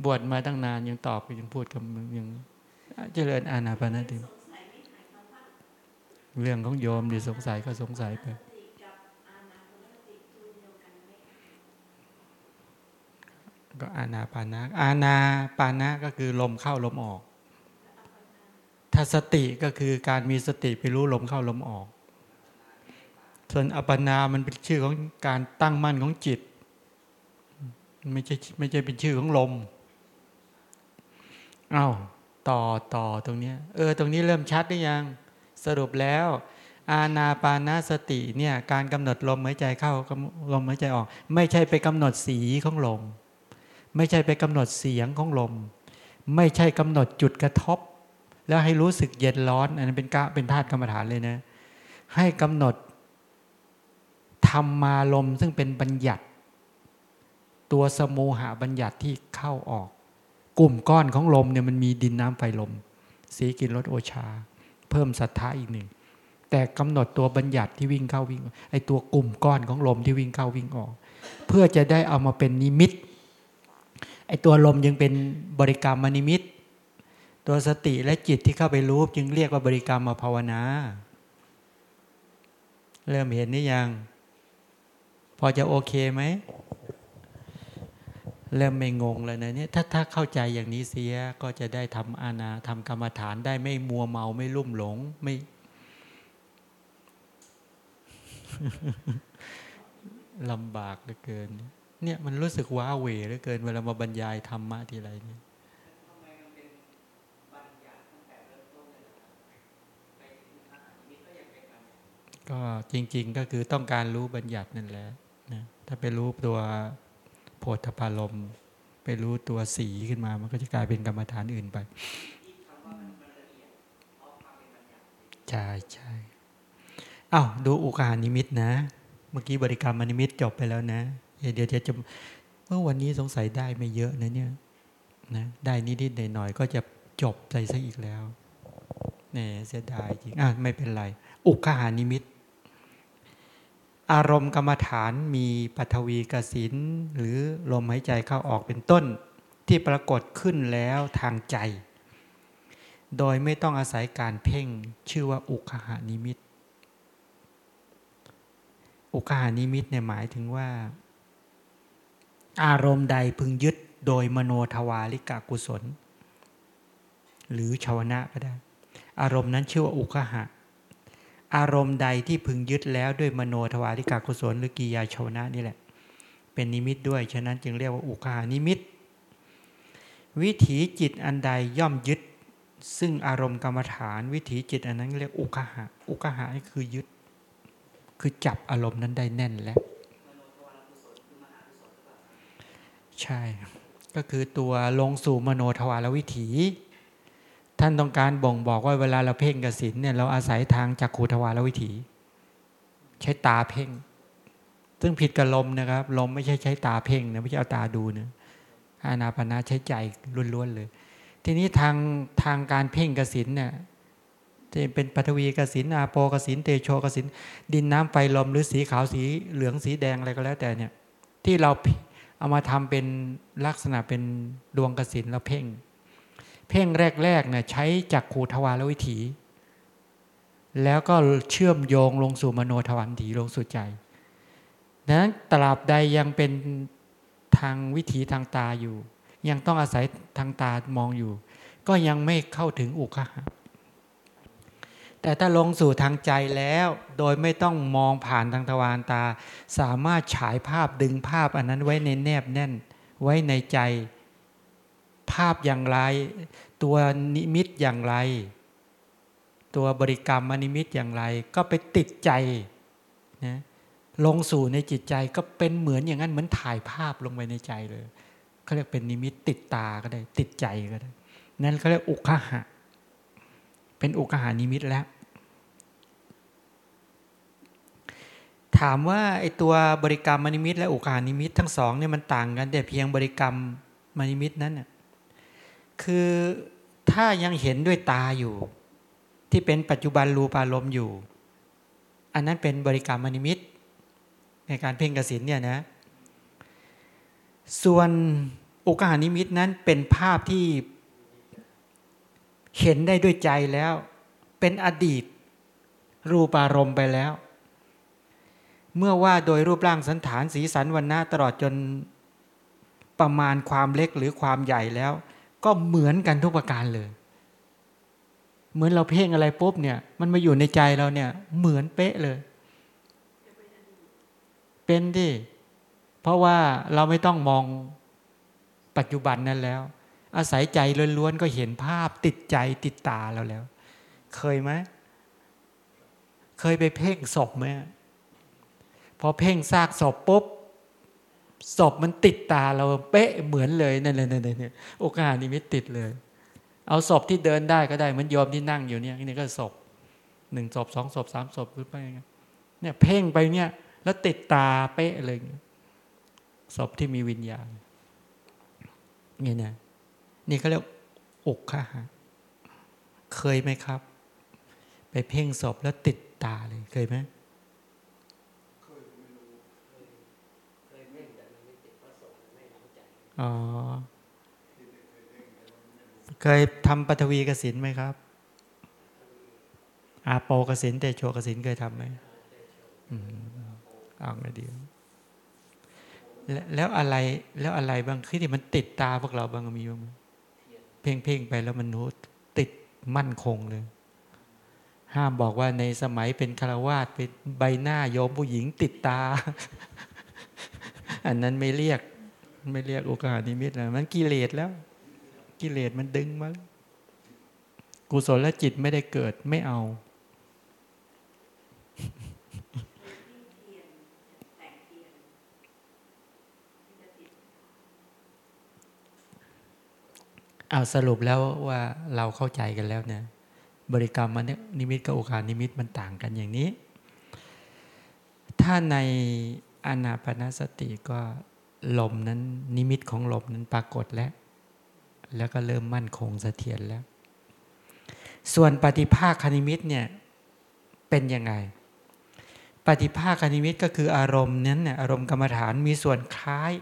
บวชมาตั้งนานยังตอบยังพูดกับยังเจริญอาณาปานาติเรื่องของโยมดิสงสัยก็สงสัยไป ก็อาณาปานะอาณาปานะก็คือลมเข้าลมออกถ้าสติก็คือการมีสติไปรู้ลมเข้าลมออก ส่วนอัปนา มันเป็นชื่อของการตั้งมั่นของจิต ไม่ใช่ไม่ใช่เป็นชื่อของลมเอา้าต่อต่อตรงนี้เออ ตรงนี้เริ่มชัดหรือยัง สรุปแล้ว อาณาปานาสติเนี่ย การกำหนดลมหายใจเข้าลมหายใจออก ไม่ใช่ไปกำหนดสีของลม ไม่ใช่ไปกำหนดเสียงของลม ไม่ใช่กำหนดจุดกระทบ แล้วให้รู้สึกเย็นร้อน อันนั้นเป็นกะเป็นธาตุกรรมฐานเลยนะ ให้กำหนดธรรมาลมซึ่งเป็นบัญญัติ ตัวสมูหาบัญญัติที่เข้าออก กลุ่มก้อนของลมเนี่ยมันมีดินน้ำไฟลม สีกินรสโอชา เพิ่มศรัทธาอีกหนึ่งแต่กำหนดตัวบัญญัติที่วิ่งเข้าวิ่งไอตัวกลุ่มก้อนของลมที่วิ่งเข้าวิ่งออก เพื่อจะได้เอามาเป็นนิมิต ไอตัวลมยังเป็นบริกรรมมนิมิต ตัวสติและจิตที่เข้าไปรู้จึงเรียกว่าบริกรรมมาภาวนา เริ่มเห็นนี่ยัง พอจะโอเคไหม เริ่มไม่งงแล้วนะเนี่ยถ้าถ้าเข้าใจอย่างนี้เสียก็จะได้ทำอาณาทำกรรมฐานได้ไม่มัวเมาไม่ลุ่มหลงไม่ลำบากเหลือเกิน เนี่ยมันรู้สึกว้าเหวเหลือเกินเวลามาบรรยายธรรมะทีไรเนี่ยก็จริง ๆ ก็คือต้องการรู้บัญญัตินั่นแหละนะถ้าไปรู้ตัวโพธพารมไปรู้ตัวสีขึ้นมา มันก็จะกลายเป็นกรรมฐานอื่นไปใช่ใช่อ้าวดูอุกานิมิตนะ เมื่อกี้บริกรรมนิมิตจบไปแล้วนะ เดี๋ยวจะเมื่อวันนี้สงสัยได้ไม่เยอะนะเนี่ยนะได้นิดๆหน่อยๆก็จะจบใจซะอีกแล้วเนี่ยเสียดายจริงอะไม่เป็นไร อุกานิมิต อารมณ์กรรมฐานมีปัทวีกสินหรือลมหายใจเข้าออกเป็นต้น ที่ปรากฏขึ้นแล้วทางใจ โดยไม่ต้องอาศัยการเพ่งชื่อว่าอุคคหนิมิต อุคคหนิมิตเนี่ยหมายถึงว่า อารมณ์ใดพึงยึดโดยมโนทวาริกกุศล หรือชวนะก็ได้ อารมณ์นั้นชื่อว่าอุคคหะ อารมณ์ใดที่พึงยึดแล้วด้วยมโนทวาริกกุศล หรือกิริยาชวนะนี่แหละ เป็นนิมิตด้วย ฉะนั้นจึงเรียกว่าอุคคหนิมิต วิถีจิตอันใดย่อมยึด ซึ่งอารมณ์กรรมฐาน วิถีจิตอันนั้นเรียกอุคหะ อุคหะนี่คือยึด คือจับอารมณ์นั้นได้แน่นแล้ว ใช่ ก็คือตัวลงสู่มโนทวารวิถี ท่านต้องการบ่งบอกว่าเวลาเราเพ่งกสินเนี่ยเราอาศัยทางจักขูทวารวิถี ใช้ตาเพ่ง ซึ่งผิดกับลมนะครับ ลมไม่ใช่ใช้ตาเพ่งนะไม่ใช่เอาตาดูนะอานาปนาใช้ใจล้วนๆเลย ทีนี้ทางทางการเพ่งกสินเนี่ยจะเป็นปฐวีกสินอาโปกสินเตโชกสินดินน้ำไฟลมหรือสีขาวสีเหลืองสีแดงอะไรก็แล้วแต่เนี่ย ที่เรา เอามาทำเป็นลักษณะเป็นดวงกสินแล้วเพ่ง เพ่งแรกๆเนี่ยใช้จักขูทวารวิถี แล้วก็เชื่อมโยงลงสู่มโนทวารถีลงสู่ใจดังนั้นตราบใดยังเป็นทางวิถีทางตาอยู่ ยังต้องอาศัยทางตามองอยู่ ก็ยังไม่เข้าถึงอุคหะ แต่ถ้าลงสู่ทางใจแล้วโดยไม่ต้องมองผ่านทางทวารตา สามารถฉายภาพดึงภาพอันนั้นไว้ในแนบแน่น ไว้ในใจ ภาพอย่างไร ตัวนิมิตอย่างไร ตัวบริกรรมอนิมิตอย่างไร ก็ไปติดใจนะลงสู่ในจิตใจก็เป็นเหมือนอย่างนั้นเหมือนถ่ายภาพลงไปในใจเลยเขาเรียกเป็นนิมิตติดตาก็ได้ ติดใจก็ได้ นั่นเขาเรียกอุคหะ เป็นอุคหานิมิตแล้ว ถามว่าไอตัวบริกรรมมนิมิตและอุคหานิมิตทั้งสองเนี่ยมันต่างกัน แต่เพียงบริกรรมมนิมิตนั้นน่ะคือถ้ายังเห็นด้วยตาอยู่ ที่เป็นปัจจุบันรูปารมณ์อยู่ อันนั้นเป็นบริกรรมมนิมิต ในการเพ่งกสินเนี่ยนะส่วนโอกาสนิมิตนั้นเป็นภาพที่เห็นได้ด้วยใจแล้ว เป็นอดีตรูปารมณ์ไปแล้ว เมื่อว่าโดยรูปร่างสันฐานสีสันวันหน้าตลอดจนประมาณความเล็กหรือความใหญ่แล้ว ก็เหมือนกันทุกประการเลย เหมือนเราเพ่งอะไรปุ๊บเนี่ย มันมาอยู่ในใจเราเนี่ย เหมือนเป๊ะเลย เป็นดิเพราะว่าเราไม่ต้องมองปัจจุบันนั้นแล้ว อาศัยใจล้วนๆก็เห็นภาพติดใจติดตาเราแล้ว เคยไหมเคยไปเพ่งศพไหม พอเพ่งซากศพปุ๊บศพมันติดตาเราเป๊ะเหมือนเลยนั่นเลยนั่นเลยโอกาสนี้ไม่ติดเลย เอาศพที่เดินได้ก็ได้เหมือนโยมที่นั่งอยู่เนี่ยนี่ก็ศพหนึ่งศพสองศพสามศพขึ้นไปเนี่ยเพ่งไปเนี่ย แล้วติดตาเป๊ะเลยศพที่มีวิญญาณนี่นะนี่เขาเรียกอกค่ะเคยไหมครับ ไปเพ่งศพแล้วติดตาเลยเคยไหมอ๋อ เคยทำปฐวีกสินไหมครับ อาโปกสินเตโชกสินเคยทำไหมอืมเอาไงดีแล้วอะไร แล้วอะไรบางที่มันติดตาพวกเราบางมีบ้างเพ่งเพ่งไปแล้วมันนู้ติดมั่นคงเลย ห้ามบอกว่าในสมัยเป็นคารวาสเป็นใบหน้าโยมผู้หญิงติดตา อันนั้นไม่เรียก ไม่เรียกโอกาสนิมิตแล้วมันกิเลสแล้ว กิเลสมันดึงมากุศลและจิตไม่ได้เกิดไม่เอาเอาสรุปแล้วว่าเราเข้าใจกันแล้วเนี่ย บริกรรมมันนิมิตกับโอกาสนิมิตมันต่างกันอย่างนี้ ถ้าในอนาปนาสติก็ ลมนั้นนิมิตของลมนั้นปรากฏแล้ว แล้วก็เริ่มมั่นคงเสถียรแล้ว ส่วนปฏิภาคคณิมิตเนี่ยเป็นยังไง ปฏิภาคคณิมิตก็คืออารมณ์นั้นเนี่ยอารมณ์กรรมฐานมีส่วนคล้าย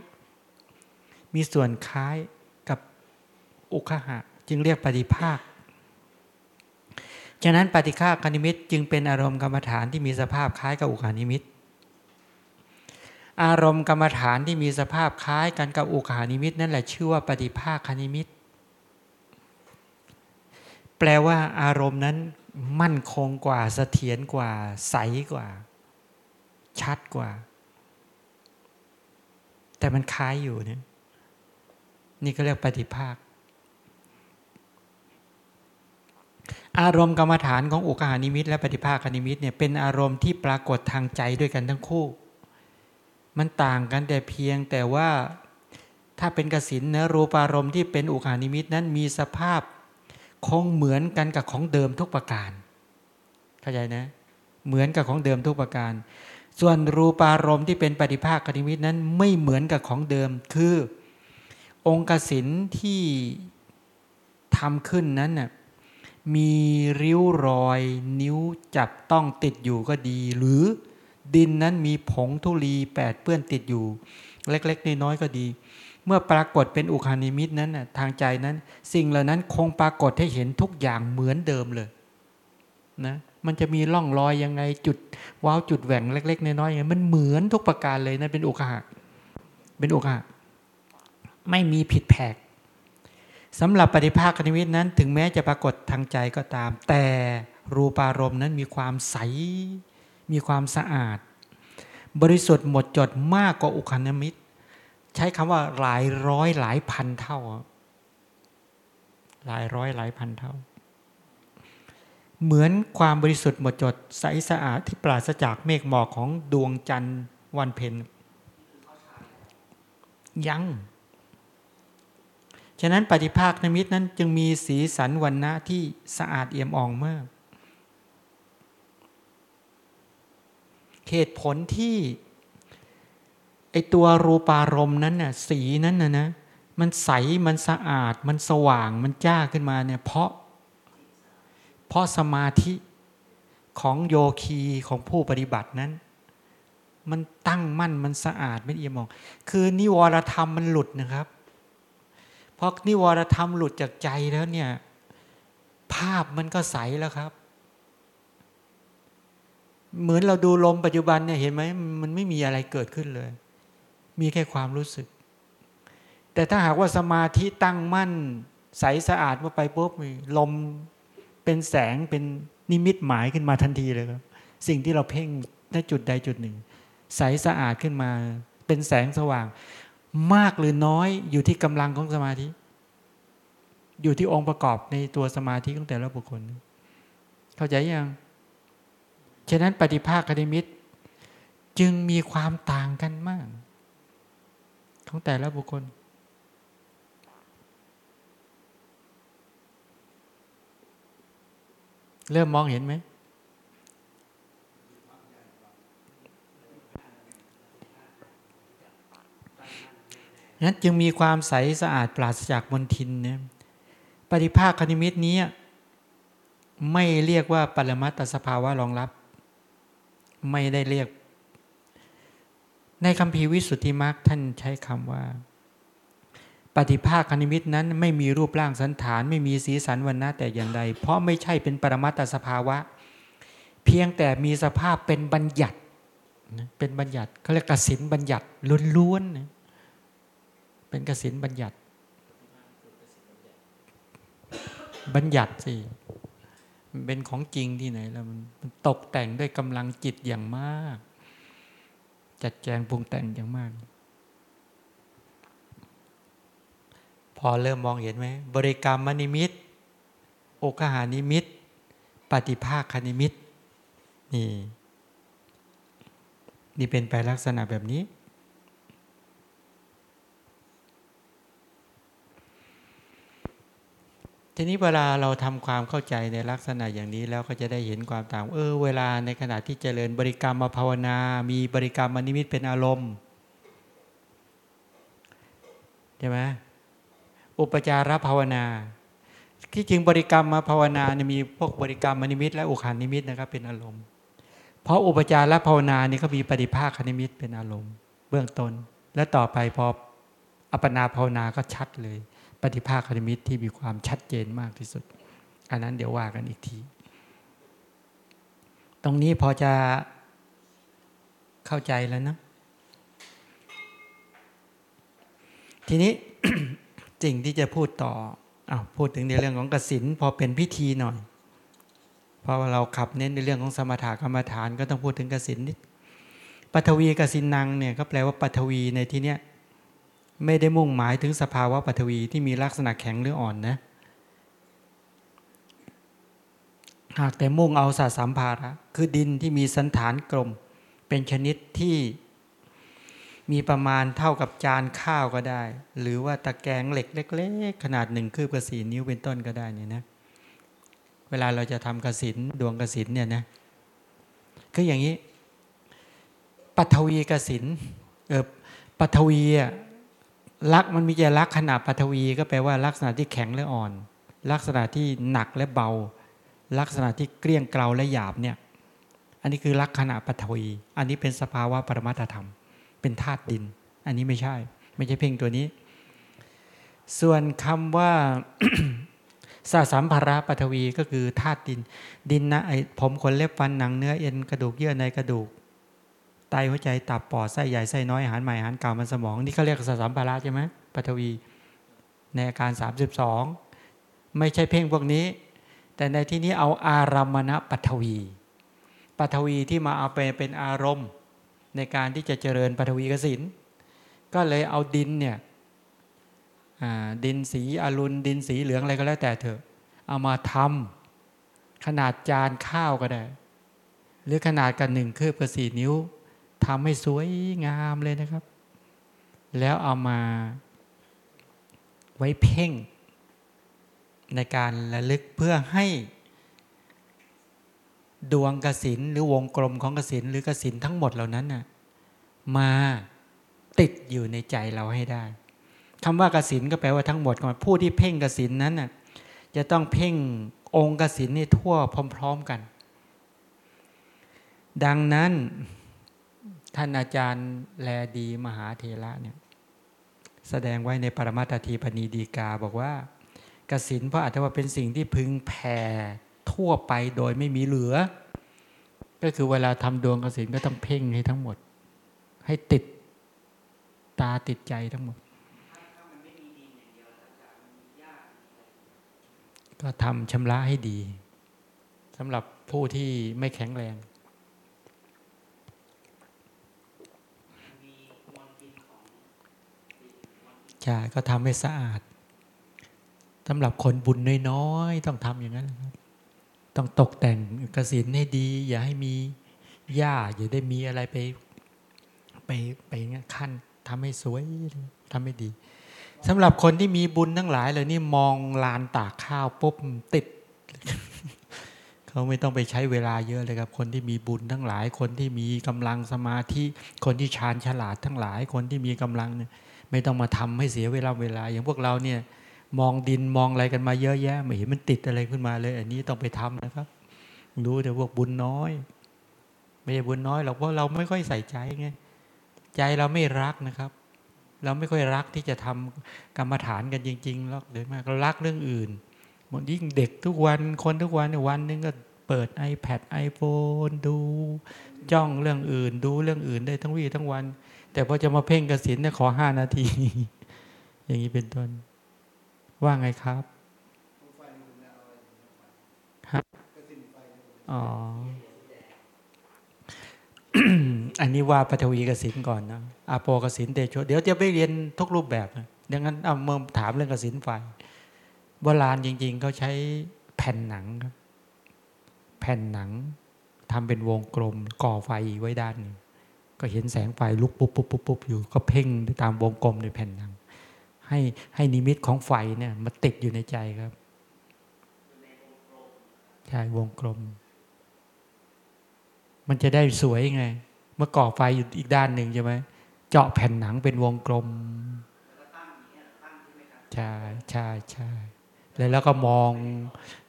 มีส่วนคล้ายกับอุคหะ จึงเรียกปฏิภาค ฉะนั้นปฏิฆาคณิมิตจึงเป็นอารมณ์กรรมฐานที่มีสภาพคล้ายกับอุคานิมิต อารมณ์กรรมฐานที่มีสภาพคล้ายกันกับอุคานิมิตนั่นแหละชื่อว่าปฏิภาคคณิมิต แปลว่าอารมณ์นั้นมั่นคงกว่าเสถียรกว่า ใสกว่า ชัดกว่า แต่มันคล้ายอยู่เนี่ยนี่ก็เรียกปฏิภาค อารมณ์กรรมฐานของอุกานิมิต และปฏิภาคนิมิตเนี่ยเป็นอารมณ์ที่ปรากฏทางใจด้วยกันทั้งคู่ มันต่างกันแต่เพียงแต่ว่าถ้าเป็นกสินนะรูปารมณ์ที่เป็นอุกานิมิตนั้นมีสภาพคงเหมือนกันกับของเดิมทุกประการ เข้าใจนะ เหมือนกับของเดิมทุกประการ ส่วนรูปารมณ์ที่เป็นปฏิภาคนิมิตนั้นไม่เหมือนกับของเดิม คือ องค์กสินที่ทำขึ้นนั้นน่ะมีริ้วรอย นิ้วจับต้องติดอยู่ก็ดี หรือ ดินนั้นมีผงทุลีแปดเปื้อนติดอยู่ เล็กๆน้อยๆก็ดี เมื่อปรากฏเป็นอุคานิมิตนั้นน่ะทางใจนั้น สิ่งเหล่านั้นคงปรากฏให้เห็นทุกอย่างเหมือนเดิมเลยนะมันจะมีร่องรอยยังไงจุดว้าวจุดแหว่งเล็ก ๆ น้อยๆอย่างมันเหมือนทุกประการเลยนะั่นเป็นอุคาเป็นอุคาไม่มีผิดแผกสำหรับปฏิภาคนิมิตนั้น ถึงแม้จะปรากฏทางใจก็ตาม แต่รูปารมณ์นั้นมีความใส มีความสะอาด บริสุทธิ์หมดจดมากกว่าอุคานิมิตใช้คำว่าหลายร้อยหลายพันเท่า หลายร้อยหลายพันเท่า เหมือนความบริสุทธิ์หมดจดใสสะอาดที่ปราศจากเมฆหมอกของดวงจันทร์วันเพ็ญยังฉะนั้นปฏิภาคนมิตรนั้นจึงมีสีสันวันนะที่สะอาดเอี่ยมอ่องมาก เหตุผลที่ไอตัวรูปารมณ์นั้นน่ะสีนั้นน่ะนะมันใสมันสะอาด มันสว่างมันจ้าขึ้นมาเนี่ยเพราะ เพราะสมาธิของโยคีของผู้ปฏิบัตินั้น มันตั้งมั่นมันสะอาดไม่เอี่ยมมอง คือนิวรธรรมมันหลุดนะครับเพราะนิวรธรรมหลุดจากใจแล้วเนี่ย ภาพมันก็ใสแล้วครับ เหมือนเราดูลมปัจจุบันเนี่ยเห็นไหมมันไม่มีอะไรเกิดขึ้นเลย มีแค่ความรู้สึก แต่ถ้าหากว่าสมาธิตั้งมั่น ใสสะอาดเมื่อไปปุ๊บลมเป็นแสงเป็นนิมิตหมายขึ้นมาทันทีเลยครับ สิ่งที่เราเพ่งในจุดใดจุดหนึ่ง ใสสะอาดขึ้นมา เป็นแสงสว่าง มากหรือน้อยอยู่ที่กำลังของสมาธิ อยู่ที่องค์ประกอบในตัวสมาธิของแต่ละบุคคล เข้าใจยัง ฉะนั้นปฏิภาคคณิมิตจึงมีความต่างกันมาก ของแต่ละบุคคล เริ่มมองเห็นไหมนั้นจึงมีความใสสะอาดปราศจากมลทินเนี่ยปฏิภาคคณิมิตนี้ ไม่เรียกว่าปรมัตตสภาวะรองรับ ไม่ได้เรียก ในคำพีวิสุทธิมรรคท่านใช้คำว่า ปฏิภาคคณิมิตนั้น ไม่มีรูปร่างสันฐาน ไม่มีสีสันวันนะแต่อย่างใด เพราะไม่ใช่เป็นปรมัตถสภาวะ เพียงแต่มีสภาพเป็นบัญญัติเป็นบัญญัติเขาเรียกกสินบัญญัติล้วนๆเป็นกสินบัญญัติ บัญญัติสิ เป็นของจริงที่ไหนแล้วมันตกแต่งด้วยกำลังจิตอย่างมาก จัดแจงปรุงแต่งอย่างมาก พอเริ่มมองเห็นไหมบริกรรมมนิมิตโอกหานิมิต ปฏิภาคนิมิตนี่นี่เป็นไปลักษณะแบบนี้ ทีนี้เวลาเราทำความเข้าใจในลักษณะอย่างนี้แล้วก็จะได้เห็นความต่าง เออ เวลาในขณะที่เจริญบริกรรมมาภาวนา มีบริกรรมมนิมิตเป็นอารมณ์ใช่ไหมอุปจารภาวนา ที่จริงบริกรรมมาภาวนาเนี่ยมีพวกบริกรรมมนิมิต และอุคานิมิตนะครับเป็นอารมณ์ เพราะอุปจารภาวนานี่ก็มีปฏิภาคนิมิตเป็นอารมณ์ เบื้องต้น และต่อไปพออัปปนาภาวนาก็ชัดเลย ปฏิภาคนิมิตที่มีความชัดเจนมากที่สุด อันนั้นเดี๋ยวว่ากันอีกที ตรงนี้พอจะเข้าใจแล้วนะ ทีนี้สิ่งที่จะพูดต่ออพูดถึงในเรื่องของกสินพอเป็นพิธีหน่อย เพราะว่าเราขับเน้นในเรื่องของสมถะกรรมฐานก็ต้องพูดถึงกสินนิดปัทวีกสินนางเนี่ยก็แปลว่าปัทวีในที่เนี้ย ไม่ได้มุ่งหมายถึงสภาวะปฐวีที่มีลักษณะแข็งหรืออ่อนนะ หากแต่มุ่งเอาสาสัมภาระคือดินที่มีสันฐานกลม เป็นชนิดที่มีประมาณเท่ากับจานข้าวก็ได้ หรือว่าตะแกรงเหล็กเล็ก ๆ ขนาดหนึ่งคืบกระสีนิ้วเป็นต้นก็ได้เนี่ยนะ เวลาเราจะทำกระสินดวงกระสินเนี่ยนะคืออย่างนี้ปัทวีกระสินเออปัทวีอะ ลักมันมีจะลักขนาดปฐวี ก็แปลว่าลักษณะที่แข็งและอ่อน ลักษณะที่หนักและเบา ลักษณะที่เกลี้ยงเกลาและหยาบเนี่ย อันนี้คือลักษณะปฐวี อันนี้เป็นสภาวะปรมัตธรรม เป็นธาตุดิน อันนี้ไม่ใช่ ไม่ใช่เพ่งตัวนี้ ส่วนคำว่าสาสัมภาระปฐวีก็คือธาตุดิน ดินนะไอผมขนเล็บฟันหนังเนื้อเอ็นกระดูกเยื่อในกระดูก ตหัวใจตับปอดไส้ใหญ่ไส้น้อยอาหารใหม่อาหารเก่ามันสมอง นี่เขาเรียกสสัมภาระใช่ไหมปฐวี ในอาการ 32 ไม่ใช่เพ่งพวกนี้ แต่ในที่นี้เอาอารามณปัทวีปัทวีที่มาเอาไปเป็นอารมณ์ในการที่จะเจริญปัทวีกสินก็เลยเอาดินเนี่ยดินสีอรุณดินสีเหลืองอะไรก็แล้วแต่เถอะ เอามาทำขนาดจานข้าวก็ได้ หรือขนาดกันหนึ่งคืบกับสี่นิ้ว ทำให้สวยงามเลยนะครับ แล้วเอามาไว้เพ่ง ในการระลึกเพื่อให้ดวงกสินหรือวงกลมของกสินหรือกสินทั้งหมดเหล่านั้นน่ะมาติดอยู่ในใจเราให้ได้คำว่ากสินก็แปลว่าทั้งหมดก่อนผู้ที่เพ่งกสินนั้นน่ะจะต้องเพ่งองค์กสินนี่ทั่วพร้อม ๆกัน ดังนั้น ท่านอาจารย์แลดีมหาเทระเนี่ยแสดงไว้ในปรมาตทีปณีดีกาบอกว่ากสินเพราะอาจจะว่าเป็นสิ่งที่พึงแผ่ทั่วไปโดยไม่มีเหลือ ก็คือเวลาทำดวงกสินก็ต้องเพ่งให้ทั้งหมด ให้ติดตาติดใจทั้งหมด ก็ทำชำระให้ดีสำหรับผู้ที่ไม่แข็งแรง ใช่ก็ทำให้สะอาดสำหรับคนบุญน้อยๆต้องทำอย่างนั้นครับต้องตกแต่งกสินให้ดี อย่าให้มีหญ้าอย่าได้มีอะไรไป ไปไปงี้ขั้นทำให้สวยทำให้ดีสำหรับคนที่มีบุญทั้งหลายเลยนี่มองลานตากข้าวปุ๊บติด เขาไม่ต้องไปใช้เวลาเยอะเลยครับ คนที่มีบุญทั้งหลาย คนที่มีกำลังสมาธิคนที่ชาญฉลาดทั้งหลาย คนที่มีกำลังเนี่ย ไม่ต้องมาทำให้เสียเวลาเวลา อย่างพวกเราเนี่ย มองดินมองอะไรกันมาเยอะแยะ ไม่เห็นมันติดอะไรขึ้นมาเลย อันนี้ต้องไปทำนะครับ รู้แต่พวกบุญน้อย ไม่ใช่บุญน้อยหรอกเพราะเราไม่ค่อยใส่ใจไงใจเราไม่รักนะครับ เราไม่ค่อยรักที่จะทำกรรมฐานกันจริงๆหรอกเลยมากเรารักเรื่องอื่นหมดยิ่งเด็กทุกวันคนทุกวันวันนึงก็เปิด iPad iPhone ดู จ้องเรื่องอื่น ดูเรื่องอื่นได้ทั้งวี่ทั้งวัน แต่พอจะมาเพ่งกสินเนี่ยขอห้านาที อย่างนี้เป็นต้น ว่าไงครับฮะอ๋อ อันนี้ว่าปฐวีกสินก่อนนะอาโปกสินเตโชเดี๋ยวจะไปเรียนทุกรูปแบบนะดังนั้นเอาเมื่อถามเรื่องกสินไฟโบราณจริง ๆเขาใช้แผ่นหนังครับ แผ่นหนังทำเป็นวงกลมก่อไฟไว้ด้านนึง ก็เห็นแสงไฟลุกปุ๊บปุ๊บปุ๊บปุ๊บอยู่ ก็เพ่งตามวงกลมในแผ่นหนังให้ให้นิมิตของไฟเนี่ยมาติดอยู่ในใจครับใช่วงกลม มันจะได้สวยไง เมื่อก่อไฟอยู่อีกด้านหนึ่งใช่ไหมเจาะแผ่นหนังเป็นวงกลมใช่ใช่ใช่แล้วแล้วก็มอง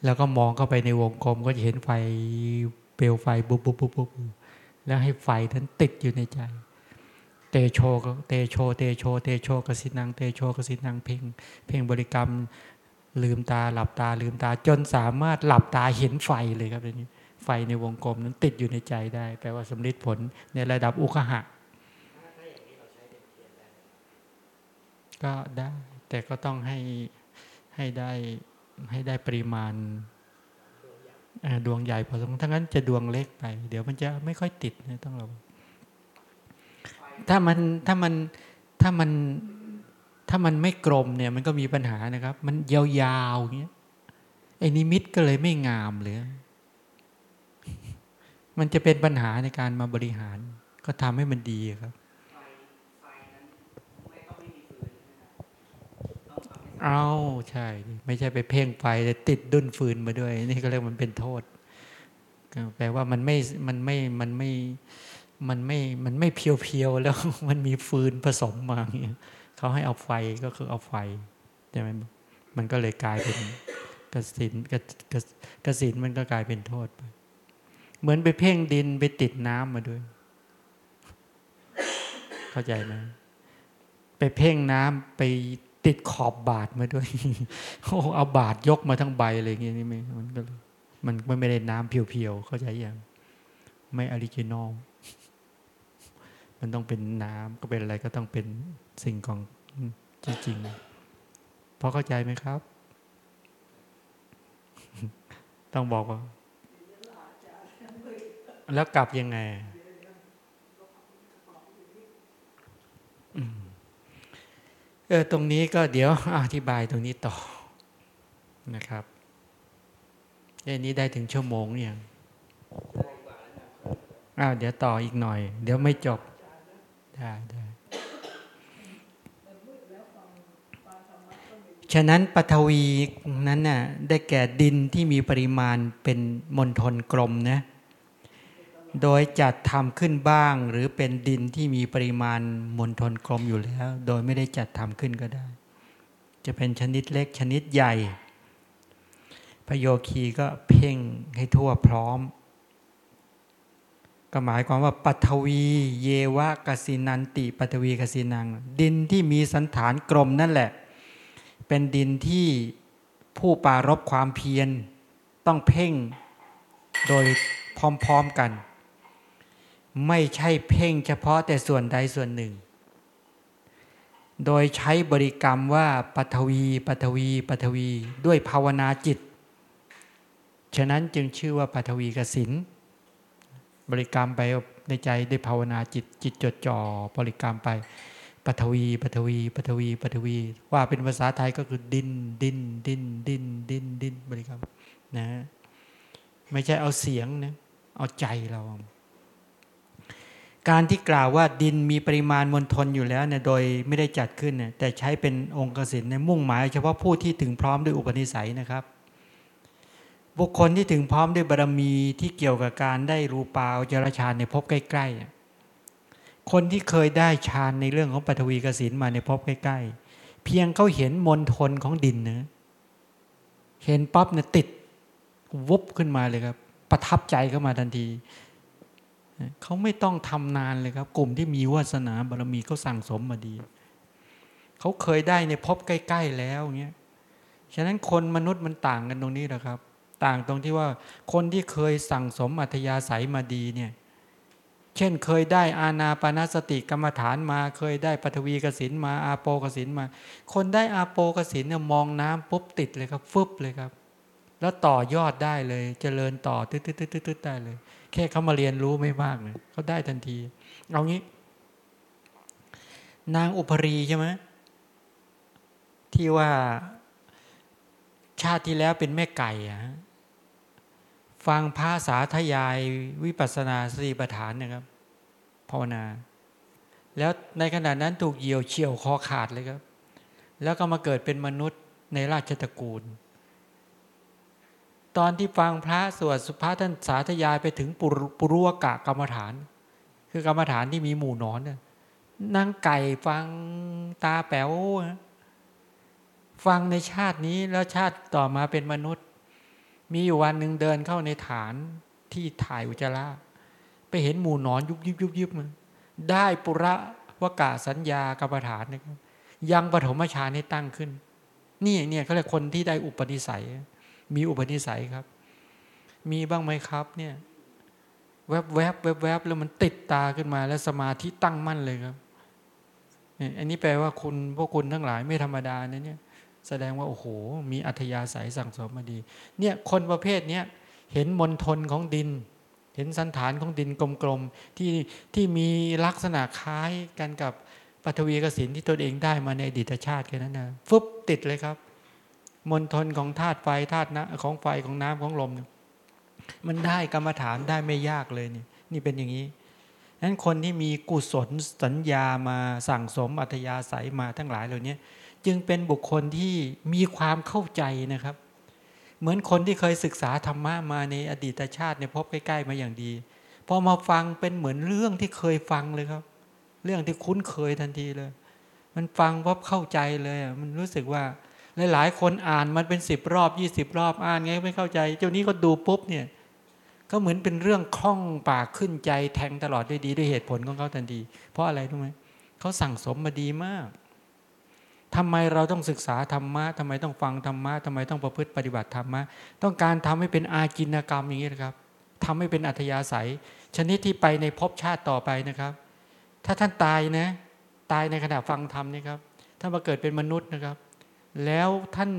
แล้วก็มองเข้าไปในวงกลม ก็จะเห็นไฟเปลวไฟบุ๊บบุ๊บบุบบุบ แล้วให้ไฟนั้นติดอยู่ในใจ เตโชก็เตโช เตโช เตโชกสินัง เตโชกสินังเพ่งเพ่งบริกรรม ลืมตาหลับตาลืมตาจนสามารถหลับตาเห็นไฟเลยครับนี้ไฟในวงกลมนั้นติดอยู่ในใจได้แปลว่าสำลิดผลในระดับอุคหะก็ได้ แต่ก็ต้องให้ให้ได้ให้ได้ปริมาณ ดวงใหญ่พอสมควรทั้งนั้นจะดวงเล็กไป เดี๋ยวมันจะไม่ค่อยติดนะต้องระวังถ้ามันถ้ามันถ้ามันถ้ามันไม่กลมเนี่ย มันก็มีปัญหานะครับ มันยาวๆอย่างเงี้ยไอ้นิมิตก็เลยไม่งามเลยมันจะเป็นปัญหาในการมาบริหาร ก็ทำให้มันดีครับ เอาใช่ ไม่ใช่ไปเพ่งไฟแต่ติดดุนฟืนมาด้วย นี่ก็เรียกมันเป็นโทษแปลว่ามันไม่มันไม่มันไม่มันไม่มันไม่เพียวๆแล้วมันมีฟืนผสมมาเขาให้เอาไฟก็คือเอาไฟใช่ไหมมันก็เลยกลายเป็นกสินกสินมันก็กลายเป็นโทษไปเหมือนไปเพ่งดินไปติดน้ำมาด้วย เข้าใจไหมไปเพ่งน้ำไป ติดขอบบาตรมาด้วยโอ้เอาบาตรยกมาทั้งใบอะไรอย่างเงี้ยนี่มันก็มันไม่ได้น้ำเพียวๆเข้าใจยังไม่ original มันต้องเป็นน้ำก็เป็นอะไรก็ต้องเป็นสิ่งของจริงๆพอเข้าใจไหมครับ ต้องบอกว่า แล้วกลับยังไง เออตรงนี้ก็เดี๋ยวอธิบายตรงนี้ต่อนะครับเรื่องนี้ได้ถึงชั่วโมงเนี่ยงอ้าวเดี๋ยวต่ออีกหน่อย เดี๋ยวไม่จบ ได้ได้ฉะนั้นปฐวีนั้นน่ะได้แก่ดินที่มีปริมาณเป็นมณฑลกลมนะ โดยจัดทำขึ้นบ้าง หรือเป็นดินที่มีปริมาณมณฑลกลมอยู่แล้ว โดยไม่ได้จัดทำขึ้นก็ได้ จะเป็นชนิดเล็กชนิดใหญ่พระโยคีก็เพ่งให้ทั่วพร้อม ก็หมายความว่าปัทวี เยวะกสินันติปัทวีกสินัง ดินที่มีสันฐานกลมนั่นแหละ เป็นดินที่ผู้ปารบความเพียร ต้องเพ่งโดยพร้อมๆกัน ไม่ใช่เพ่งเฉพาะแต่ส่วนใดส่วนหนึ่ง โดยใช้บริกรรมว่าปัทวีปัทวีปัทวีด้วยภาวนาจิต ฉะนั้นจึงชื่อว่าปัทวีกสินบริกรรมไปในใจได้ภาวนาจิตจิตจดจ่อบริกรรมไปปัทวีปัทวีปัทวีปัทวี ว่าเป็นภาษาไทยก็คือดินดินดินดินดินดินบริกรรมนะไม่ใช่เอาเสียงนะเอาใจเรา การที่กล่าวว่าดินมีปริมาณมณฑลอยู่แล้วเนี่ยโดยไม่ได้จัดขึ้นเนี่ยแต่ใช้เป็นองค์กสิณในมุ่งหมาย เฉพาะผู้ที่ถึงพร้อมด้วยอุปนิสัยนะครับ บุคคลที่ถึงพร้อมด้วยบารมีที่เกี่ยวกับการได้รูปาวจรฌานในภพใกล้ๆ คนที่เคยได้ฌานในเรื่องของปฐวีกสินมาในภพใกล้ ๆ เพียงเขาเห็นมนทนของดินเนะเห็นปั๊บเนี่ยติดวุบขึ้นมาเลยครับ ประทับใจเข้ามาทันที เขาไม่ต้องทำนานเลยครับ กลุ่มที่มีวาสนาบารมีเขาสั่งสมมาดี เขาเคยได้ในภพใกล้ ๆ แล้วเงี้ยฉะนั้นคนมนุษย์มันต่างกันตรงนี้แหละครับ ต่างตรงที่ว่าคนที่เคยสั่งสมอัธยาศัยมาดีเนี่ยเช่นเคยได้อาณาปณสติกรรมฐานมาเคยได้ปฐวีกสินมาอาโปกสินมา คนได้อาโปกสินเนี่ยมองน้ำปุ๊บติดเลยครับฟึบเลยครับ แล้วต่อยอดได้เลยจเจริญต่อตึ๊ดตึ๊ดตึ๊ดตึ๊ดได้เลย แค่เขามาเรียนรู้ไม่มากเลยเขาได้ทันที เอางี้ นางอุปรีใช่ไหมที่ว่าชาติที่แล้วเป็นแม่ไก่อะฟังพระสาธยายวิปัสนาสติปัฏฐานนะครับภาวนา แล้วในขณะนั้นถูกเหยี่ยวเฉียวคอขาดเลยครับ แล้วก็มาเกิดเป็นมนุษย์ในราชตระกูล ตอนที่ฟังพระสวดสุภาท่านสาธยายไปถึงปุรุวกะกรรมฐาน คือกรรมฐานที่มีหมู่นอนนั่งไก่ฟังตาแป๋วฟังในชาตินี้แล้วชาติต่อมาเป็นมนุษย์ มีอยู่วันหนึ่งเดินเข้าในฐานที่ถ่ายอุจจาระไปเห็นหมู่นอนยุบยิบยุบยิบมันได้ปุระวกาสัญญากรรมฐานนะครับยังปฐมฌานให้ตั้งขึ้น นี่เนี่ยเขาเรียกคนที่ได้อุปนิสัย มีอุปนิสัยครับ มีบ้างไหมครับเนี่ยแวบแวบแวบแวบแล้วมันติดตาขึ้นมา แล้วสมาธิตั้งมั่นเลยครับอันนี้แปลว่าคุณพวกคุณทั้งหลายไม่ธรรมดานะเนี่ย แสดงว่าโอ้โห มีอัธยาศัยสั่งสมมาดี เนี่ยคนประเภทเนี้ยเห็นมนทนของดิน เห็นสันฐานของดินกลมๆที่ที่มีลักษณะคล้ายกันกับปฐวีกสินที่ตนเองได้มาในอดีตชาติแค่นั้นนะฟึบติดเลยครับ มนทนของธาตุไฟธาตุน้ำของไฟของน้ำของลมมันได้กรรมฐานได้ไม่ยากเลยนี่นี่เป็นอย่างนี้นั้นคนที่มีกุศลสัญญามาสั่งสมอัธยาศัยมาทั้งหลายเหล่านี้จึงเป็นบุคคลที่มีความเข้าใจนะครับ เหมือนคนที่เคยศึกษาธรรมะมาในอดีตชาติในพบใกล้ ๆ มาอย่างดีพอมาฟังเป็นเหมือนเรื่องที่เคยฟังเลยครับ เรื่องที่คุ้นเคยทันทีเลย มันฟังพบเข้าใจเลยมันรู้สึกว่า หลายคนอ่านมันเป็นสิบรอบยี่สิบรอบอ่านไงไม่เข้าใจ เจ้านี้ก็ดูปุ๊บเนี่ยก็เหมือนเป็นเรื่องคล่องปากขึ้นใจแทงตลอดด้ดีด้วยเหตุผลของเขาทันทีเพราะอะไรรู้ไหมเขาสั่งสมมาดีมากทำไมเราต้องศึกษาธรรมะทำไมต้องฟังธรรมะทำไมต้องประพฤติปฏิบัติธรรมะต้องการทำให้เป็นอาจินกรรมอย่างนี้นะครับทำให้เป็นอัธยาศัย ชนิดที่ไปในภพชาติต่อไปนะครับ ถ้าท่านตายนะ ตายในขณะฟังธรรมนี่ครับถ้ามาเกิดเป็นมนุษย์นะครับ แล้วท่าน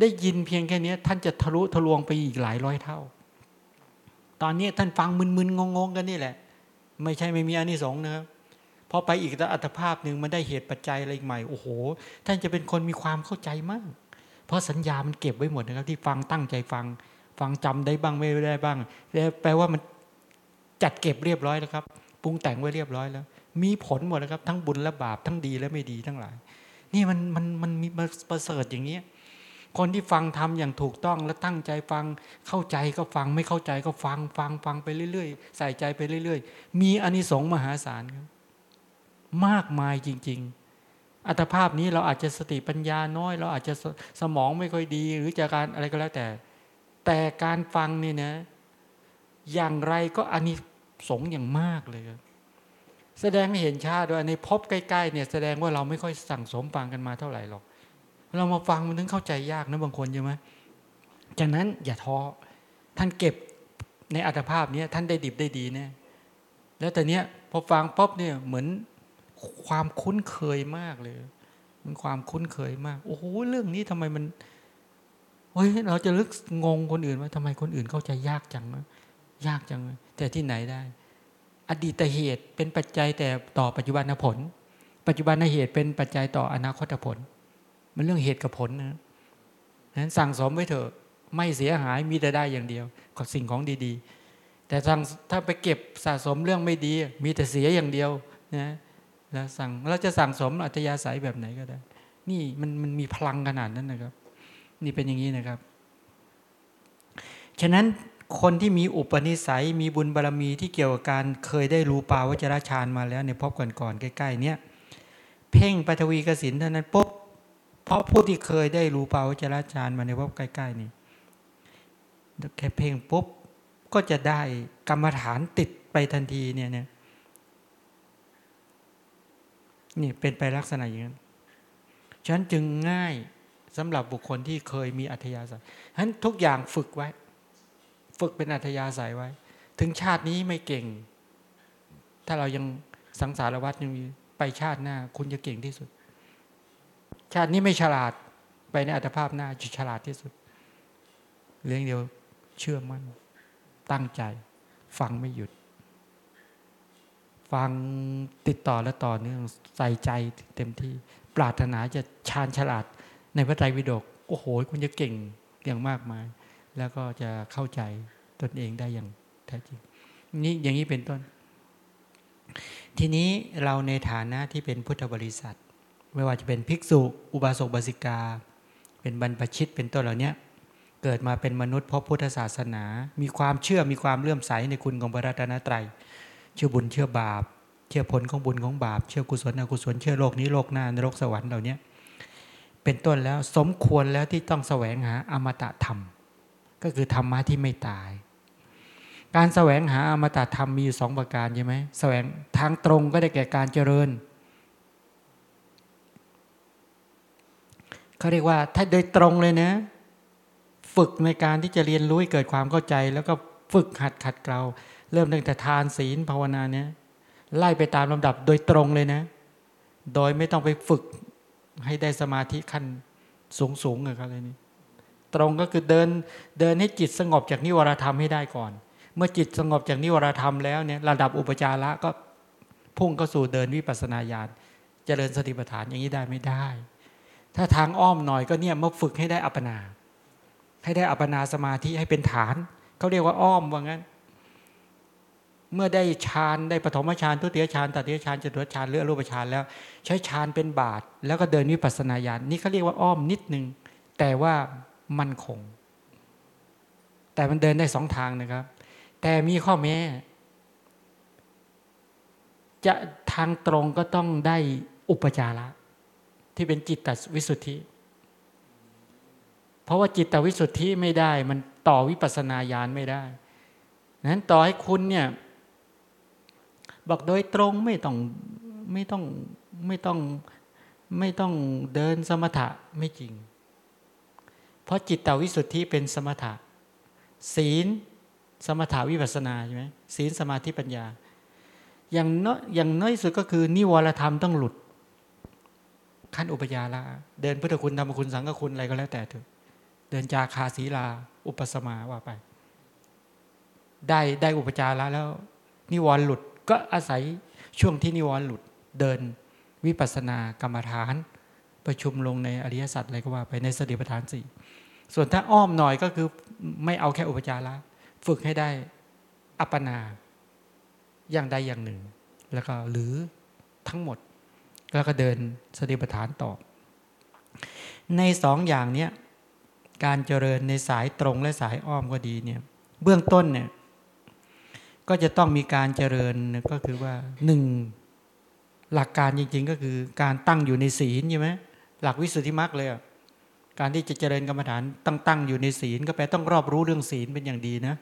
ได้ยินเพียงแค่นี้ท่านจะทะลุทะลวงไปอีกหลายร้อยเท่า ตอนนี้ท่านฟังมึนๆงงๆกันนี่แหละ ไม่ใช่ไม่มีอานิสงส์นะครับพอไปอีกอัตภาพหนึ่งมันได้เหตุปัจจัยอะไรอีกใหม่โอ้โห ท่านจะเป็นคนมีความเข้าใจมาก เพราะสัญญามันเก็บไว้หมดนะครับ ที่ฟังตั้งใจฟัง ฟังจำได้บ้างไม่ได้บ้างแปลว่ามันจัดเก็บเรียบร้อยแล้วครับปรุงแต่งไว้เรียบร้อยแล้ว มีผลหมดแล้วครับ ทั้งบุญและบาปทั้งดีและไม่ดีทั้งหลาย นี่มันมันมันมีมาประเสริฐอย่างนี้คนที่ฟังทำอย่างถูกต้องและตั้งใจฟังเข้าใจก็ฟังไม่เข้าใจก็ฟังฟังฟังไปเรื่อยๆ ใส่ใจไปเรื่อย ๆ มีอานิสงส์มหาศาลครับมากมายจริง ๆ อัตภาพนี้เราอาจจะสติปัญญาน้อย เราอาจจะสมองไม่ค่อยดี หรือจากการอะไรก็แล้วแต่ แต่การฟังนี่นะ อย่างไรก็อานิสงส์อย่างมากเลยครับ แสดงให้เห็นชาติด้วยในพบใกล้ๆเนี่ยแสดงว่าเราไม่ค่อยสั่งสมฟังกันมาเท่าไหร่หรอก เรามาฟังมันถึงเข้าใจยากนะบางคนใช่ไหมจากนั้นอย่าท้อท่านเก็บในอัตภาพนี้ท่านได้ดิบได้ดีแน่แล้วแต่เนี้ยพอฟังป๊บเนี่ยเหมือนความคุ้นเคยมากเลย มันความคุ้นเคยมาก โอ้โหเรื่องนี้ทำไมมันเฮ้ยเราจะลึกงงคนอื่นว่าทำไมคนอื่นเข้าใจยากจังยากจังแต่ที่ไหนได้ อดีตเหตุเป็นปัจจัยแต่ต่อปัจจุบันผล ปัจจุบันเหตุเป็นปัจจัยต่ออนาคตผล มันเรื่องเหตุกับผลนะนั้นสั่งสมไว้เถอะไม่เสียหายมีแต่ได้อย่างเดียว กับสิ่งของดีๆ แต่สั่งถ้าไปเก็บสะสมเรื่องไม่ดี มีแต่เสียอย่างเดียวนะแล้วสั่งเราจะสั่งสมอัตยาศัยแบบไหนก็ได้ นี่มันมันมีพลังขนาดนั้นนะครับ นี่เป็นอย่างนี้นะครับ ฉะนั้น คนที่มีอุปนิสัยมีบุญบารรมีที่เกี่ยวกับการเคยได้รู้ปาวจรฌานมาแล้วในพบก่อนๆใกล้ๆเนี้ยเพ่งปฐวีกสินเท่านั้นปุ๊บเพราะผู้ที่เคยได้รู้ปาวจรฌานมาในพบใกล้ๆนี่แค่เพ่งปุ๊บก็จะได้กรรมฐานติดไปทันทีเนี่ยเนี่ยนี่เป็นไปลักษณะอย่างนั้นฉันจึงง่ายสำหรับบุคคลที่เคยมีอัธยาศัยฉะนั้นทุกอย่างฝึกไว้ ฝึกเป็นอัธยาศัยไว้ ถึงชาตินี้ไม่เก่ง ถ้าเรายังสังสารวัฏยังมีไปชาติหน้า คุณจะเก่งที่สุด ชาตินี้ไม่ฉลาดไปในอัตภาพหน้าจะฉลาดที่สุด เรื่องเดียวเชื่อมั่นตั้งใจ ฟังไม่หยุด ฟังติดต่อและต่อเนื่องใส่ใจเต็มที่ ปรารถนาจะชาญฉลาดในพระไตรปิฎกโอ้โห คุณจะเก่งอย่างมากมาย แล้วก็จะเข้าใจตนเองได้อย่างแท้จริงนี่อย่างนี้เป็นต้น ทีนี้เราในฐานะที่เป็นพุทธบริษัท ไม่ว่าจะเป็นภิกษุ อุบาสกบาสิกา เป็นบรรพชิตเป็นต้นเหล่านี้เกิดมาเป็นมนุษย์เพราะพุทธศาสนา มีความเชื่อมีความเลื่อมใสในคุณของพระรัตนตรัย เชื่อบุญเชื่อบาป เชื่อผลของบุญของบาป เชื่อกุศลอกุศล เชื่อโลกนี้โลกหน้านรกสวรรค์เหล่านี้เป็นต้นแล้วสมควรแล้วที่ต้องแสวงหาอมตะธรรม ก็คือธรรมะที่ไม่ตาย การแสวงหาอมตะธรรมมีสองประการใช่ไหมแสวงทางตรงก็ได้แก่การเจริญเขาเรียกว่าถ้าโดยตรงเลยนะ ฝึกในการที่จะเรียนรู้เกิดความเข้าใจ แล้วก็ฝึกหัดขัดเกลาเริ่มตั้งแต่ทานศีลภาวนาเนี่ยไล่ไปตามลำดับโดยตรงเลยนะ โดยไม่ต้องไปฝึกให้ได้สมาธิขั้นสูงสูงอะไรนี่ ตรงก็คือเดินเดินให้จิตสงบจากนิวรธรรมให้ได้ก่อน เมื่อจิตสงบจากนิวรธรรมแล้วเนี่ยระดับอุปจาระก็พุ่งเข้าสู่เดินวิปัสนาญาณเจริญสติปัฏฐานอย่างนี้ได้ไม่ได้ ถ้าทางอ้อมหน่อยก็เนี่ยมาฝึกให้ได้อัปปนา ให้ได้อัปปนาสมาธิให้เป็นฐานเขาเรียกว่าอ้อมว่างั้น เมื่อได้ฌานได้ปฐมฌานทุติยฌานตติยฌานจตุตฌานเลือรูปฌานแล้ว ใช้ฌานเป็นบาท แล้วก็เดินวิปัสนาญาณนี่เขาเรียกว่าอ้อมนิดนึงแต่ว่า มั่นคง แต่มันเดินได้สองทางนะครับ แต่มีข้อแม้ จะทางตรงก็ต้องได้อุปจาระ ที่เป็นจิตตวิสุทธิ เพราะว่าจิตตวิสุทธิไม่ได้ มันต่อวิปัสนาญาณไม่ได้นั้นต่อให้คุณเนี่ยบอกโดยตรงไม่ต้องไม่ต้องไม่ต้องไม่ต้องเดินสมถะไม่จริง เพราะจิตตวิสุทธิเป็นสมถะ ศีล สมถาวิปัสนาใช่ไหมศีลสมาธิปัญญา อย่างน้อยอย่างน้อยสุดก็คือ นิวรธรรมต้องหลุด ขั้นอุปยาละเดินพุทธคุณธรรมคุณสังฆคุณอะไรก็แล้วแต่เถอะเดินจาคาศีลา อุปสมาว่าไป ได้ได้อุปจาระแล้ว นิวรหลุดก็อาศัยช่วงที่นิวรหลุด เดินวิปัสสนากรรมฐาน ประชุมลงในอริยสัจอะไรก็ว่าไปในสติปัฏฐานสี่ ส่วนถ้าอ้อมหน่อยก็คือไม่เอาแค่อุปจาระฝึกให้ได้อัปปนา อย่างใดอย่างหนึ่ง แล้วก็หรือทั้งหมด แล้วก็เดินสติปัฏฐานต่อ ในสองอย่างเนี้ยการเจริญในสายตรงและสายอ้อมก็ดีเนี่ย เบื้องต้นเนี่ย ก็จะต้องมีการเจริญก็คือว่าหนึ่งหลักการจริง ๆ ก็คือการตั้งอยู่ในศีลใช่ไหมหลักวิสุทธิมรรคเลย การที่จะเจริญกรรมฐานตั้งตั้งอยู่ในศีลก็แปลต้องรอบรู้เรื่องศีลเป็นอย่างดีนะ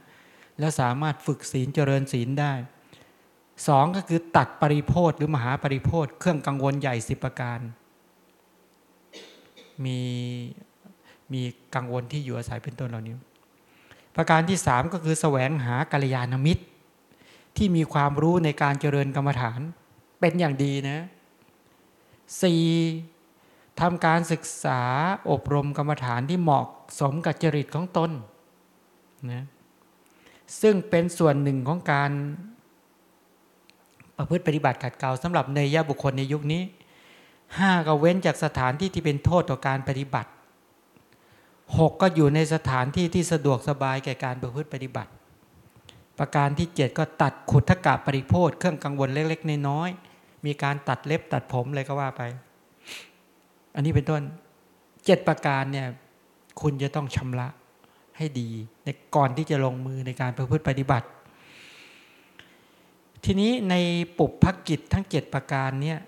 แล้วสามารถฝึกศีลเจริญศีลได้สองก็คือตัดปริโพธหรือมหาปริโพธเครื่องกังวลใหญ่สิบประการ มีมีกังวลที่อยู่อาศัยเป็นต้นเหล่านี้ ประการที่สามก็คือแสวงหากัลยาณมิตร ที่มีความรู้ในการเจริญกรรมฐานเป็นอย่างดีนะสี่ ทำการศึกษาอบรมกรรมฐานที่เหมาะสมกับจริตของตนนะซึ่งเป็นส่วนหนึ่งของการประพฤติปฏิบัติขัดเกลาสำหรับเนยบุคคลในยุคนี้ห้าก็เว้นจากสถานที่ที่เป็นโทษต่อการปฏิบัติหกก็อยู่ในสถานที่ที่สะดวกสบายแก่การประพฤติปฏิบัติ ประการที่เจ็ดก็ตัดขุทกะปริโภทเครื่องกังวลเล็กๆน้อยๆมีการตัดเล็บตัดผมเลยก็ว่าไป อันนี้เป็นต้นเจ็ดประการเนี่ยคุณจะต้องชำระให้ดีในก่อนที่จะลงมือในการประพฤติปฏิบัติ ทีนี้ในปุพพกิจทั้ง7ประการเนี่ย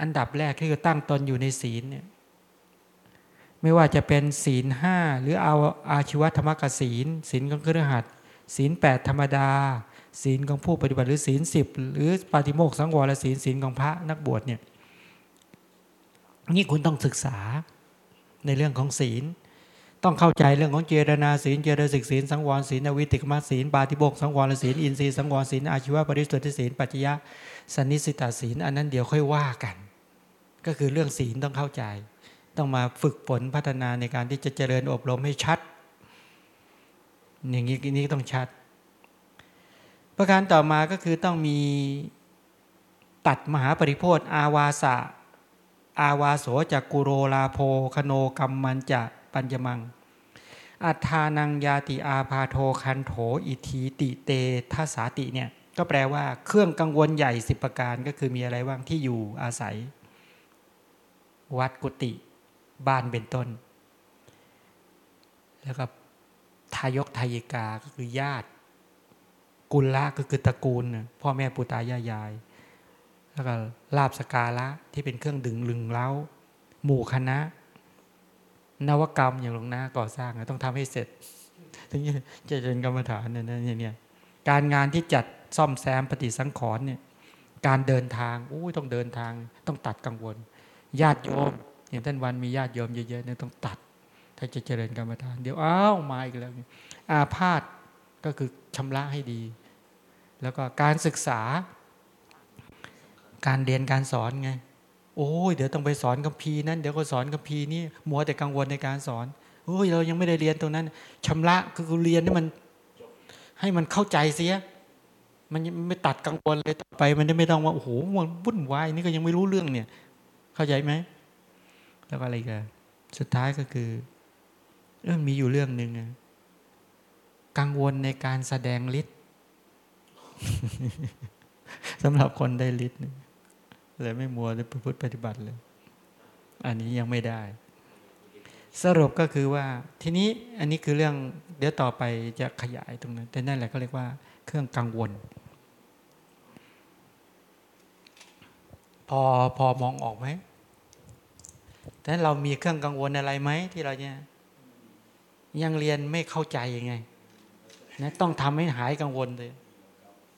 อันดับแรกที่จะตั้งตนอยู่ในศีลเนี่ยไม่ว่าจะเป็นศีลห้าหรือเอาอาชีวธรรมกศีลศีลของเครือขัดศีลแปดธรรมดา ศีลของผู้ปฏิบัติหรือศีลสิบหรือปาติโมกสังวรศีลศีลของพระนักบวชเนี่ย นี่คุณต้องศึกษาในเรื่องของศีล ต้องเข้าใจเรื่องของเจรนาศีล เจริญศึกศีล สังวรศีลอวิติกมาศีล ปาติโมกสังวรศีล อินทรีย์สังวรศีล อาชีวปริสุทธิศีล ปัจจยะสันนิสิตาศีล อันนั้นเดี๋ยวค่อยว่ากัน ก็คือเรื่องศีลต้องเข้าใจ ต้องมาฝึกฝนพัฒนาในการที่จะเจริญอบรมให้ชัด อย่างนี้นี้ต้องชัด ประการต่อมาก็คือต้องมีตัดมหาปริโพธอาวาสะ อาวาโสจากกุโรลาโพคโนกรรมมันจะปัญจมัง อัฏานังยาติอาพาโทคันโถอิทีติเตทัสาติเนี่ยก็แปลว่าเครื่องกังวลใหญ่สิบประการก็คือมีอะไรบ้างที่อยู่อาศัย วัดกุติบ้านเป็นต้น แล้วก็ทายกทายิกาก็คือญาติ กุลละก็คือตระกูลพ่อแม่ปู่ตายายาย แล้วก็ลาบสกาละที่เป็นเครื่องดึงลึงเล้า หมู่คณะ นวกรรมอย่างหลวงนาก่อสร้างต้องทำให้เสร็จ ถึงจะเป็นกรรมฐานเนี่ยเนี่ยการงานที่จัดซ่อมแซมปฏิสังขรณ์เนี่ย การเดินทางอู้ต้องเดินทาง ต้องตัดกังวล ญาติโยมอย่างท่านวันมีญาติโยมเยอะๆเนี่ยต้องตัด ถ้าจะเจริญกรรมฐาน เดี๋ยวอ้าวมาอีกแล้ว อาพาธก็คือชำระให้ดี แล้วก็การศึกษา การเรียนการสอนไง โอ้ยเดี๋ยวต้องไปสอนกัมพีนั้นเดี๋ยวก็สอนกัมพีนี่มัวแต่กังวลในการสอนโอ้ยเรายังไม่ได้เรียนตรงนั้นชำระคือเรียนให้มัน ให้มันเข้าใจเสีย มันไม่ตัดกังวลเลยต่อไป มันไม่ต้องว่าโอ้โหมันวุ่นวายนี่ก็ยังไม่รู้เรื่องเนี่ย เข้าใจไหมแล้วก็อะไรกันสุดท้ายก็คือเรื่องมีอยู่เรื่องหนึ่งกังวลในการแสดงฤทธิ์สำหรับคนได้ฤทธิ์ เลยไม่มัวเลยพุทธปฏิบัติเลย อันนี้ยังไม่ได้ สรุปก็คือว่า ทีนี้อันนี้คือเรื่องเดี๋ยวต่อไปจะขยายตรงนั้น แต่นั่นแหละก็เรียกว่า เครื่องกังวล พอพอมองออกไหมแต่เรามีเครื่องกังวลอะไรไหมที่เราเนี่ยยังเรียนไม่เข้าใจยังไงนะต้องทำให้หายกังวลเลย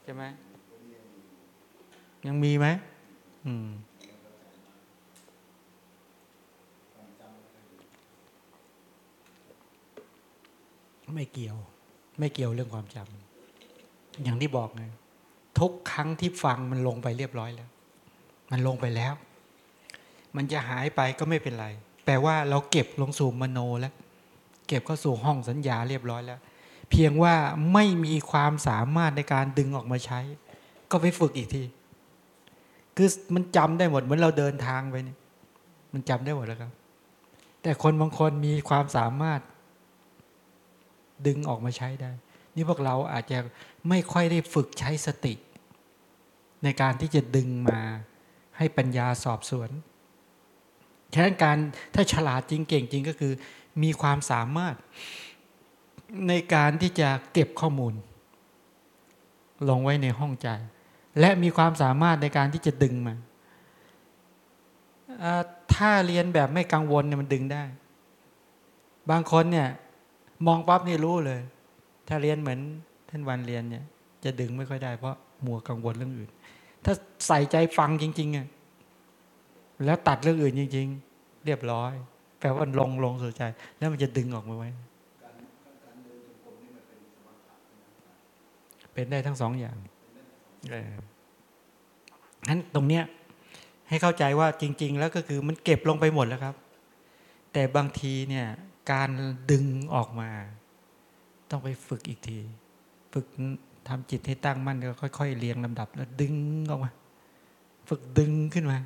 ใช่ไหมยังมีไหม อืมไม่เกี่ยว ไม่เกี่ยวเรื่องความจำอย่างที่บอกไงทุกครั้งที่ฟังมันลงไปเรียบร้อยแล้ว มันลงไปแล้ว มันจะหายไปก็ไม่เป็นไร แปลว่าเราเก็บลงสู่มโนแล้ว เก็บเข้าสู่ห้องสัญญาเรียบร้อยแล้ว เพียงว่าไม่มีความสามารถในการดึงออกมาใช้ ก็ไปฝึกอีกที คือมันจำได้หมดเหมือนเราเดินทางไปเนี่ย มันจำได้หมดแล้วครับ แต่คนบางคนมีความสามารถ ดึงออกมาใช้ได้ นี่พวกเราอาจจะไม่ค่อยได้ฝึกใช้สติ ในการที่จะดึงมาให้ปัญญาสอบสวนฉะนั้นการถ้าฉลาดจริงเก่งจริงก็คือ มีความสามารถในการที่จะเก็บข้อมูล ลงไว้ในห้องใจ และมีความสามารถในการที่จะดึงมา ถ้าเรียนแบบไม่กังวลเนี่ยมันดึงได้ บางคนเนี่ย มองปั๊บนี่รู้เลย ถ้าเรียนเหมือนท่านวันเรียนเนี่ย จะดึงไม่ค่อยได้เพราะมัวกังวลเรื่องอื่น ถ้าใส่ใจฟังจริงๆอะแล้วตัดเรื่องอื่นจริง ๆ เรียบร้อย แปลว่าลงลงสู่ใจ แล้วมันจะดึงออกมาไว้ เป็นได้ทั้งสองอย่างเออ นั้นตรงเนี้ยให้เข้าใจว่าจริง ๆ แล้วก็คือมันเก็บลงไปหมดแล้วครับ แต่บางทีเนี่ยการดึงออกมา ต้องไปฝึกอีกที ฝึกทำจิตให้ตั้งมั่นก็ค่อย ๆ เรียงลำดับ แล้วดึงออกมา ฝึกดึงขึ้นมา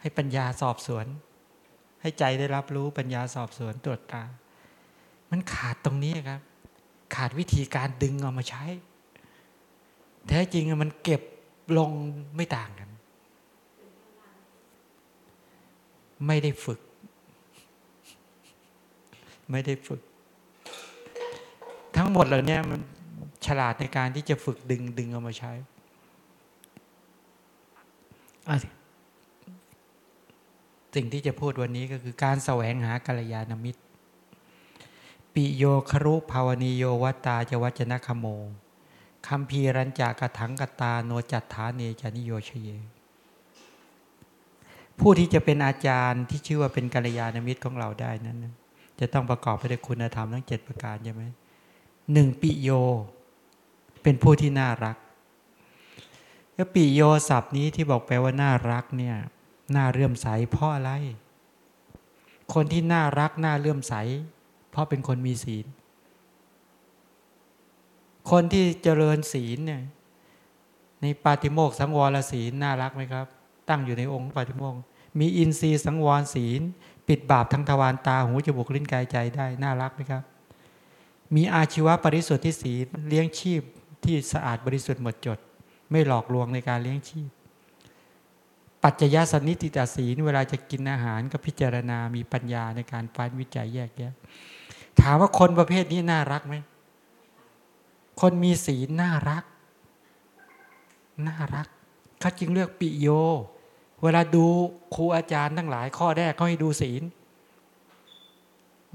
ให้ปัญญาสอบสวน ให้ใจได้รับรู้ปัญญาสอบสวนตรวจตา มันขาดตรงนี้ครับ ขาดวิธีการดึงออกมาใช้ แท้จริงมันเก็บลงไม่ต่างกัน ไม่ได้ฝึก ไม่ได้ฝึก ทั้งหมดเหล่านี้มันฉลาดในการที่จะฝึกดึงดึงเอามาใช้สิ่งที่จะพูดวันนี้ก็คือการแสวงหากัลยาณมิตร ปิโยครุภาวนิโยวัตตาจวัจนะคโม คัมภีรัญจากระถังกตาโนจัตถาเนจานิโยชเย ผู้ที่จะเป็นอาจารย์ที่ชื่อว่าเป็นกัลยาณมิตรของเราได้นั้น จะต้องประกอบไปด้วยคุณธรรมทั้งเจ็ดประการใช่ไหมหนึ่งปิโย เป็นผู้ที่น่ารักแล้วปิโยศัพท์นี้ที่บอกแปลว่าน่ารักเนี่ยน่าเลื่อมใสเพราะอะไร คนที่น่ารักน่าเลื่อมใส เพราะเป็นคนมีศีล คนที่เจริญศีลเนี่ยในปาติโมกสังวรศีลน่ารักไหมครับ ตั้งอยู่ในองค์ปาฏิโมกมีอินทรีย์สังวรศีล ปิดบาปทั้งทวารตาหูจมูกลิ้นกายใจได้น่ารักไหมครับ มีอาชีวะบริสุทธิ์ที่ศีลเลี้ยงชีพที่สะอาดบริสุทธิ์หมดจด ไม่หลอกลวงในการเลี้ยงชีพ ปัจจยสนิติตาศีลเวลาจะกินอาหารก็พิจารณามีปัญญาในการฟันวิจัยแยกแยะถามว่าคนประเภทนี้น่ารักไหม คนมีศีลน่ารัก น่ารักเขาจึงเลือกปิโย เวลาดูครูอาจารย์ทั้งหลายข้อแรกเขาให้ดูศีล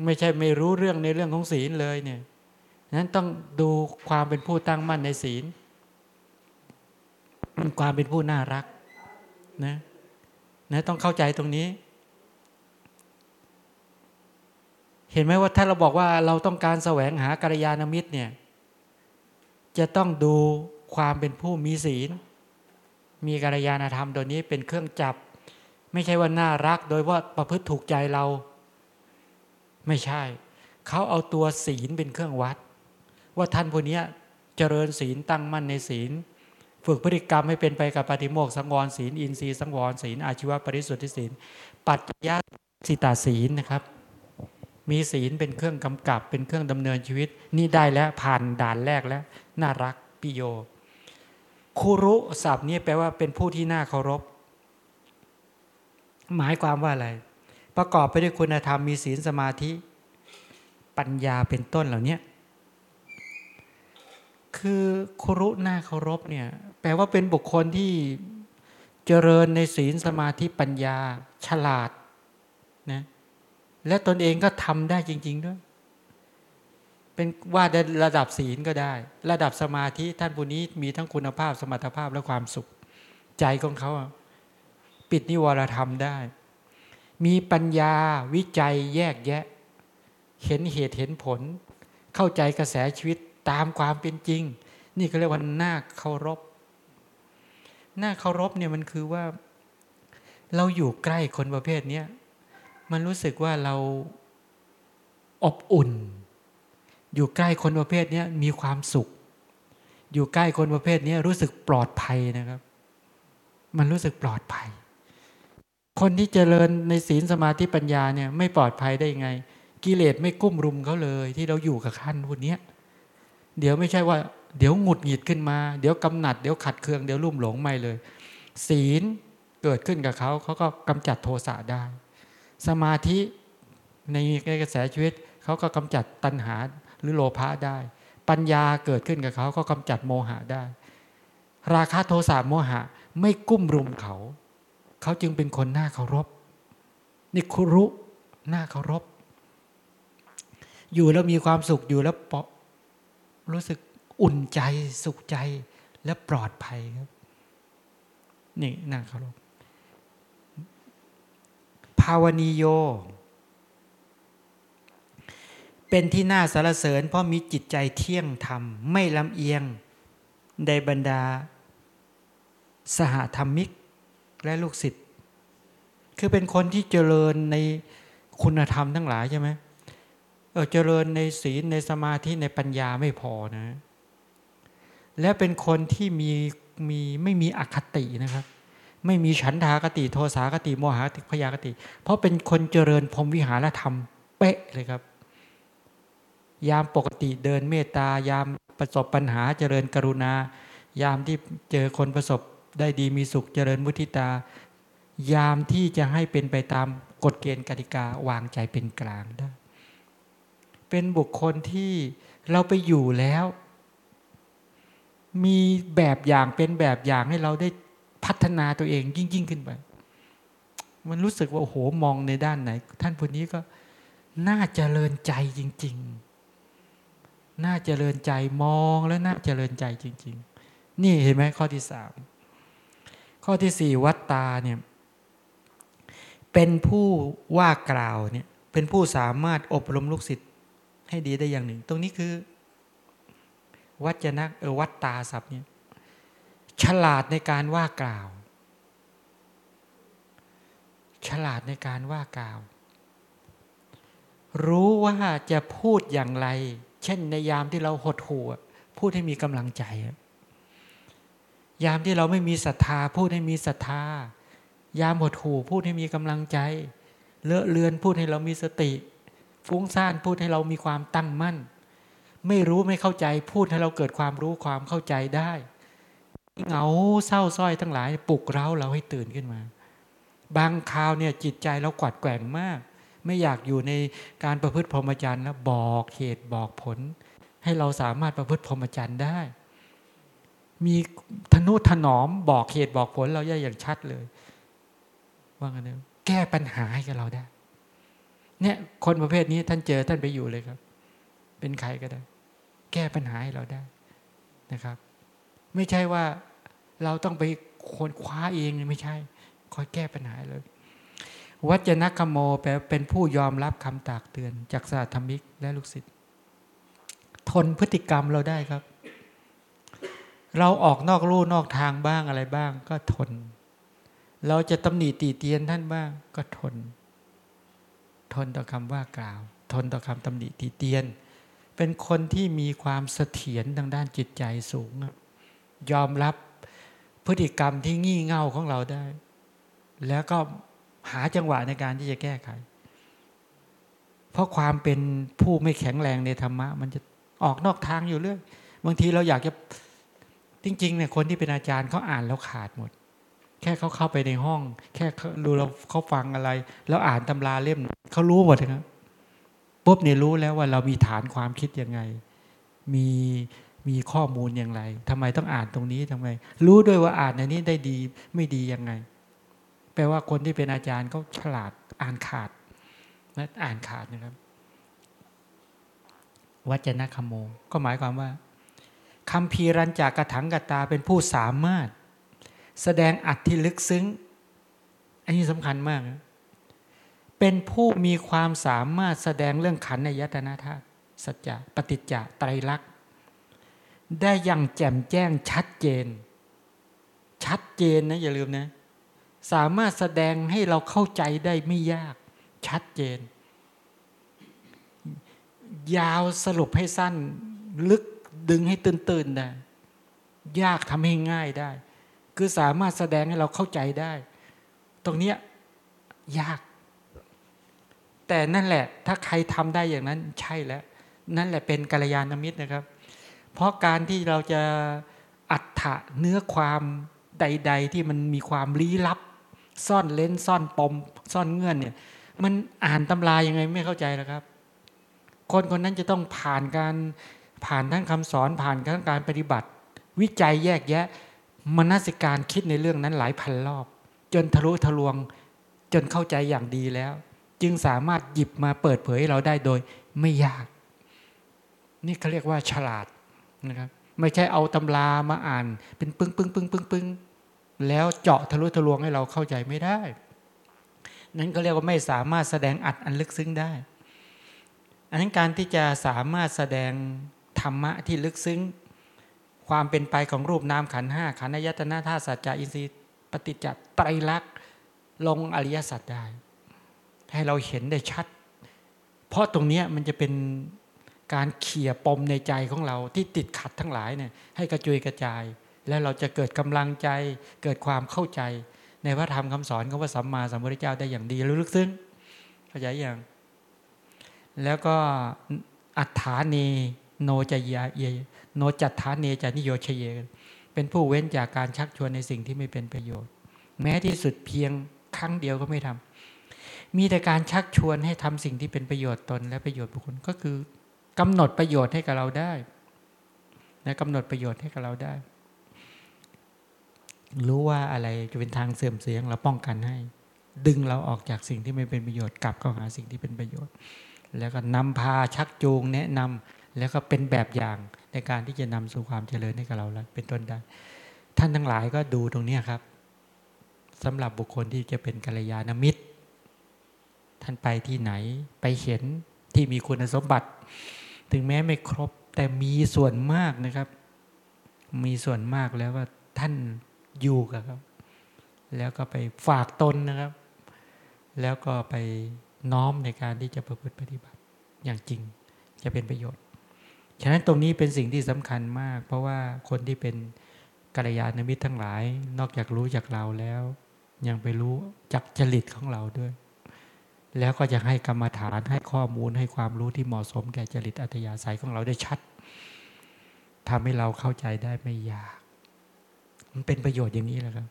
ไม่ใช่ไม่รู้เรื่องในเรื่องของศีลเลยเนี่ยนั้นต้องดูความเป็นผู้ตั้งมั่นในศีล ความเป็นผู้น่ารักนะนะต้องเข้าใจตรงนี้ เห็นไหมว่าถ้าเราบอกว่าเราต้องการแสวงหากัลยาณมิตรเนี่ย จะต้องดูความเป็นผู้มีศีล มีกัลยาณธรรมตัวนี้เป็นเครื่องจับ ไม่ใช่ว่าน่ารักโดยว่าประพฤติถูกใจเรา ไม่ใช่ เขาเอาตัวศีลเป็นเครื่องวัด ว่าท่านผู้นี้เจริญศีลตั้งมั่นในศีล ฝึกพฤติกรรมให้เป็นไปกับปฏิโมกสังวรศีล อินทรีย์สังวรศีลอาชีวะปริสุทธิศีล ปัจจยสิตาศีลนะครับ มีศีลเป็นเครื่องกำกับ เป็นเครื่องดำเนินชีวิต นี่ได้แล้วผ่านด่านแรกแล้ว น่ารักปิโยคุรุศัพท์นี้แปลว่าเป็นผู้ที่น่าเคารพ หมายความว่าอะไร ประกอบไปด้วยคุณธรรมมีศีลสมาธิ ปัญญาเป็นต้นเหล่านี้คือคุรุน่าเคารพเนี่ยแปลว่าเป็นบุคคลที่เจริญในศีลสมาธิปัญญาฉลาดนะ และตนเองก็ทำได้จริง ๆ ด้วย เป็นว่าได้ระดับศีลก็ได้ ระดับสมาธิท่านผู้นี้มีทั้งคุณภาพสมรรถภาพและความสุข ใจของเขา ปิดนิวรธรรมได้ มีปัญญาวิจัยแยกแยะ เห็นเหตุเห็นผล เข้าใจกระแสชีวิตตามความเป็นจริง นี่ก็เรียกว่าหน้าเคารพหน้าเคารพเนี่ยมันคือว่า เราอยู่ใกล้คนประเภทนี้ มันรู้สึกว่าเราอบอุ่น อยู่ใกล้คนประเภทนี้มีความสุข อยู่ใกล้คนประเภทนี้รู้สึกปลอดภัยนะครับ มันรู้สึกปลอดภัย คนที่เจริญในศีลสมาธิปัญญาเนี่ยไม่ปลอดภัยได้ยังไง กิเลสไม่กุ้มรุมเขาเลย ที่เราอยู่กับขั้นพวกนี้เดี๋ยวไม่ใช่ว่า เดี๋ยวหงุดหงิดขึ้นมา เดี๋ยวกำหนัด เดี๋ยวขัดเคืองเดี๋ยวลุ่มหลงไม่เลย ศีลเกิดขึ้นกับเขาเขาก็กำจัดโทสะได้ สมาธิในกระแสชีวิตเขาก็กำจัดตัณหาหรือโลภะได้ ปัญญาเกิดขึ้นกับเขาก็กำจัดโมหะได้ ราคะโทสะโมหะไม่กุ้มรุมเขา เขาจึงเป็นคนน่าเคารพนี่ครุน่าเคารพ อยู่แล้วมีความสุขอยู่แล้วปรู้สึกอุ่นใจสุขใจและปลอดภัยครับ นี่น่าเคารพาวนีโย เป็นที่น่าสรรเสริญ เพราะมีจิตใจเที่ยงธรรม ไม่ลำเอียงในบรรดา สหธรรมิกและลูกศิษย์คือเป็นคนที่เจริญในคุณธรรมทั้งหลายใช่ไหมเออเจริญในศีลในสมาธิในปัญญาไม่พอนะ และเป็นคนที่มีมีไม่มีอคตินะครับ ไม่มีฉันทากติโทสากติโมหะติพยากติ เพราะเป็นคนเจริญพรมวิหารธรรม เป๊ะเลยครับ ยามปกติเดินเมตตายามประสบปัญหาเจริญกรุณา ยามที่เจอคนประสบได้ดีมีสุขเจริญมุทิตา ยามที่จะให้เป็นไปตามกฎเกณฑ์กติกาวางใจเป็นกลางได้ เป็นบุคคลที่เราไปอยู่แล้ว มีแบบอย่างเป็นแบบอย่างให้เราได้ พัฒนาตัวเองยิ่งยิ่งขึ้นไป มันรู้สึกว่าโอ้โหมองในด้านไหน ท่านผู้นี้ก็น่าเจริญใจจริง ๆ น่าเจริญใจมองแล้วน่าเจริญใจจริง ๆ นี่เห็นไหมข้อที่สามข้อที่สี่วัตตาเนี่ยเป็นผู้ว่ากล่าวเนี่ยเป็นผู้สามารถอบรมลูกศิษย์ให้ดีได้อย่างหนึ่ง ตรงนี้คือ วัจนะเออวัตตาศัพท์เนี่ย ฉลาดในการว่ากล่าว ฉลาดในการว่ากล่าว รู้ว่าจะพูดอย่างไร เช่นในยามที่เราหดหู่พูดให้มีกำลังใจ ยามที่เราไม่มีศรัทธา พูดให้มีศรัทธา ยามหดหู่พูดให้มีกำลังใจ เลอะเลือนพูดให้เรามีสติ ฟุ้งซ่านพูดให้เรามีความตั้งมั่น ไม่รู้ไม่เข้าใจพูดให้เราเกิดความรู้ความเข้าใจได้ เหงาเศร้าส้อยทั้งหลายปลุกเราเราให้ตื่นขึ้นมา บางคราวเนี่ยจิตใจเรากวัดแกว่งมาก ไม่อยากอยู่ในการประพฤติพรหมจรรย์แล้วบอกเหตุบอกผล ให้เราสามารถประพฤติพรหมจรรย์ได้ มีธนุถนอมบอกเหตุบอกผลเราได้อย่างชัดเลย ว่างันนะแก้ปัญหาให้กับเราได้ เนี่ยคนประเภทนี้ท่านเจอท่านไปอยู่เลยครับ เป็นใครก็ได้ แก้ปัญหาให้เราได้นะครับ ไม่ใช่ว่า เราต้องไปคนคว้าเองไม่ใช่ คอยแก้ปัญหาเลยวัจนคโมแปลเป็นผู้ยอมรับคำตากเตือน จากสาธมิกและลูกศิษย์ทนพฤติกรรมเราได้ครับ เราออกนอกลู่นอกทางบ้างอะไรบ้าง ก็ทน เราจะตำหนิตีเตียนท่านบ้าง ก็ทน ทนต่อคำว่ากล่าว ทนต่อคำตำหนิตีเตียน เป็นคนที่มีความเสถียรทางด้านจิตใจสูง ยอมรับ พฤติกรรมที่งี่เง่าของเราได้ แล้วก็หาจังหวะในการที่จะแก้ไข เพราะความเป็นผู้ไม่แข็งแรงในธรรมะ มันจะออกนอกทางอยู่เรื่อยบางทีเราอยากจะจริงๆเนี่ยคนที่เป็นอาจารย์เขาอ่านแล้วขาดหมด แค่เขาเข้าไปในห้อง แค่ดูเราเขาฟังอะไร แล้วอ่านตำราเล่มเขารู้หมดครับปุ๊บเนี่ยรู้แล้วว่าเรามีฐานความคิดยังไง มี มีข้อมูลอย่างไรทำไมต้องอ่านตรงนี้ทำไม รู้ด้วยว่าอ่านในนี้ได้ดีไม่ดียังไง แปลว่าคนที่เป็นอาจารย์ก็ฉลาดอ่านขาดนะอ่านขาดนะครับ วัจนะคโม ก็หมายความว่าคำพีรันจากกระถังกตาเป็นผู้สามารถ แสดงอัดที่ลึกซึ้ง อันนี้สำคัญมาก เป็นผู้มีความสามารถแสดงเรื่องขันในยตนาธาตุสัจจะปฏิจจะไตรลักษณ ได้อย่างแจ่มแจ้งชัดเจน ชัดเจนนะอย่าลืมนะ สามารถแสดงให้เราเข้าใจได้ไม่ยาก ชัดเจน ยาวสรุปให้สั้น ลึกดึงให้ตื่นตื่นได้ ยากทำให้ง่ายได้ คือสามารถแสดงให้เราเข้าใจได้ ตรงนี้ยยาก แต่นั่นแหละ ถ้าใครทำได้อย่างนั้นใช่แล้ว นั่นแหละเป็นกัลยาณมิตรนะครับ เพราะการที่เราจะอัฏฐะเนื้อความใด ๆ ที่มันมีความลี้ลับ ซ่อนเลนซ่อนปม ซ่อนเงื่อนเนี่ย มันอ่านตำรายังไงไม่เข้าใจแล้วครับ คนคนนั้นจะต้องผ่านการผ่านทั้งคำสอนผ่านทั้งการปฏิบัติ วิจัยแยกแยะมนสิการคิดในเรื่องนั้นหลายพันรอบ จนทะลุทะลวงจนเข้าใจอย่างดีแล้ว จึงสามารถหยิบมาเปิดเผยให้เราได้โดยไม่ยาก นี่เขาเรียกว่าฉลาด นะครับ ไม่ใช่เอาตำรามาอ่าน เป็นปึ้งปึ้งปึ้งปึ้งปึ้งแล้วเจาะทะลุทะลวงให้เราเข้าใจไม่ได้ นั้นก็เรียกว่าไม่สามารถแสดงอัดอันลึกซึ้งได้ อันนั้นการที่จะสามารถแสดงธรรมะที่ลึกซึ้ง ความเป็นไปของรูปนามขันห้าขันธ์ยตนาธาสัจจะอินทรีย์ปฏิจจไตรลักษณ์ลงอริยสัจได้ ให้เราเห็นได้ชัด เพราะตรงนี้มันจะเป็น การเขี่ยปมในใจของเราที่ติดขัดทั้งหลายเนี่ยให้กระจุยกระจาย แล้วเราจะเกิดกำลังใจ เกิดความเข้าใจ ในพระธรรมคำสอนของพระสัมมาสัมพุทธเจ้าได้อย่างดีลึกซึ้งเข้าใจอย่าง แล้วก็อัฏฐานีโนจยาเยโนจัตฐาเนจานิโยชเย เป็นผู้เว้นจากการชักชวนในสิ่งที่ไม่เป็นประโยชน์ แม้ที่สุดเพียงครั้งเดียวก็ไม่ทำมีแต่การชักชวนให้ทำสิ่งที่เป็นประโยชน์ตนและประโยชน์บุคคลก็คือ กำหนดประโยชน์ให้กับเราได้นะกำหนดประโยชน์ให้กับเราได้ รู้ว่าอะไรจะเป็นทางเสื่อมเสียงเราป้องกันให้ ดึงเราออกจากสิ่งที่ไม่เป็นประโยชน์กลับเข้าหาสิ่งที่เป็นประโยชน์ แล้วก็นำพาชักจูงแนะนำแล้วก็เป็นแบบอย่างในการที่จะนำสู่ความเจริญให้กับเราแล้วเป็นต้นได้ ท่านทั้งหลายก็ดูตรงนี้ครับสำหรับบุคคลที่จะเป็นกัลยาณมิตร ท่านไปที่ไหนไปเห็นที่มีคุณสมบัติ ถึงแม้ไม่ครบ แต่มีส่วนมากนะครับ มีส่วนมากแล้วว่าท่านอยู่กับครับ แล้วก็ไปฝากตนนะครับ แล้วก็ไปน้อมในการที่จะประพฤติปฏิบัติอย่างจริงจะเป็นประโยชน์ ฉะนั้นตรงนี้เป็นสิ่งที่สำคัญมาก เพราะว่าคนที่เป็นกัลยาณมิตรทั้งหลาย นอกจากรู้จากเราแล้ว ยังไปรู้จักจริตของเราด้วย แล้วก็จะให้กรรมฐานให้ข้อมูลให้ความรู้ที่เหมาะสมแก่จริตอัตยาศัยของเราได้ชัดทำให้เราเข้าใจได้ไม่ยาก มันเป็นประโยชน์อย่างนี้แหละครับ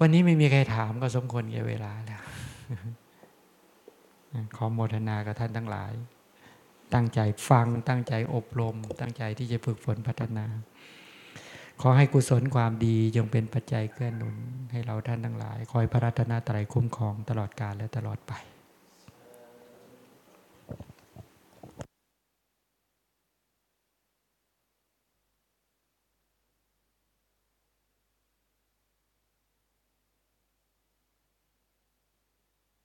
วันนี้ไม่มีใครถามก็สมควรแก่เวลาแล้วขอโมทนากับท่านทั้งหลาย ตั้งใจฟัง ตั้งใจอบรม ตั้งใจที่จะฝึกฝนพัฒนา ขอให้กุศลความดีจงเป็นปัจจัยเกื้อหนุน ให้เราท่านทั้งหลาย คอยพระรัตนตรัยคุ้มครองตลอดกาลและตลอดไป